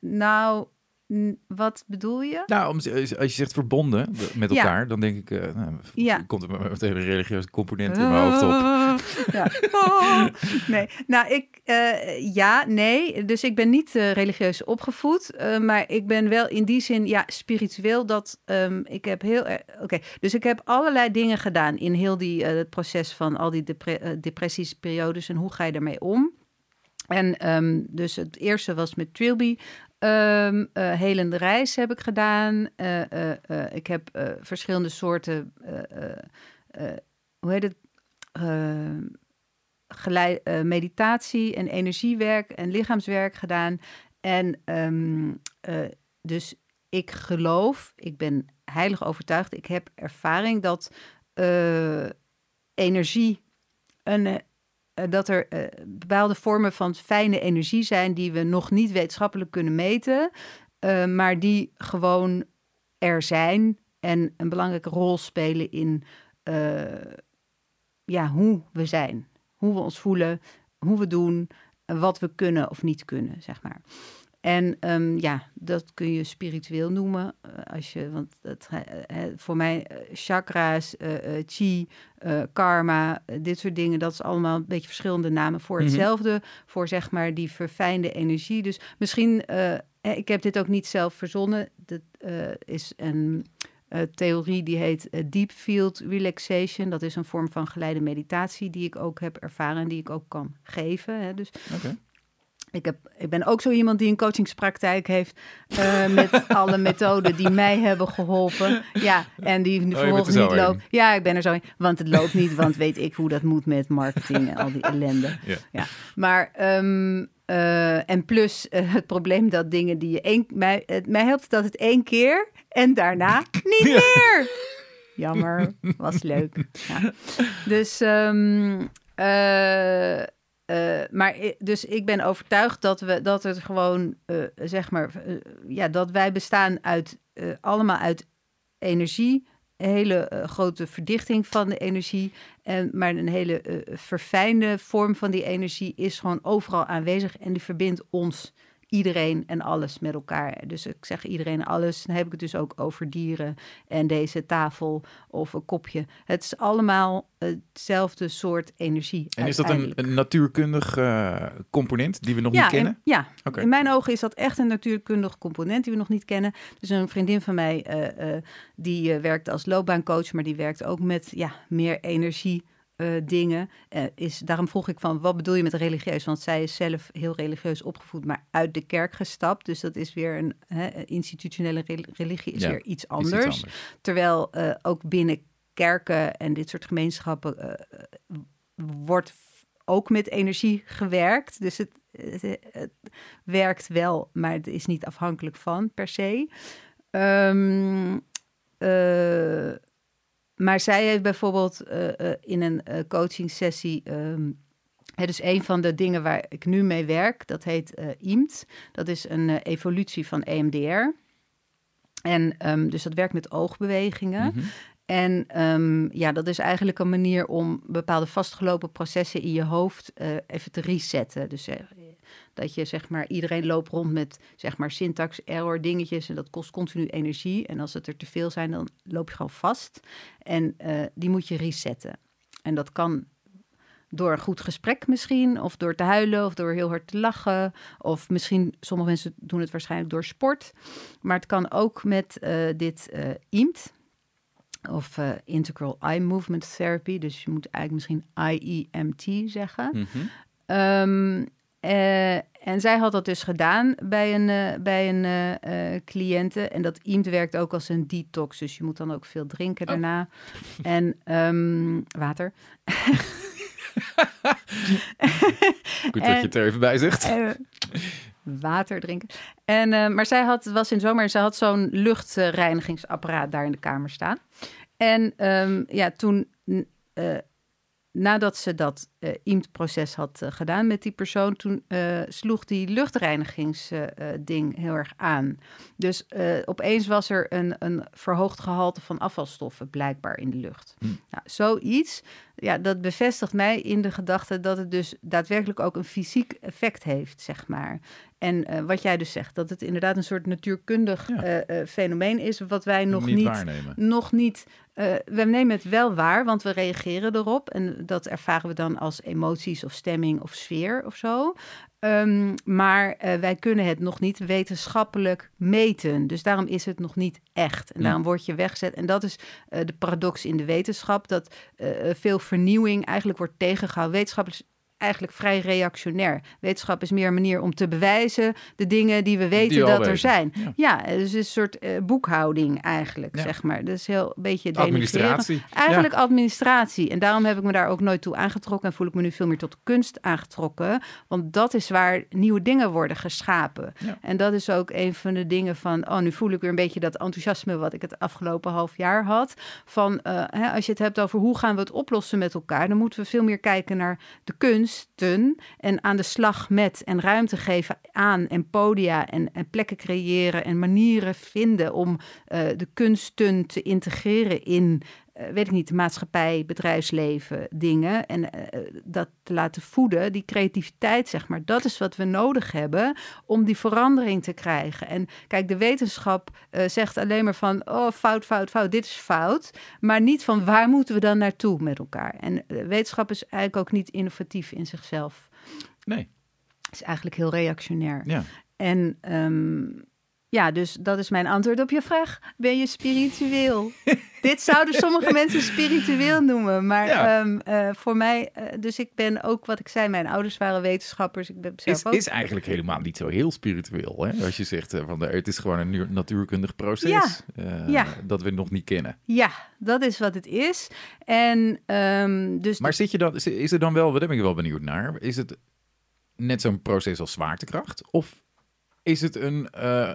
nou, wat bedoel je? Nou, om- als je zegt verbonden met Ja. elkaar, dan denk ik, eh, nou, Ja. komt er meteen een religieuze component in mijn hoofd op. [LAUGHS] [LAUGHS] Ja. [LAUGHS] Nee, nou ik, eh, ja, nee. Dus ik ben niet eh, religieus opgevoed, eh, maar ik ben wel in die zin, ja, spiritueel. Dat ehm, ik heb heel, oké. Dus ik heb allerlei dingen gedaan in heel die het proces van al die depre en hoe ga je daarmee om. En ehm, dus het eerste was met Trilby. Ehm eh, helende reis heb ik gedaan. Ik heb verschillende soorten, hoe heet het? Ehm, gelei- eh, meditatie en energiewerk en lichaamswerk gedaan. En ehm, eh, dus ik geloof, ik ben heilig overtuigd, ik heb ervaring dat eh, energie een, eh, eh, dat er eh, bepaalde vormen van fijne energie zijn die we nog niet wetenschappelijk kunnen meten, eh, maar die gewoon er zijn en een belangrijke rol spelen in eh, ja, hoe we zijn, hoe we ons voelen, hoe we doen, wat we kunnen of niet kunnen, zeg maar. En ehm, ja, dat kun je spiritueel noemen. eh, als je, want het, eh, eh, voor mij chakra's, chi, karma, dit soort dingen, dat is allemaal een beetje verschillende namen voor Mhm. hetzelfde. Voor zeg maar die verfijnde energie. Dus misschien, ik heb dit ook niet zelf verzonnen. Dat is een eh, theorie die heet eh, Deep Field Relaxation. Dat is een vorm van geleide meditatie die ik ook heb ervaren en die ik ook kan geven. Hè. Dus ik, heb, ik ben ook zo iemand die een coachingspraktijk heeft eh, met [LAUGHS] alle methoden die mij hebben geholpen. Ja, en die Oh, er vervolgens niet loopt. Ja, ik ben er zo in. Want het loopt niet, want weet ik hoe dat moet met marketing en al die ellende. Ja. Ja. Maar ehm, Eh, en plus eh, het probleem dat dingen die je één... Mij, het, mij helpt dat het één keer en daarna [LAUGHS] niet meer. Jammer, was leuk. Ja. Dus, ehm, eh, maar dus ik ben overtuigd dat we dat het gewoon, zeg maar, ja, dat wij bestaan uit allemaal uit energie. Hele eh, grote verdichting van de energie. En, maar een hele eh, verfijnde vorm van die energie is gewoon overal aanwezig. En die verbindt ons, iedereen en alles met elkaar. Dus ik zeg iedereen en alles. Dan heb ik het dus ook over dieren en deze tafel of een kopje. Het is allemaal hetzelfde soort energie. En is dat een, een natuurkundig eh, component die we nog ja, niet kennen? Ja, in mijn ogen is dat echt een natuurkundig component die we nog niet kennen. Dus een vriendin van mij, eh, eh, die eh, werkt als loopbaancoach, maar die werkt ook met ja, meer energie. Eh, dingen. Eh, is, daarom vroeg ik van, wat bedoel je met religieus? Want zij is zelf heel religieus opgevoed, maar uit de kerk gestapt. Dus dat is weer een hè, institutionele rel- religie, is Ja, weer iets Is iets anders. Terwijl eh, ook binnen kerken en dit soort gemeenschappen wordt ook met energie gewerkt. Dus het, het, het werkt wel, maar het is niet afhankelijk van per se. Ehm, eh, maar zij heeft bijvoorbeeld eh, eh, in een eh, coaching sessie. het is een van de dingen waar ik nu mee werk. Dat heet IEMT. Dat is een evolutie van EMDR. En ehm, dus dat werkt met oogbewegingen. Mhm. En ehm, ja, dat is eigenlijk een manier om bepaalde vastgelopen processen in je hoofd eh, even te resetten. Dus eh, dat je zeg maar, iedereen loopt rond met zeg maar syntax, error, dingetjes en dat kost continu energie. En als het er te veel zijn, dan loop je gewoon vast. En eh, die moet je resetten. En dat kan door een goed gesprek misschien, of door te huilen, of door heel hard te lachen. Of misschien, sommige mensen doen het waarschijnlijk door sport. Maar het kan ook met dit IEMT, of eh, Integral Eye Movement Therapy. Dus je moet eigenlijk misschien IEMT zeggen. Ehm, eh, en zij had dat dus gedaan bij een, eh, bij een cliënte. En dat IEMT werkt ook als een detox. Dus je moet dan ook veel drinken Oh. daarna. En ehm, water. [LAUGHS] Goed dat je het er even bij zegt. Water drinken. En, eh, maar zij had, was in zomer, ze had zo'n luchtreinigingsapparaat daar in de kamer staan. En ehm, ja, toen, eh, nadat ze dat eh IEMT-proces had eh, gedaan met die persoon, toen eh, sloeg die luchtreinigingsding heel erg aan. Dus opeens was er een, een verhoogd gehalte van afvalstoffen blijkbaar in de lucht. Hm. Nou, zoiets, ja, dat bevestigt mij in de gedachte dat het dus daadwerkelijk ook een fysiek effect heeft, zeg maar. En wat jij dus zegt, dat het inderdaad een soort natuurkundig Ja. fenomeen is, wat wij nog niet, niet waarnemen. nog niet. we nemen het wel waar, want we reageren erop. En dat ervaren we dan als emoties of stemming of sfeer of zo. Ehm, maar eh, wij kunnen het nog niet wetenschappelijk meten. Dus daarom is het nog niet echt. En Ja. daarom word je weggezet. En dat is eh, de paradox in de wetenschap: dat eh, veel vernieuwing eigenlijk wordt tegengehouden. Wetenschap is eigenlijk vrij reactionair. Wetenschap is meer een manier om te bewijzen de dingen die we weten Die we al dat er zijn. Ja. Ja, dus het is een soort eh, boekhouding eigenlijk, Ja. zeg maar. Dat is heel een beetje. Administratie. Eigenlijk administratie. En daarom heb ik me daar ook nooit toe aangetrokken. En voel ik me nu veel meer tot kunst aangetrokken. Want dat is waar nieuwe dingen worden geschapen. En dat is ook een van de dingen van... oh, nu voel ik weer een beetje dat enthousiasme... wat ik het afgelopen half jaar had. Van, eh, hè, als je het hebt over hoe gaan we het oplossen met elkaar... dan moeten we veel meer kijken naar de en aan de slag met en ruimte geven aan... en podia en, en plekken creëren... en manieren vinden om eh, de kunsten te integreren in weet ik niet, de maatschappij, bedrijfsleven, dingen. En eh, dat te laten voeden, die creativiteit, zeg maar. Dat is wat we nodig hebben om die verandering te krijgen. En kijk, de wetenschap eh, zegt alleen maar van, oh, fout, fout, fout, dit is fout. Maar niet van, waar moeten we dan naartoe met elkaar? En eh, wetenschap is eigenlijk ook niet innovatief in zichzelf. Nee, Het is eigenlijk heel reactionair. ja. En ehm, ja, dus dat is mijn antwoord op je vraag. Ben je spiritueel? [LAUGHS] Dit zouden sommige mensen spiritueel noemen. Maar Ja. ehm, eh, voor mij, eh, dus ik ben ook wat ik zei, mijn ouders waren wetenschappers. Ik ben zelf Is, ook. is eigenlijk helemaal niet zo heel spiritueel. Hè? Als je zegt eh, van de, het is gewoon een natuurkundig proces Ja. Ja. dat we nog niet kennen. Ja, dat is wat het is. En ehm, dus Maar zit je dan, is er dan wel, wat ben ik wel benieuwd naar, is het, net zo'n proces als zwaartekracht? Of is het een... eh,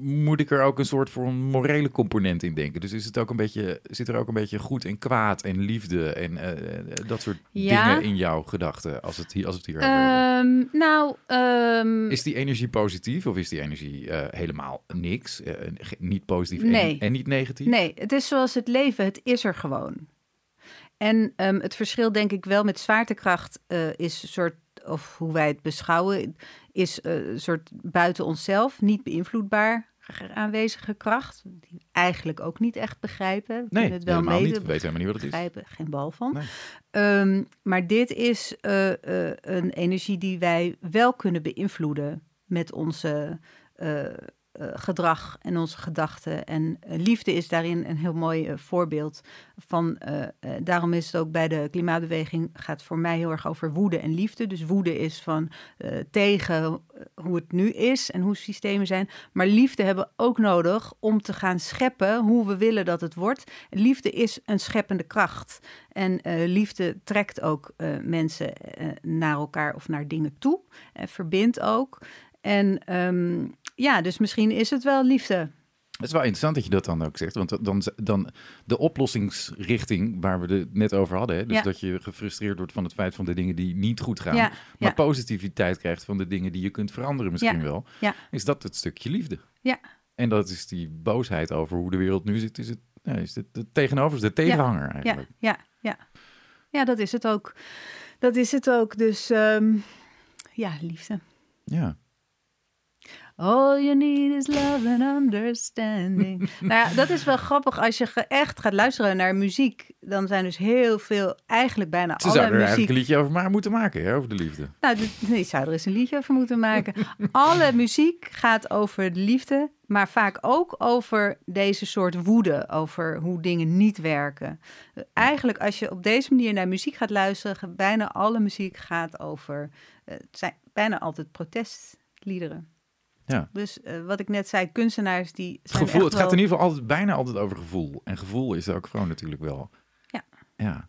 moet ik er ook een soort voor een morele component in denken? Dus is het ook een beetje, zit er ook een beetje goed en kwaad en liefde en eh, dat soort Ja. dingen in jouw gedachten als het hier, als het hier? Ehm, nou, ehm, Is die energie positief of is die energie eh, helemaal niks? Eh, ge- niet positief Nee. en, en niet negatief? Nee, het is zoals het leven. Het is er gewoon. En ehm, het verschil, denk ik wel, met zwaartekracht eh, is een soort, of hoe wij het beschouwen, is eh, een soort buiten onszelf, niet beïnvloedbaar ge- aanwezige kracht. Die we eigenlijk ook niet echt begrijpen. We Nee, kunnen het wel helemaal mede niet. We weten helemaal niet wat het is. begrijpen, geen bal van. Nee. Ehm, maar dit is eh, eh, een energie die wij wel kunnen beïnvloeden met onze gedrag en onze gedachten. En eh, liefde is daarin een heel mooi eh, voorbeeld van. eh, eh, daarom is het ook bij de klimaatbeweging gaat voor mij heel erg over woede en liefde. Dus woede is van eh, tegen eh, hoe het nu is en hoe systemen zijn. Maar liefde hebben we ook nodig om te gaan scheppen hoe we willen dat het wordt. Liefde is een scheppende kracht. En eh, liefde trekt ook eh, mensen eh, naar elkaar of naar dingen toe. En verbindt ook. En ehm, ja, dus misschien is het wel liefde. Het is wel interessant dat je dat dan ook zegt. Want dan, dan de oplossingsrichting waar we het net over hadden. Hè? Dus Ja. dat je gefrustreerd wordt van het feit van de dingen die niet goed gaan. Ja, maar ja. positiviteit krijgt van de dingen die je kunt veranderen misschien wel. Is dat het stukje liefde. Ja. En dat is die boosheid over hoe de wereld nu zit. Is het, is het, het tegenover, is de tegenhanger Ja, eigenlijk. ja, ja. Ja, dat is het ook. Dat is het ook. Dus ehm, ja, liefde. Ja. All you need is love and understanding. [LAUGHS] nou ja, dat is wel grappig. Als je echt gaat luisteren naar muziek, dan zijn dus heel veel, eigenlijk bijna Ze alle zouden er muziek. eigenlijk een liedje over maar moeten maken, hè, over de liefde. Nou, nee, zou er eens een liedje over moeten maken. [LAUGHS] Alle muziek gaat over de liefde, maar vaak ook over deze soort woede, over hoe dingen niet werken. Eigenlijk, als je op deze manier naar muziek gaat luisteren, bijna alle muziek gaat over, eh, het zijn bijna altijd protestliederen. Ja. Dus eh, wat ik net zei, kunstenaars die zijn Gevoel, het gaat in ieder geval altijd, bijna altijd over gevoel. En gevoel is ook gewoon natuurlijk wel. Ja. Ja.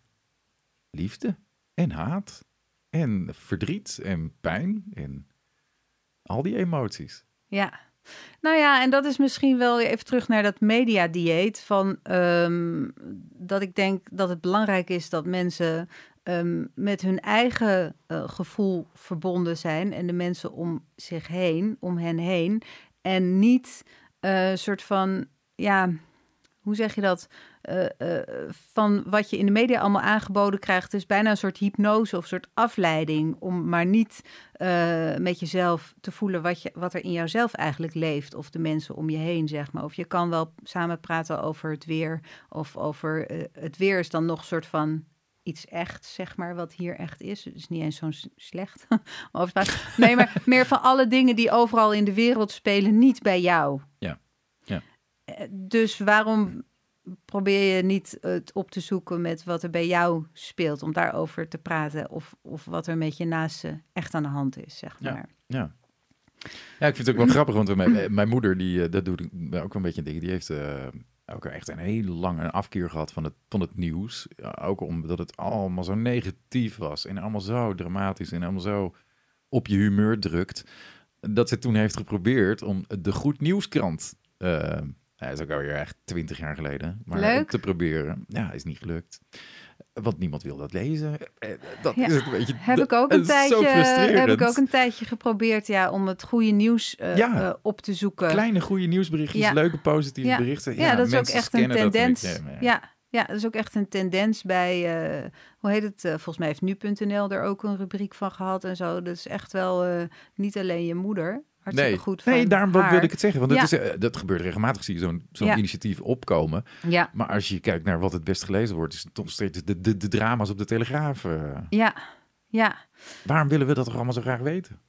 Liefde en haat en verdriet en pijn en al die emoties. Ja. Nou ja, en dat is misschien wel even terug naar dat mediadieet. Van ehm, dat ik denk dat het belangrijk is dat mensen ehm, met hun eigen eh, gevoel verbonden zijn. En de mensen om zich heen, om hen heen. En niet eh, een soort van, ja, hoe zeg je dat? Eh, eh, van wat je in de media allemaal aangeboden krijgt. is bijna een soort hypnose of een soort afleiding. Om maar niet eh, met jezelf te voelen wat, je, wat er in jouzelf eigenlijk leeft. Of de mensen om je heen, zeg maar. Of je kan wel samen praten over het weer. Of over eh, het weer is dan nog een soort van iets echt, zeg maar, wat hier echt is. Het is niet eens zo'n slecht [LAUGHS] overspraak. Nee, maar [LAUGHS] meer van alle dingen die overal in de wereld spelen, niet bij jou. Ja, ja. Eh, Dus waarom probeer je niet het op te zoeken met wat er bij jou speelt, om daarover te praten, of, of wat er met je naaste echt aan de hand is, zeg maar. Ja. Ja, ik vind het ook wel grappig, want mijn, mijn moeder, die, eh, dat doet ook een beetje een ding, die heeft eh, ook echt een hele lange afkeer gehad van het, van het nieuws. Ja, ook omdat het allemaal zo negatief was en allemaal zo dramatisch en allemaal zo op je humeur drukt. Dat ze toen heeft geprobeerd om de Goed Nieuwskrant, eh dat is ook alweer echt twintig jaar geleden, maar Leuk. te proberen. Ja, is niet gelukt. Want niemand wil dat lezen. Eh, Dat Ja, is het een beetje. Heb ik ook een tijdje, heb ik ook een tijdje geprobeerd, ja, om het goede nieuws eh, Ja. eh, op te zoeken. Kleine goede nieuwsberichtjes, Ja. leuke positieve berichten. ja, dat is ook echt een tendens. Ja, ja, dat is ook echt een tendens bij, hoe heet het? volgens mij heeft nu.nl er ook een rubriek van gehad en zo. Dat is echt wel niet alleen je moeder. Hartstikke Nee, goed. nee daarom wat haar. wilde ik het zeggen. Want Ja. het is, eh, dat gebeurt regelmatig, zie je zo'n zo'n Ja. initiatief opkomen. Ja, Maar als je kijkt naar wat het best gelezen wordt, is het toch steeds de, de, de drama's op de Telegraaf. eh. ja, ja. waarom willen we dat toch allemaal zo graag weten?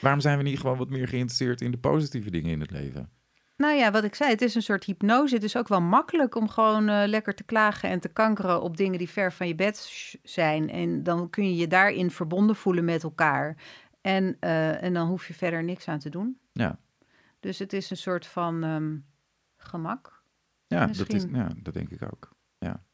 Waarom zijn we niet gewoon wat meer geïnteresseerd in de positieve dingen in het leven? Nou ja, wat ik zei, het is een soort hypnose. Het is ook wel makkelijk om gewoon eh, lekker te klagen en te kankeren op dingen die ver van je bed zijn. En dan kun je je daarin verbonden voelen met elkaar. En, eh, en dan hoef je verder niks aan te doen. Ja, Dus het is een soort van ehm, gemak. ja, dat, is, ja dat denk ik ook. Ja.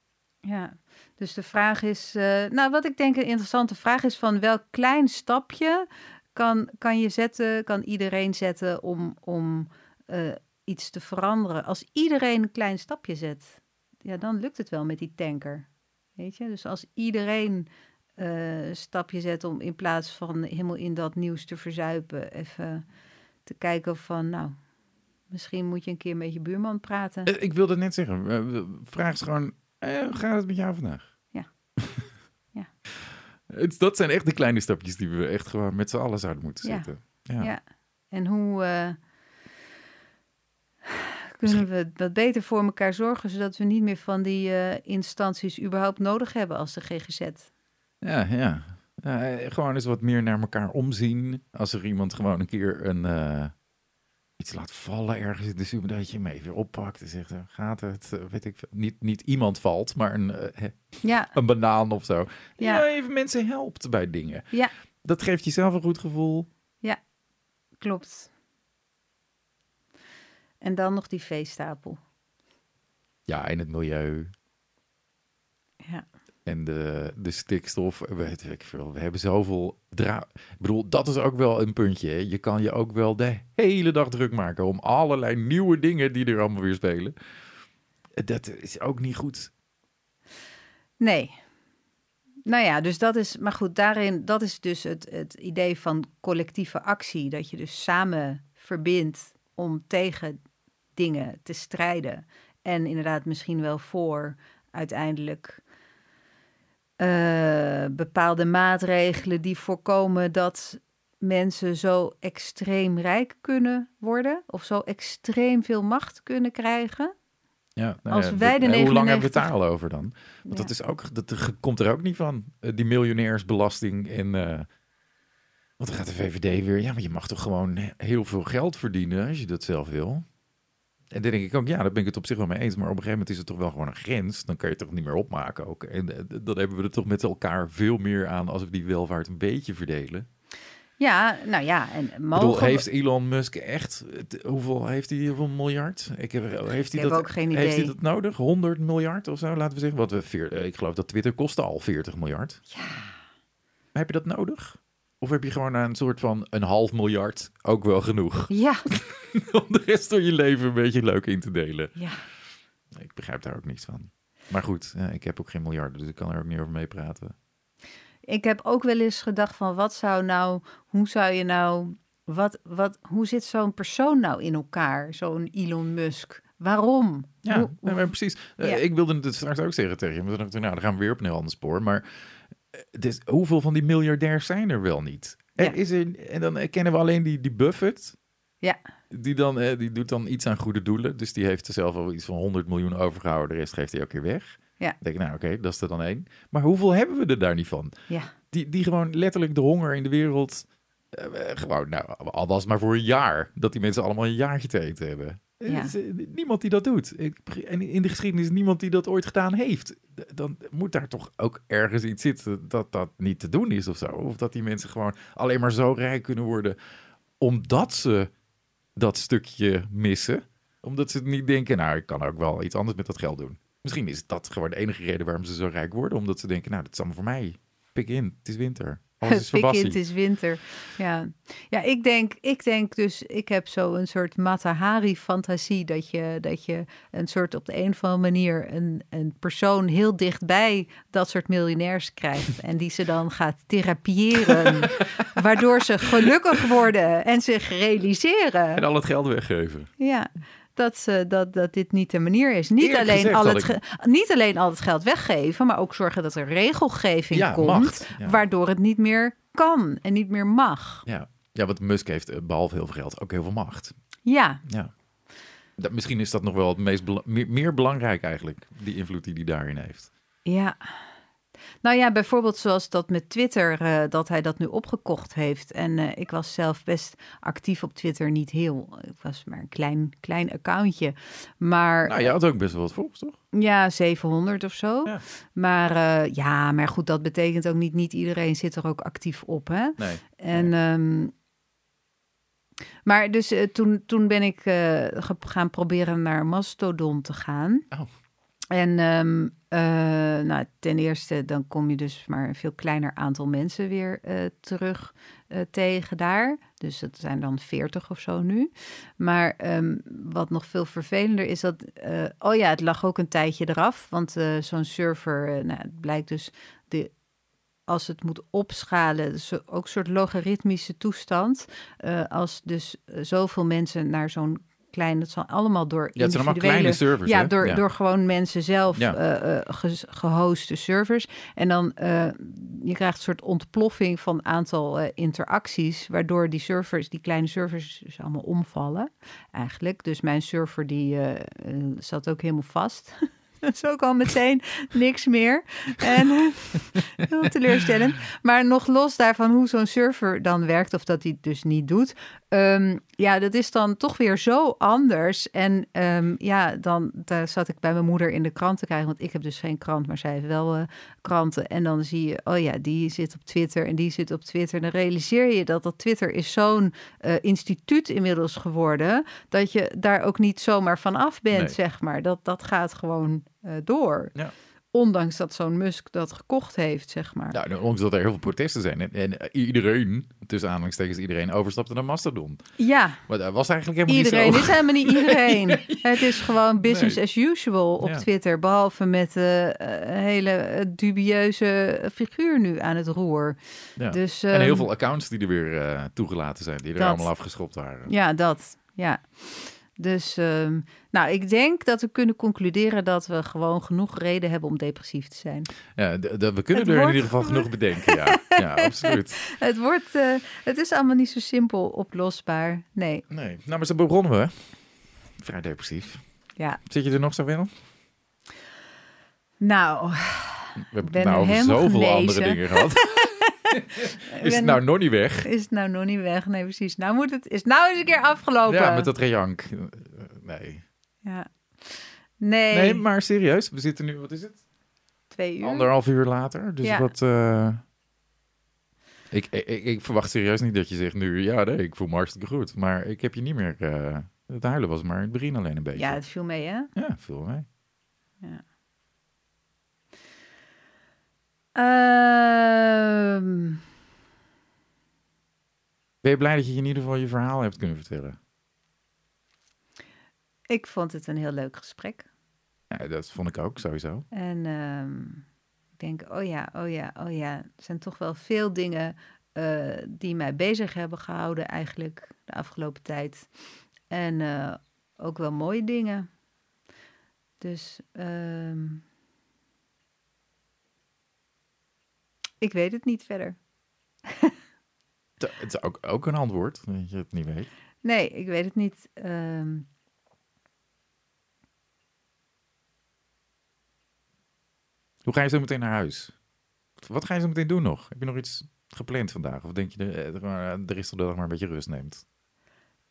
Ja, dus de vraag is, uh, nou wat ik denk een interessante vraag is van welk klein stapje kan, kan je zetten, kan iedereen zetten om, om uh, iets te veranderen. Als iedereen een klein stapje zet, ja, dan lukt het wel met die tanker. Weet je, dus als iedereen een stapje zet om in plaats van helemaal in dat nieuws te verzuipen, even te kijken van, nou, misschien moet je een keer met je buurman praten. Ik wilde net zeggen, vraag eens gewoon, eh, hoe gaat het met jou vandaag? Ja. [LAUGHS] ja. Het, dat zijn echt de kleine stapjes die we echt gewoon met z'n allen zouden moeten zetten. Ja. ja. En hoe uh, kunnen we wat beter voor elkaar zorgen, zodat we niet meer van die uh, instanties überhaupt nodig hebben als de GGZ? Ja, ja. ja. gewoon eens wat meer naar elkaar omzien. Als er iemand gewoon een keer een iets laat vallen ergens in de super, dat je hem even oppakt en zegt, gaat het, eh, weet ik niet, niet iemand valt, maar een, uh, ja. een banaan of zo. Ja. ja. even mensen helpt bij dingen. Ja. Dat geeft jezelf een goed gevoel. Ja, klopt. En dan nog die veestapel. Ja, in het milieu. En de, de stikstof. Weet ik veel. We hebben zoveel dra. Ik bedoel, dat is ook wel een puntje. Hè? Je kan je ook wel de hele dag druk maken om allerlei nieuwe dingen die er allemaal weer spelen. Dat is ook niet goed. Nee. Nou ja, dus dat is, maar goed, daarin, dat is dus het, het idee van collectieve actie. Dat je dus samen verbindt om tegen dingen te strijden. En inderdaad misschien wel voor uiteindelijk uh, bepaalde maatregelen die voorkomen dat mensen zo extreem rijk kunnen worden of zo extreem veel macht kunnen krijgen. Ja, nou Als wij de, 99... Hoe lang hebben we het daar al over dan? Want dat, is ook, dat komt er ook niet van, eh, die miljonairsbelasting. En, uh, want dan gaat de VVD weer, ja, maar je mag toch gewoon heel veel geld verdienen als je dat zelf wil. En dan denk ik ook, ja, daar ben ik het op zich wel mee eens. Maar op een gegeven moment is het toch wel gewoon een grens. Dan kan je het toch niet meer opmaken ook. En eh, dan hebben we er toch met elkaar veel meer aan als we die welvaart een beetje verdelen. Ja, nou ja, en mogen... Bedoel, heeft Elon Musk echt, hoeveel heeft hij, hoeveel miljard? Ik heb, heeft hij dat, ook geen idee. Heeft hij dat nodig? 100 miljard of zo, laten we zeggen. Wat we, veer, ik geloof dat Twitter kostte al 40 miljard. Ja. Heb je dat nodig? Of heb je gewoon een soort van een half miljard ook wel genoeg? Ja. [LAUGHS] Om de rest van je leven een beetje leuk in te delen. Ja. Ik begrijp daar ook niets van. Maar goed, ik heb ook geen miljarden, dus ik kan er ook niet over meepraten. Ik heb ook wel eens gedacht van wat zou nou, hoe zou je nou, wat, wat, hoe zit zo'n persoon nou in elkaar, zo'n Elon Musk? Waarom? Ja, hoe, precies. Ik wilde het straks ook zeggen tegen je, maar dan, nou, dan gaan we weer op een heel ander spoor. Maar dus hoeveel van die miljardairs zijn er wel niet? Er is er, en dan kennen we alleen die, die Buffett. Ja. Die, dan, die doet dan iets aan goede doelen. Dus die heeft er zelf al iets van 100 miljoen overgehouden. De rest geeft hij ook keer weg. Ja. Dan denk ik, nou oké, dat is er dan één. Maar hoeveel hebben we er daar niet van? Ja. Die, die gewoon letterlijk de honger in de wereld... Uh, gewoon, nou, al was maar voor een jaar. Dat die mensen allemaal een jaartje te eten hebben. Eh, niemand die dat doet. En in de geschiedenis niemand die dat ooit gedaan heeft. Dan moet daar toch ook ergens iets zitten dat dat niet te doen is of zo. Of dat die mensen gewoon alleen maar zo rijk kunnen worden omdat ze dat stukje missen. Omdat ze niet denken, nou, ik kan ook wel iets anders met dat geld doen. Misschien is dat gewoon de enige reden waarom ze zo rijk worden. Omdat ze denken, nou, dat is allemaal voor mij. Pik in, het is winter. Alles is het [LAUGHS] is winter. Ja. ja, ik denk, ik denk dus, ik heb zo een soort Matahari-fantasie dat je, dat je een soort op de een of andere manier een, een persoon heel dichtbij dat soort miljonairs krijgt en die ze dan gaat therapiëren, [LAUGHS] waardoor ze gelukkig worden en zich realiseren. En al het geld weggeven. Ja, dat, ze, dat, dat dit niet de manier is. Niet alleen, al het niet alleen al het geld weggeven, maar ook zorgen dat er regelgeving komt, waardoor het niet meer kan en niet meer mag. Ja. ja, want Musk heeft eh, behalve heel veel geld ook heel veel macht. Ja. ja. Dat, misschien is dat nog wel het meest meer, meer belangrijk eigenlijk, die invloed die hij daarin heeft. Ja. Nou ja, bijvoorbeeld zoals dat met Twitter, uh, dat hij dat nu opgekocht heeft. En uh, ik was zelf best actief op Twitter, niet heel. Ik was maar een klein, klein accountje. Maar. Nou, je had ook best wel wat volgers, toch? Ja, 700 of zo. Ja. Maar uh, ja, maar goed, dat betekent ook niet, niet iedereen zit er ook actief op. Hè? Nee. En. Nee. Um, maar dus toen, toen ben ik gaan proberen naar Mastodon te gaan. Oh. En ehm, eh, nou, ten eerste, dan kom je dus maar een veel kleiner aantal mensen weer uh, terug uh, tegen daar. Dus dat zijn dan 40 of zo nu. Maar um, wat nog veel vervelender is dat. oh ja, het lag ook een tijdje eraf. Want zo'n server, nou, het blijkt dus. De, als het moet opschalen, dus ook een soort logaritmische toestand. als dus zoveel mensen naar zo'n klein. Dat zal allemaal door. Ja, het zijn allemaal kleine servers. Ja, door, ja. door gewoon mensen zelf ja. uh, ge, gehoste servers. En dan uh, je krijgt een soort ontploffing van aantal uh, interacties, waardoor die servers, die kleine servers, dus allemaal omvallen. Eigenlijk. Dus mijn server die zat ook helemaal vast. [LAUGHS] Dat is ook al meteen [LAUGHS] niks meer. En heel teleurstellend. Maar nog los daarvan hoe zo'n server dan werkt, of dat hij het dus niet doet. Um, ja, dat is dan toch weer zo anders. En um, ja, dan daar zat ik bij mijn moeder in de krant te krijgen. Want ik heb dus geen krant, maar zij heeft wel uh, kranten. En dan zie je, oh ja, die zit op Twitter en die zit op Twitter. En dan realiseer je dat dat Twitter is zo'n uh, instituut inmiddels geworden. Dat je daar ook niet zomaar van af bent, nee. zeg maar. Dat, dat gaat gewoon uh, door. Ja. Ondanks dat zo'n Musk dat gekocht heeft, zeg maar. Ja, ondanks dat er heel veel protesten zijn. En, en iedereen, tussen aanhalingstekens iedereen, overstapte naar Mastodon. Ja. Maar dat was eigenlijk helemaal iedereen niet zo. is helemaal niet iedereen. [LAUGHS] nee. Het is gewoon business nee. as usual op Ja. Twitter. Behalve met uh, een hele dubieuze figuur nu aan het roer. Ja. Dus, en heel ehm, veel accounts die er weer uh, toegelaten zijn, die er Dat. allemaal afgeschopt waren. Ja, dat. Ja. Dus, um, nou, ik denk dat we kunnen concluderen dat we gewoon genoeg reden hebben om depressief te zijn. Ja, we kunnen Het er in ieder geval genoeg bedenken, ja. [LAUGHS] Ja, absoluut. Het wordt, uh, het is allemaal niet zo simpel oplosbaar. Nee, Nee, nou, maar zo begonnen we. Vrij depressief. ja. Zit je er nog zo in? Nou, We hebben nou er over zoveel andere dingen gehad. [LAUGHS] [LAUGHS] Is het nou nog niet weg? is het nou nog niet weg? Nee, precies. Nou moet het, is het nou eens een keer afgelopen. Ja, met dat rejank. Eh, Nee. Ja. Nee, Nee, maar serieus. We zitten nu, wat is het? twee uur. Anderhalf uur later. Dus Ja. wat... eh, Ik, ik, ik, verwacht serieus niet dat je zegt nu... Ja, nee, ik voel me hartstikke goed. Maar ik heb je niet meer... eh, het huilen was maar in het begin alleen een beetje. Ja, het viel mee, hè? Ja, veel mee. Ehm, Ben je blij dat je in ieder geval je verhaal hebt kunnen vertellen? ik vond het een heel leuk gesprek. Ja, dat vond ik ook sowieso. En ehm, ik denk, oh ja, oh ja, oh ja. Er zijn toch wel veel dingen eh, die mij bezig hebben gehouden eigenlijk de afgelopen tijd. En eh, ook wel mooie dingen. Dus ehm, ik weet het niet verder. [LAUGHS] Het is ook, ook een antwoord, dat je het niet weet. Nee, ik weet het niet. Ehm, Hoe ga je zo meteen naar huis? Wat ga je zo meteen doen nog? Heb je nog iets gepland vandaag? Of denk je de, eh, de rest van de dag maar een beetje rust neemt?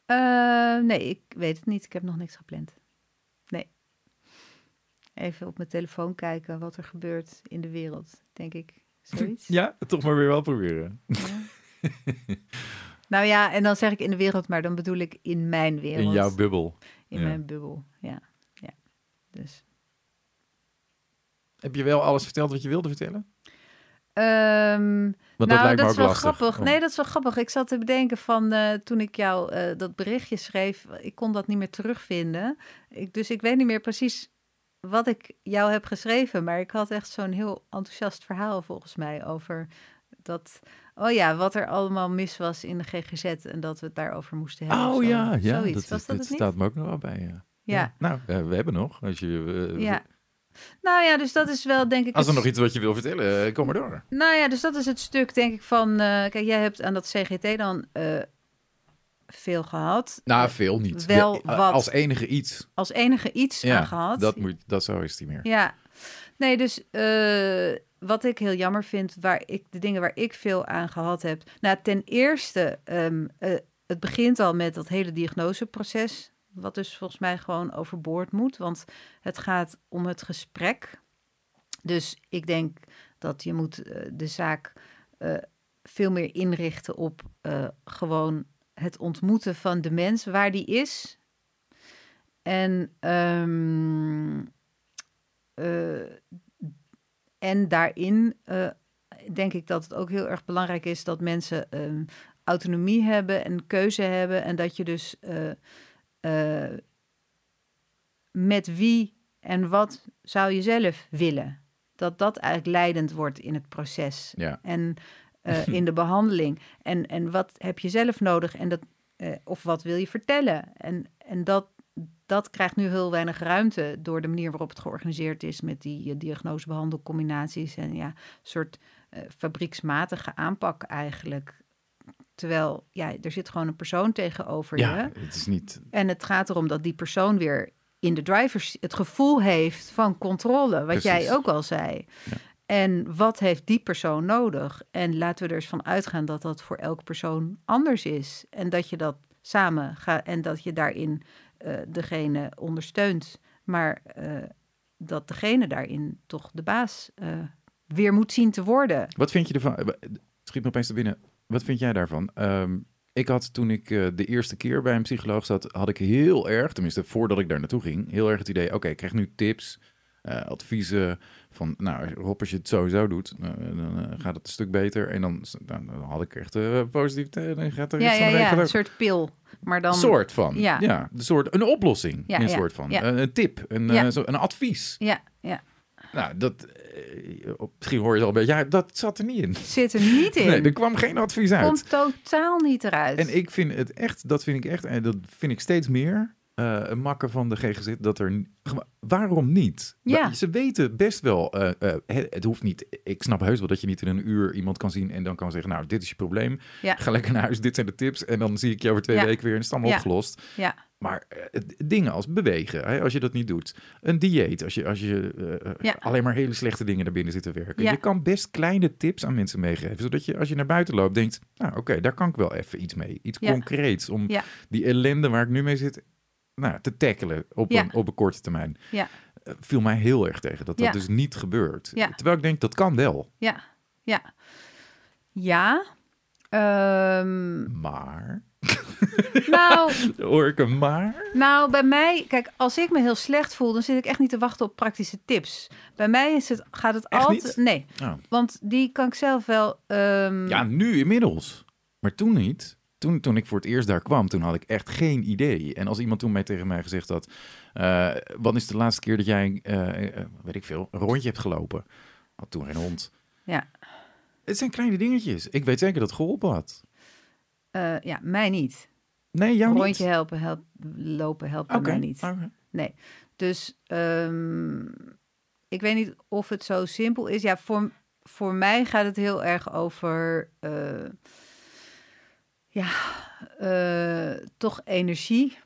eh, nee, ik weet het niet. Ik heb nog niks gepland. Nee. Even op mijn telefoon kijken wat er gebeurt in de wereld, denk ik. Zoiets. Ja, toch maar weer wel proberen. Ja. nou ja, en dan zeg ik in de wereld, maar dan bedoel ik in mijn wereld. In jouw bubbel. In ja. mijn bubbel, ja. ja. Dus. Heb je wel alles verteld wat je wilde vertellen? Ehm, Want nou, dat me is wel lastig. Oh. grappig. om- Nee, dat is wel grappig. Ik zat te bedenken van eh, toen ik jou eh, dat berichtje schreef, ik kon dat niet meer terugvinden. Ik, dus ik weet niet meer precies wat ik jou heb geschreven, maar ik had echt zo'n heel enthousiast verhaal volgens mij over dat. Oh ja, wat er allemaal mis was in de GGZ en dat we het daarover moesten hebben. Oh zo. ja, ja Zoiets. dat, was is- dat dit het staat me ook nog wel bij. Ja. Ja. Nou, we hebben nog. Als, je, eh, Ja. Nou ja, dus dat is wel denk ik. als er het- nog iets wat je wil vertellen, eh, kom maar door. Nou ja, dus dat is het stuk, denk ik, van... eh, kijk, jij hebt aan dat CGT dan veel gehad. Nou, veel niet. Wel eh, wat. Als enige iets. Als enige iets Ja, aan gehad. dat, moet, dat zo is niet meer. Ja. Nee, dus eh, wat ik heel jammer vind, waar ik, de dingen waar ik veel aan gehad heb... Nou, ten eerste, eh, het begint al met dat hele diagnoseproces... wat dus volgens mij gewoon overboord moet. Want het gaat om het gesprek. Dus ik denk dat je moet de zaak veel meer inrichten op gewoon het ontmoeten van de mens waar die is. En ehm, en daarin uh, denk ik dat het ook heel erg belangrijk is dat mensen um, autonomie hebben en keuze hebben. En dat je dus uh, met wie en wat zou je zelf willen. Dat dat eigenlijk leidend wordt in het proces. Ja. En [LAUGHS] in de behandeling. En, en wat heb je zelf nodig? En dat, of wat wil je vertellen? En, en dat, dat krijgt nu heel weinig ruimte door de manier waarop het georganiseerd is met die uh, diagnose-behandelcombinaties en ja, een soort fabrieksmatige aanpak eigenlijk. Terwijl, ja, er zit gewoon een persoon tegenover ja, je. het is niet... En het gaat erom dat die persoon weer in de drivers het gevoel heeft van controle, wat Precies. jij ook al zei. Ja. En wat heeft die persoon nodig? En laten we er eens van uitgaan dat dat voor elke persoon anders is. En dat je dat samen gaat en dat je daarin uh, degene ondersteunt, maar uh, dat degene daarin toch de baas uh, weer moet zien te worden. Wat vind je ervan? Schiet me opeens te binnen. Wat vind jij daarvan? Um, ik had toen ik de eerste keer bij een psycholoog zat, had ik heel erg, tenminste voordat ik daar naartoe ging, heel erg het idee: oké, ik krijg nu tips, adviezen van, nou, Rob, als je het sowieso doet, dan gaat het een stuk beter. En dan, dan, dan had ik echt positief, dan gaat er ja, iets ja, van ja, een soort pil. Maar dan... Een soort van. Ja. ja een, soort, een oplossing. Ja, een soort van. Een, een tip. Een, eh, zo, een advies. Ja, ja. Nou, dat... eh, misschien hoor je het al een beetje. Ja, dat zat er niet in. Zit er niet [LAUGHS] in. Nee, er kwam geen advies uit. Komt totaal niet eruit. En ik vind het echt, dat vind ik echt, en dat vind ik steeds meer, eh, een makker van de GGZ, dat er, waarom niet? Ja. Ze weten best wel, eh, eh, het, het hoeft niet, ik snap heus wel dat je niet in een uur iemand kan zien en dan kan zeggen, nou, dit is je probleem, Ja. ga lekker naar huis, dit zijn de tips en dan zie ik je over twee Ja. weken weer en is het allemaal Ja. opgelost. Ja, Maar dingen als bewegen, hè, als je dat niet doet. Een dieet, als je, als je alleen maar hele slechte dingen naar binnen zit te werken. Je kan best kleine tips aan mensen meegeven. Zodat je als je naar buiten loopt denkt, nou oké, daar kan ik wel even iets mee. Iets concreets om die ellende waar ik nu mee zit, nou, te tackelen op, Ja. een, op een korte termijn. Ja. Eh, viel mij heel erg tegen dat dat Ja. dus niet gebeurt. Ja. Terwijl ik denk, dat kan wel. ja, ja. Ja. Ehm, Maar, [LAUGHS] [LAUGHS] nou, hoor ik een maar? nou, bij mij, kijk, als ik me heel slecht voel, dan zit ik echt niet te wachten op praktische tips. Bij mij is het, gaat het Echt altijd. niet? Nee, Oh. want die kan ik zelf wel. ehm, Ja, nu inmiddels. Maar toen niet. Toen, toen ik voor het eerst daar kwam, toen had ik echt geen idee. En als iemand toen mij tegen mij gezegd had... eh, wat is de laatste keer dat jij, eh, eh, weet ik veel, een rondje hebt gelopen? Had toen geen hond. Ja. Het zijn kleine dingetjes. Ik weet zeker dat het geholpen had. ja, mij niet. Nee, jou Een niet? rondje helpen, help, lopen helpt Oké, mij niet. Nee. Dus ehm, ik weet niet of het zo simpel is. Ja, voor, voor mij gaat het heel erg over. Ja, eh, toch energie.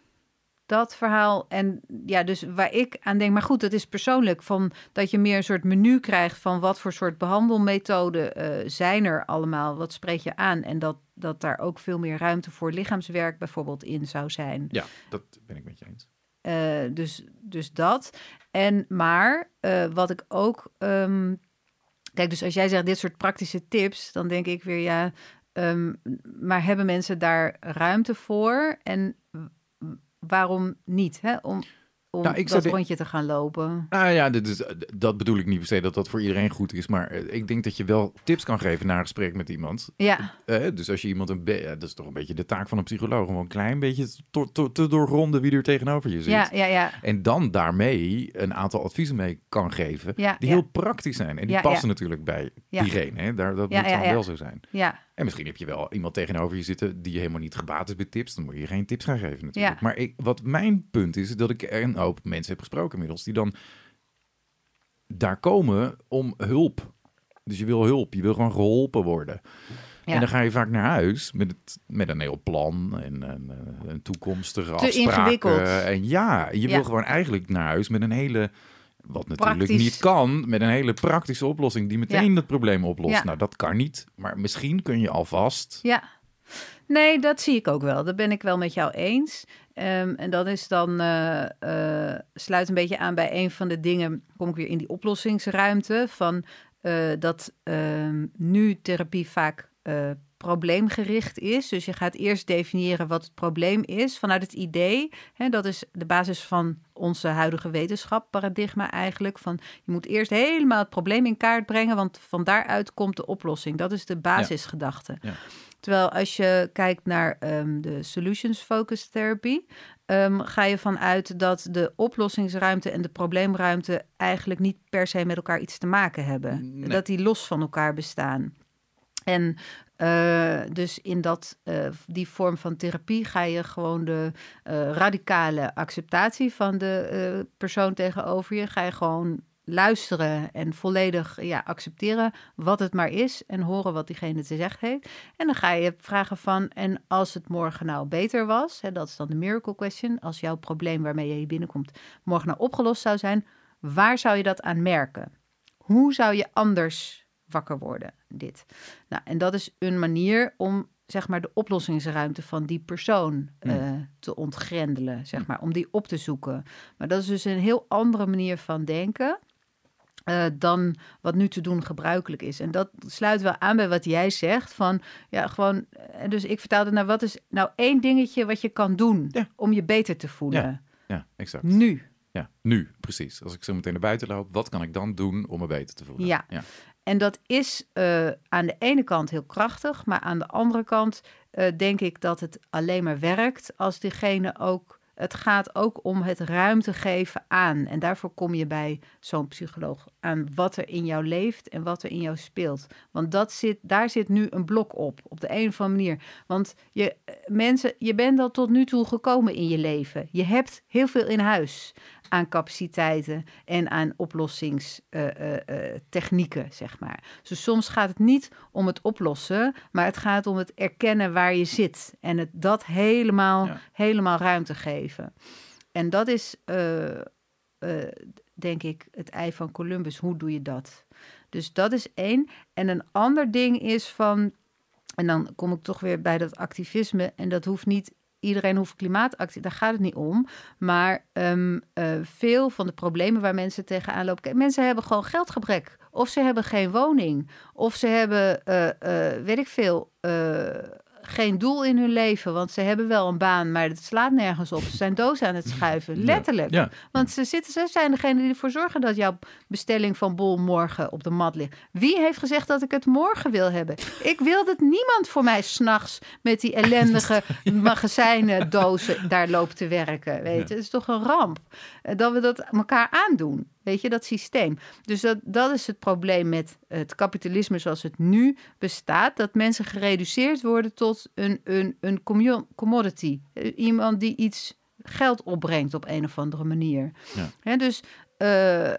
Dat verhaal. En ja, dus waar ik aan denk, maar goed, dat is persoonlijk. Van dat je meer een soort menu krijgt van wat voor soort behandelmethoden eh, zijn er allemaal. Wat spreek je aan? En dat, dat daar ook veel meer ruimte voor lichaamswerk bijvoorbeeld in zou zijn. Ja, dat ben ik met je eens. Eh, dus, dus dat. En maar wat ik ook. ehm, kijk, dus als jij zegt dit soort praktische tips, dan denk ik weer ja. Ehm, maar hebben mensen daar ruimte voor? En waarom niet? Hè? Om, om Nou, ik dat zou rondje te gaan lopen. Nou ja, dit is, dat bedoel ik niet per se dat dat voor iedereen goed is. Maar eh, ik denk dat je wel tips kan geven na een gesprek met iemand. Ja, Eh, dus als je iemand een be- ja, dat is toch een beetje de taak van een psycholoog, om een klein beetje te, te, te doorgronden wie er tegenover je zit. ja, ja, ja. En dan daarmee een aantal adviezen mee kan geven, Ja, die ja. heel praktisch zijn. En die Ja, passen natuurlijk bij diegene. Hè? Daar, dat moet dan wel zo zijn. ja. En misschien heb je wel iemand tegenover je zitten die helemaal niet gebaat is bij tips. Dan moet je geen tips gaan geven natuurlijk. Ja. Maar ik, wat mijn punt is, is dat ik er een hoop mensen heb gesproken inmiddels... die dan daar komen om hulp. Dus je wil hulp, je wil gewoon geholpen worden. Ja. En dan ga je vaak naar huis met, het, met een heel plan en een, een toekomstige Te afspraken. ingewikkeld. En ja, je Ja. wil gewoon eigenlijk naar huis met een hele... Wat natuurlijk Praktisch. niet kan, met een hele praktische oplossing die meteen Ja. het probleem oplost. Ja. Nou, dat kan niet. Maar misschien kun je alvast Ja, nee, dat zie ik ook wel. Dat ben ik wel met jou eens. Ehm, en dat is dan, eh, eh, sluit een beetje aan bij een van de dingen, kom ik weer in die oplossingsruimte, van eh, dat ehm, nu therapie vaak probleemgericht is. Dus je gaat eerst definiëren wat het probleem is vanuit het idee. Hè, dat is de basis van onze huidige wetenschap, paradigma eigenlijk. Van je moet eerst helemaal het probleem in kaart brengen, want van daaruit komt de oplossing. Dat is de basisgedachte. Ja. Terwijl als je kijkt naar um, de solutions focused therapy, um, ga je vanuit dat de oplossingsruimte en de probleemruimte eigenlijk niet per se met elkaar iets te maken hebben. Dat die los van elkaar bestaan. En uh, dus in dat, uh, die vorm van therapie ga je gewoon de uh, radicale acceptatie van de persoon tegenover je, ga je gewoon luisteren en volledig ja, accepteren wat het maar is en horen wat diegene te zeggen heeft. En dan ga je vragen van, en als het morgen nou beter was, hè, dat is dan de miracle question, als jouw probleem waarmee je hier binnenkomt morgen nou opgelost zou zijn, waar zou je dat aan merken? Hoe zou je anders wakker worden? Dit. Nou, en dat is een manier om zeg maar de oplossingsruimte van die persoon uh, te ontgrendelen, zeg maar, om die op te zoeken. Maar dat is dus een heel andere manier van denken. Uh, dan wat nu te doen gebruikelijk is. En dat sluit wel aan bij wat jij zegt. Van ja, gewoon. Eh, dus ik vertelde naar wat is nou één dingetje wat je kan doen om je beter te voelen. Ja, ja, exact. Nu. Ja, nu, precies. Als ik zo meteen naar buiten loop, wat kan ik dan doen om me beter te voelen? Ja. ja. En dat is uh, aan de ene kant heel krachtig, maar aan de andere kant denk ik dat het alleen maar werkt als diegene ook het gaat ook om het ruimte geven aan. En daarvoor kom je bij zo'n psycholoog aan wat er in jou leeft en wat er in jou speelt. Want dat zit, daar zit nu een blok op, op de een of andere manier. Want je, eh, mensen, je bent al tot nu toe gekomen in je leven. Je hebt heel veel in huis aan capaciteiten en aan oplossingstechnieken, uh, uh, zeg maar. Dus soms gaat het niet om het oplossen, maar het gaat om het erkennen waar je zit en het dat helemaal, helemaal ruimte geven. En dat is, denk ik, het ei van Columbus. Hoe doe je dat? Dus dat is één. En een ander ding is van. En dan kom ik toch weer bij dat activisme. En dat hoeft niet iedereen hoeft klimaatactie, daar gaat het niet om. Maar um, uh, veel van de problemen waar mensen tegenaan lopen. mensen hebben gewoon geldgebrek. Of ze hebben geen woning. Of ze hebben, uh, weet ik veel, geen doel in hun leven. Want ze hebben wel een baan, maar het slaat nergens op. Ze zijn doos aan het schuiven, letterlijk. Ja, Want ze, zitten, ze zijn degene die ervoor zorgen dat jouw bestelling van Bol morgen op de mat ligt. Wie heeft gezegd dat ik het morgen wil hebben? Ik wil dat niemand voor mij s'nachts met die ellendige [LAUGHS] magazijnen dozen daar loopt te werken. Weet je, het is toch een ramp eh, dat we dat elkaar aandoen. Weet je, dat systeem. Dus dat, dat is het probleem met het kapitalisme zoals het nu bestaat. Dat mensen gereduceerd worden tot een, een, een commodity. Iemand die iets geld opbrengt op een of andere manier. Ja. dus, uh,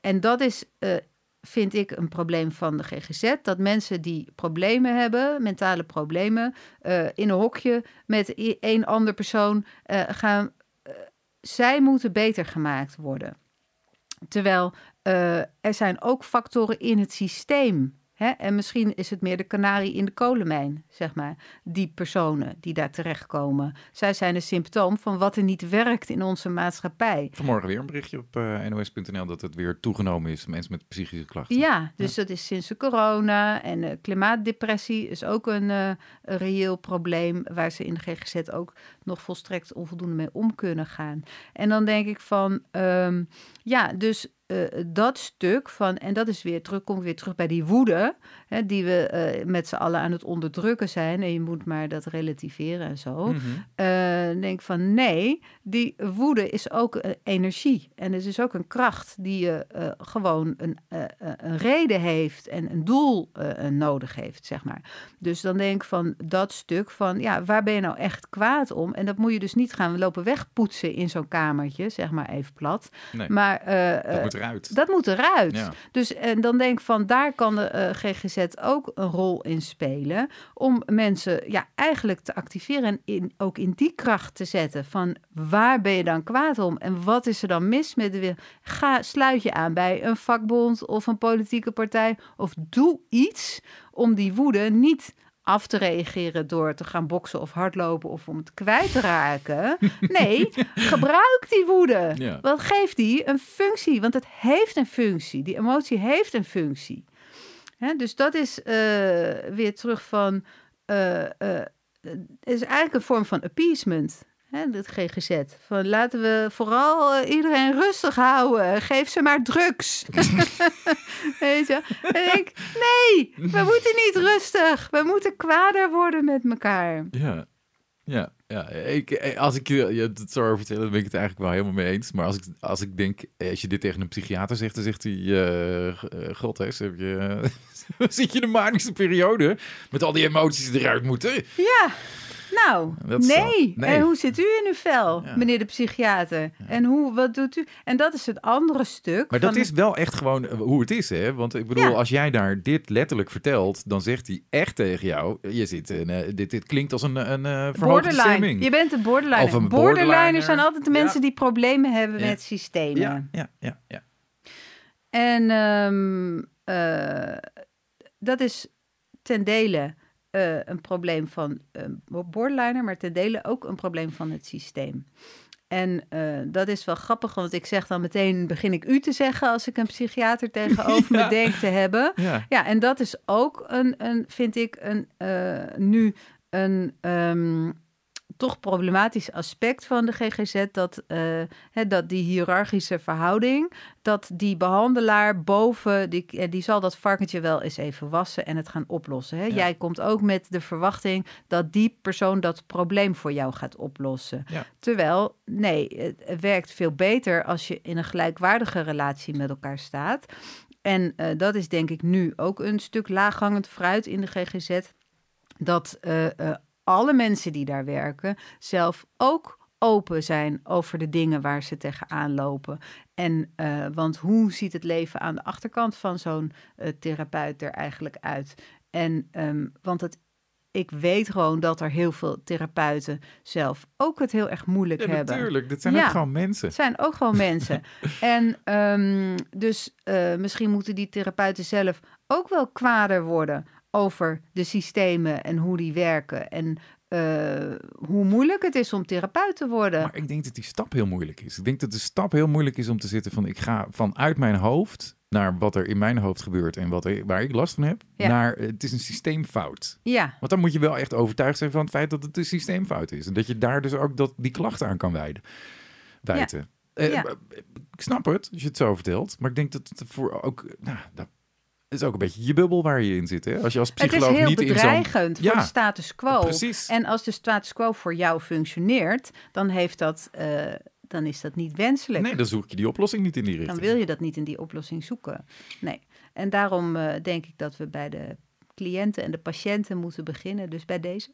en dat is, uh, vind ik, een probleem van de GGZ. Dat mensen die problemen hebben, mentale problemen, uh, in een hokje met één ander persoon gaan. zij moeten beter gemaakt worden. Terwijl uh, er zijn ook factoren in het systeem. Hè? En misschien is het meer de kanarie in de kolenmijn, zeg maar. Die personen die daar terechtkomen. Zij zijn een symptoom van wat er niet werkt in onze maatschappij. Vanmorgen weer een berichtje op uh, eh, nos.nl dat het weer toegenomen is. Mensen met psychische klachten. Ja, dus dat is sinds de corona. En uh, klimaatdepressie is ook een, uh, een reëel probleem. Waar ze in de GGZ ook nog volstrekt onvoldoende mee om kunnen gaan. En dan denk ik van, um, ja, dus uh, dat stuk van, en dat is weer terug, kom ik weer terug bij die woede, hè, die we uh, met z'n allen aan het onderdrukken zijn. En je moet maar dat relativeren en zo. Mm -hmm. uh, denk van nee, die woede is ook energie. En het is ook een kracht die je gewoon een, een reden heeft en een doel nodig heeft, zeg maar. Dus dan denk ik van dat stuk van, ja, waar ben je nou echt kwaad om? En dat moet je dus niet gaan lopen wegpoetsen in zo'n kamertje, zeg maar even plat. Nee, maar eruit. Dat moet eruit. Ja. Dus en dan denk ik van daar kan de uh, GGZ ook een rol in spelen om mensen ja eigenlijk te activeren en in, ook in die kracht te zetten van waar ben je dan kwaad om en wat is er dan mis met de wereld? Ga sluit je aan bij een vakbond of een politieke partij of doe iets om die woede niet af te reageren door te gaan boksen of hardlopen of om het kwijt te raken. Nee, [LAUGHS] gebruik die woede. Ja. Wat geeft die een functie? Want het heeft een functie. Die emotie heeft een functie. Hè, dus dat is uh, weer terug van uh, uh, is eigenlijk een vorm van appeasement. Hè, het GGZ. Van laten we vooral iedereen rustig houden. Geef ze maar drugs. [LAUGHS] Weet je? En ik, nee, we moeten niet rustig. We moeten kwader worden met elkaar. Ja, ja. Ja, ik, eh, als ik je het zo over vertellen, dan ben ik het eigenlijk wel helemaal mee eens. Maar als ik, als ik denk, eh, als je dit tegen een psychiater zegt, dan zegt hij: uh, God, hè, heb je, [LAUGHS] zit je in een manische periode met al die emoties eruit moeten? Ja. Nou, nee. En hoe zit u in uw vel, meneer de psychiater? En hoe, wat doet u? En dat is het andere stuk. Maar dat is wel echt gewoon eh, hoe het is, hè? Want ik bedoel, als jij daar dit letterlijk vertelt, dan zegt hij echt tegen jou: je zit, uh, dit, dit klinkt als een, een uh, borderline. Je bent een borderline. Of een borderliner zijn altijd de mensen die problemen hebben met systemen. Ja, ja, ja. En um, dat is ten dele uh, een probleem van uh, borderliner, maar ten dele ook een probleem van het systeem. En uh, dat is wel grappig, want ik zeg dan meteen, begin ik u te zeggen als ik een psychiater tegenover [LAUGHS] me denk te hebben. Ja. ja, en dat is ook een, een vind ik, een, nu een... Um, toch problematisch aspect van de GGZ dat, uh, dat die hiërarchische verhouding, dat die behandelaar boven, die, eh, die zal dat varkentje wel eens even wassen en het gaan oplossen. Hè? Jij komt ook met de verwachting dat die persoon dat probleem voor jou gaat oplossen. Terwijl, nee, het, werkt veel beter als je in een gelijkwaardige relatie met elkaar staat. En uh, dat is denk ik nu ook een stuk laaghangend fruit in de GGZ. Dat uh, alle mensen die daar werken zelf ook open zijn over de dingen waar ze tegenaan lopen. En uh, want hoe ziet het leven aan de achterkant van zo'n uh, therapeut er eigenlijk uit? En um, want het ik weet gewoon dat er heel veel therapeuten zelf ook het heel erg moeilijk ja, hebben. Natuurlijk, dit zijn ook gewoon mensen. Het zijn ook gewoon [LAUGHS] mensen. en um, dus uh, misschien moeten die therapeuten zelf ook wel kwader worden over de systemen en hoe die werken. En uh, hoe moeilijk het is om therapeut te worden. Maar ik denk dat die stap heel moeilijk is. Ik denk dat de stap heel moeilijk is om te zitten van ik ga vanuit mijn hoofd naar wat er in mijn hoofd gebeurt en wat er, waar ik last van heb, ja. naar het is een systeemfout. Ja. Want dan moet je wel echt overtuigd zijn van het feit dat het een systeemfout is. En dat je daar dus ook dat, die klachten aan kan wijden, wijten. Ja. Uh, ja. Ik snap het, als je het zo vertelt. Maar ik denk dat het voor ook... Nou, dat is ook een beetje je bubbel waar je in zit. Hè? Als je als psycholoog niet in Het is heel bedreigend voor de status quo. Precies. En als de status quo voor jou functioneert, dan heeft dat... Uh, dan is dat niet wenselijk. Nee, dan zoek je die oplossing niet in die richting. Dan wil je dat niet in die oplossing zoeken. Nee. En daarom uh, denk ik dat we bij de cliënten en de patiënten moeten beginnen. Dus bij deze.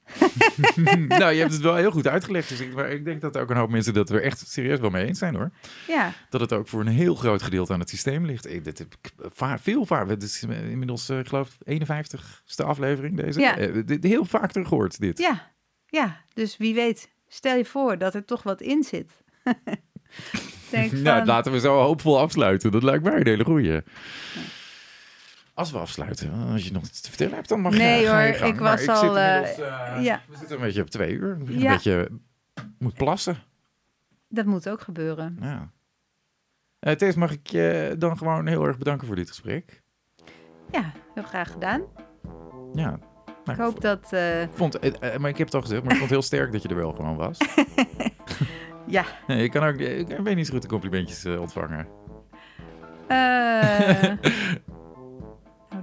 [LAUGHS] nou, je hebt het wel heel goed uitgelegd. Dus ik, maar ik denk dat ook een hoop mensen dat we echt serieus wel mee eens zijn hoor. Ja. Dat het ook voor een heel groot gedeelte aan het systeem ligt. Ik, dit heb ik veel vaak. Het is inmiddels, uh, ik geloof, 51ste aflevering deze. Ja. Uh, dit, heel vaak terug gehoord dit. Ja. ja, dus wie weet. Stel je voor dat er toch wat in zit. [LAUGHS] Denk [LAUGHS] van... Nou, laten we zo hoopvol afsluiten. Dat lijkt mij een hele goeie. Ja. Als we afsluiten, als je nog iets te vertellen hebt, dan mag nee, je. Nee hoor, ik was al. Ik uh, ja. We zitten een beetje op twee uur. Een beetje moet plassen. Dat moet ook gebeuren. Ja. Uh, Thees, mag ik je dan gewoon heel erg bedanken voor dit gesprek? Ja, heel graag gedaan. Ja. Nou, ik hoop dat. Uh... Vond, maar ik heb het al gezegd, maar ik vond het heel sterk dat je er wel gewoon was. [LAUGHS] ja. Nee, je kan ook. Ik weet niet zo goed de complimentjes ontvangen. Uh... [LAUGHS]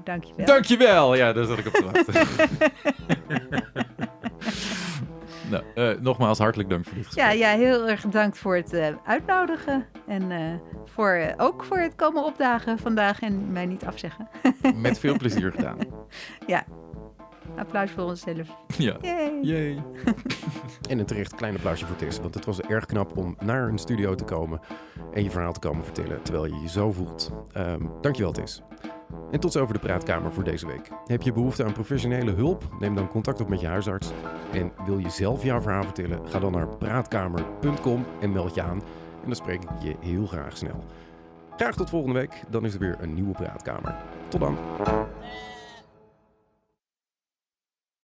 Dankjewel. Dankjewel! Ja, daar zat ik op te wachten. [LAUGHS] [LAUGHS] nou, uh, nogmaals hartelijk dank voor dit gesprek. Ja, ja heel erg bedankt voor het uh, uitnodigen. En uh, voor, ook voor het komen opdagen vandaag en mij niet afzeggen. [LAUGHS] Met veel plezier gedaan. Ja, applaus voor onszelf. Ja. Yay. Yay. en een terecht klein applausje voor Tess, want het was erg knap om naar een studio te komen en je verhaal te komen vertellen terwijl je je zo voelt. Um, dankjewel Tess. En tot zover de praatkamer voor deze week. Heb je behoefte aan professionele hulp? Neem dan contact op met je huisarts. En wil je zelf jouw verhaal vertellen? Ga dan naar praatkamer.com en meld je aan. En dan spreek ik je heel graag snel. Graag tot volgende week, dan is er weer een nieuwe praatkamer. Tot dan.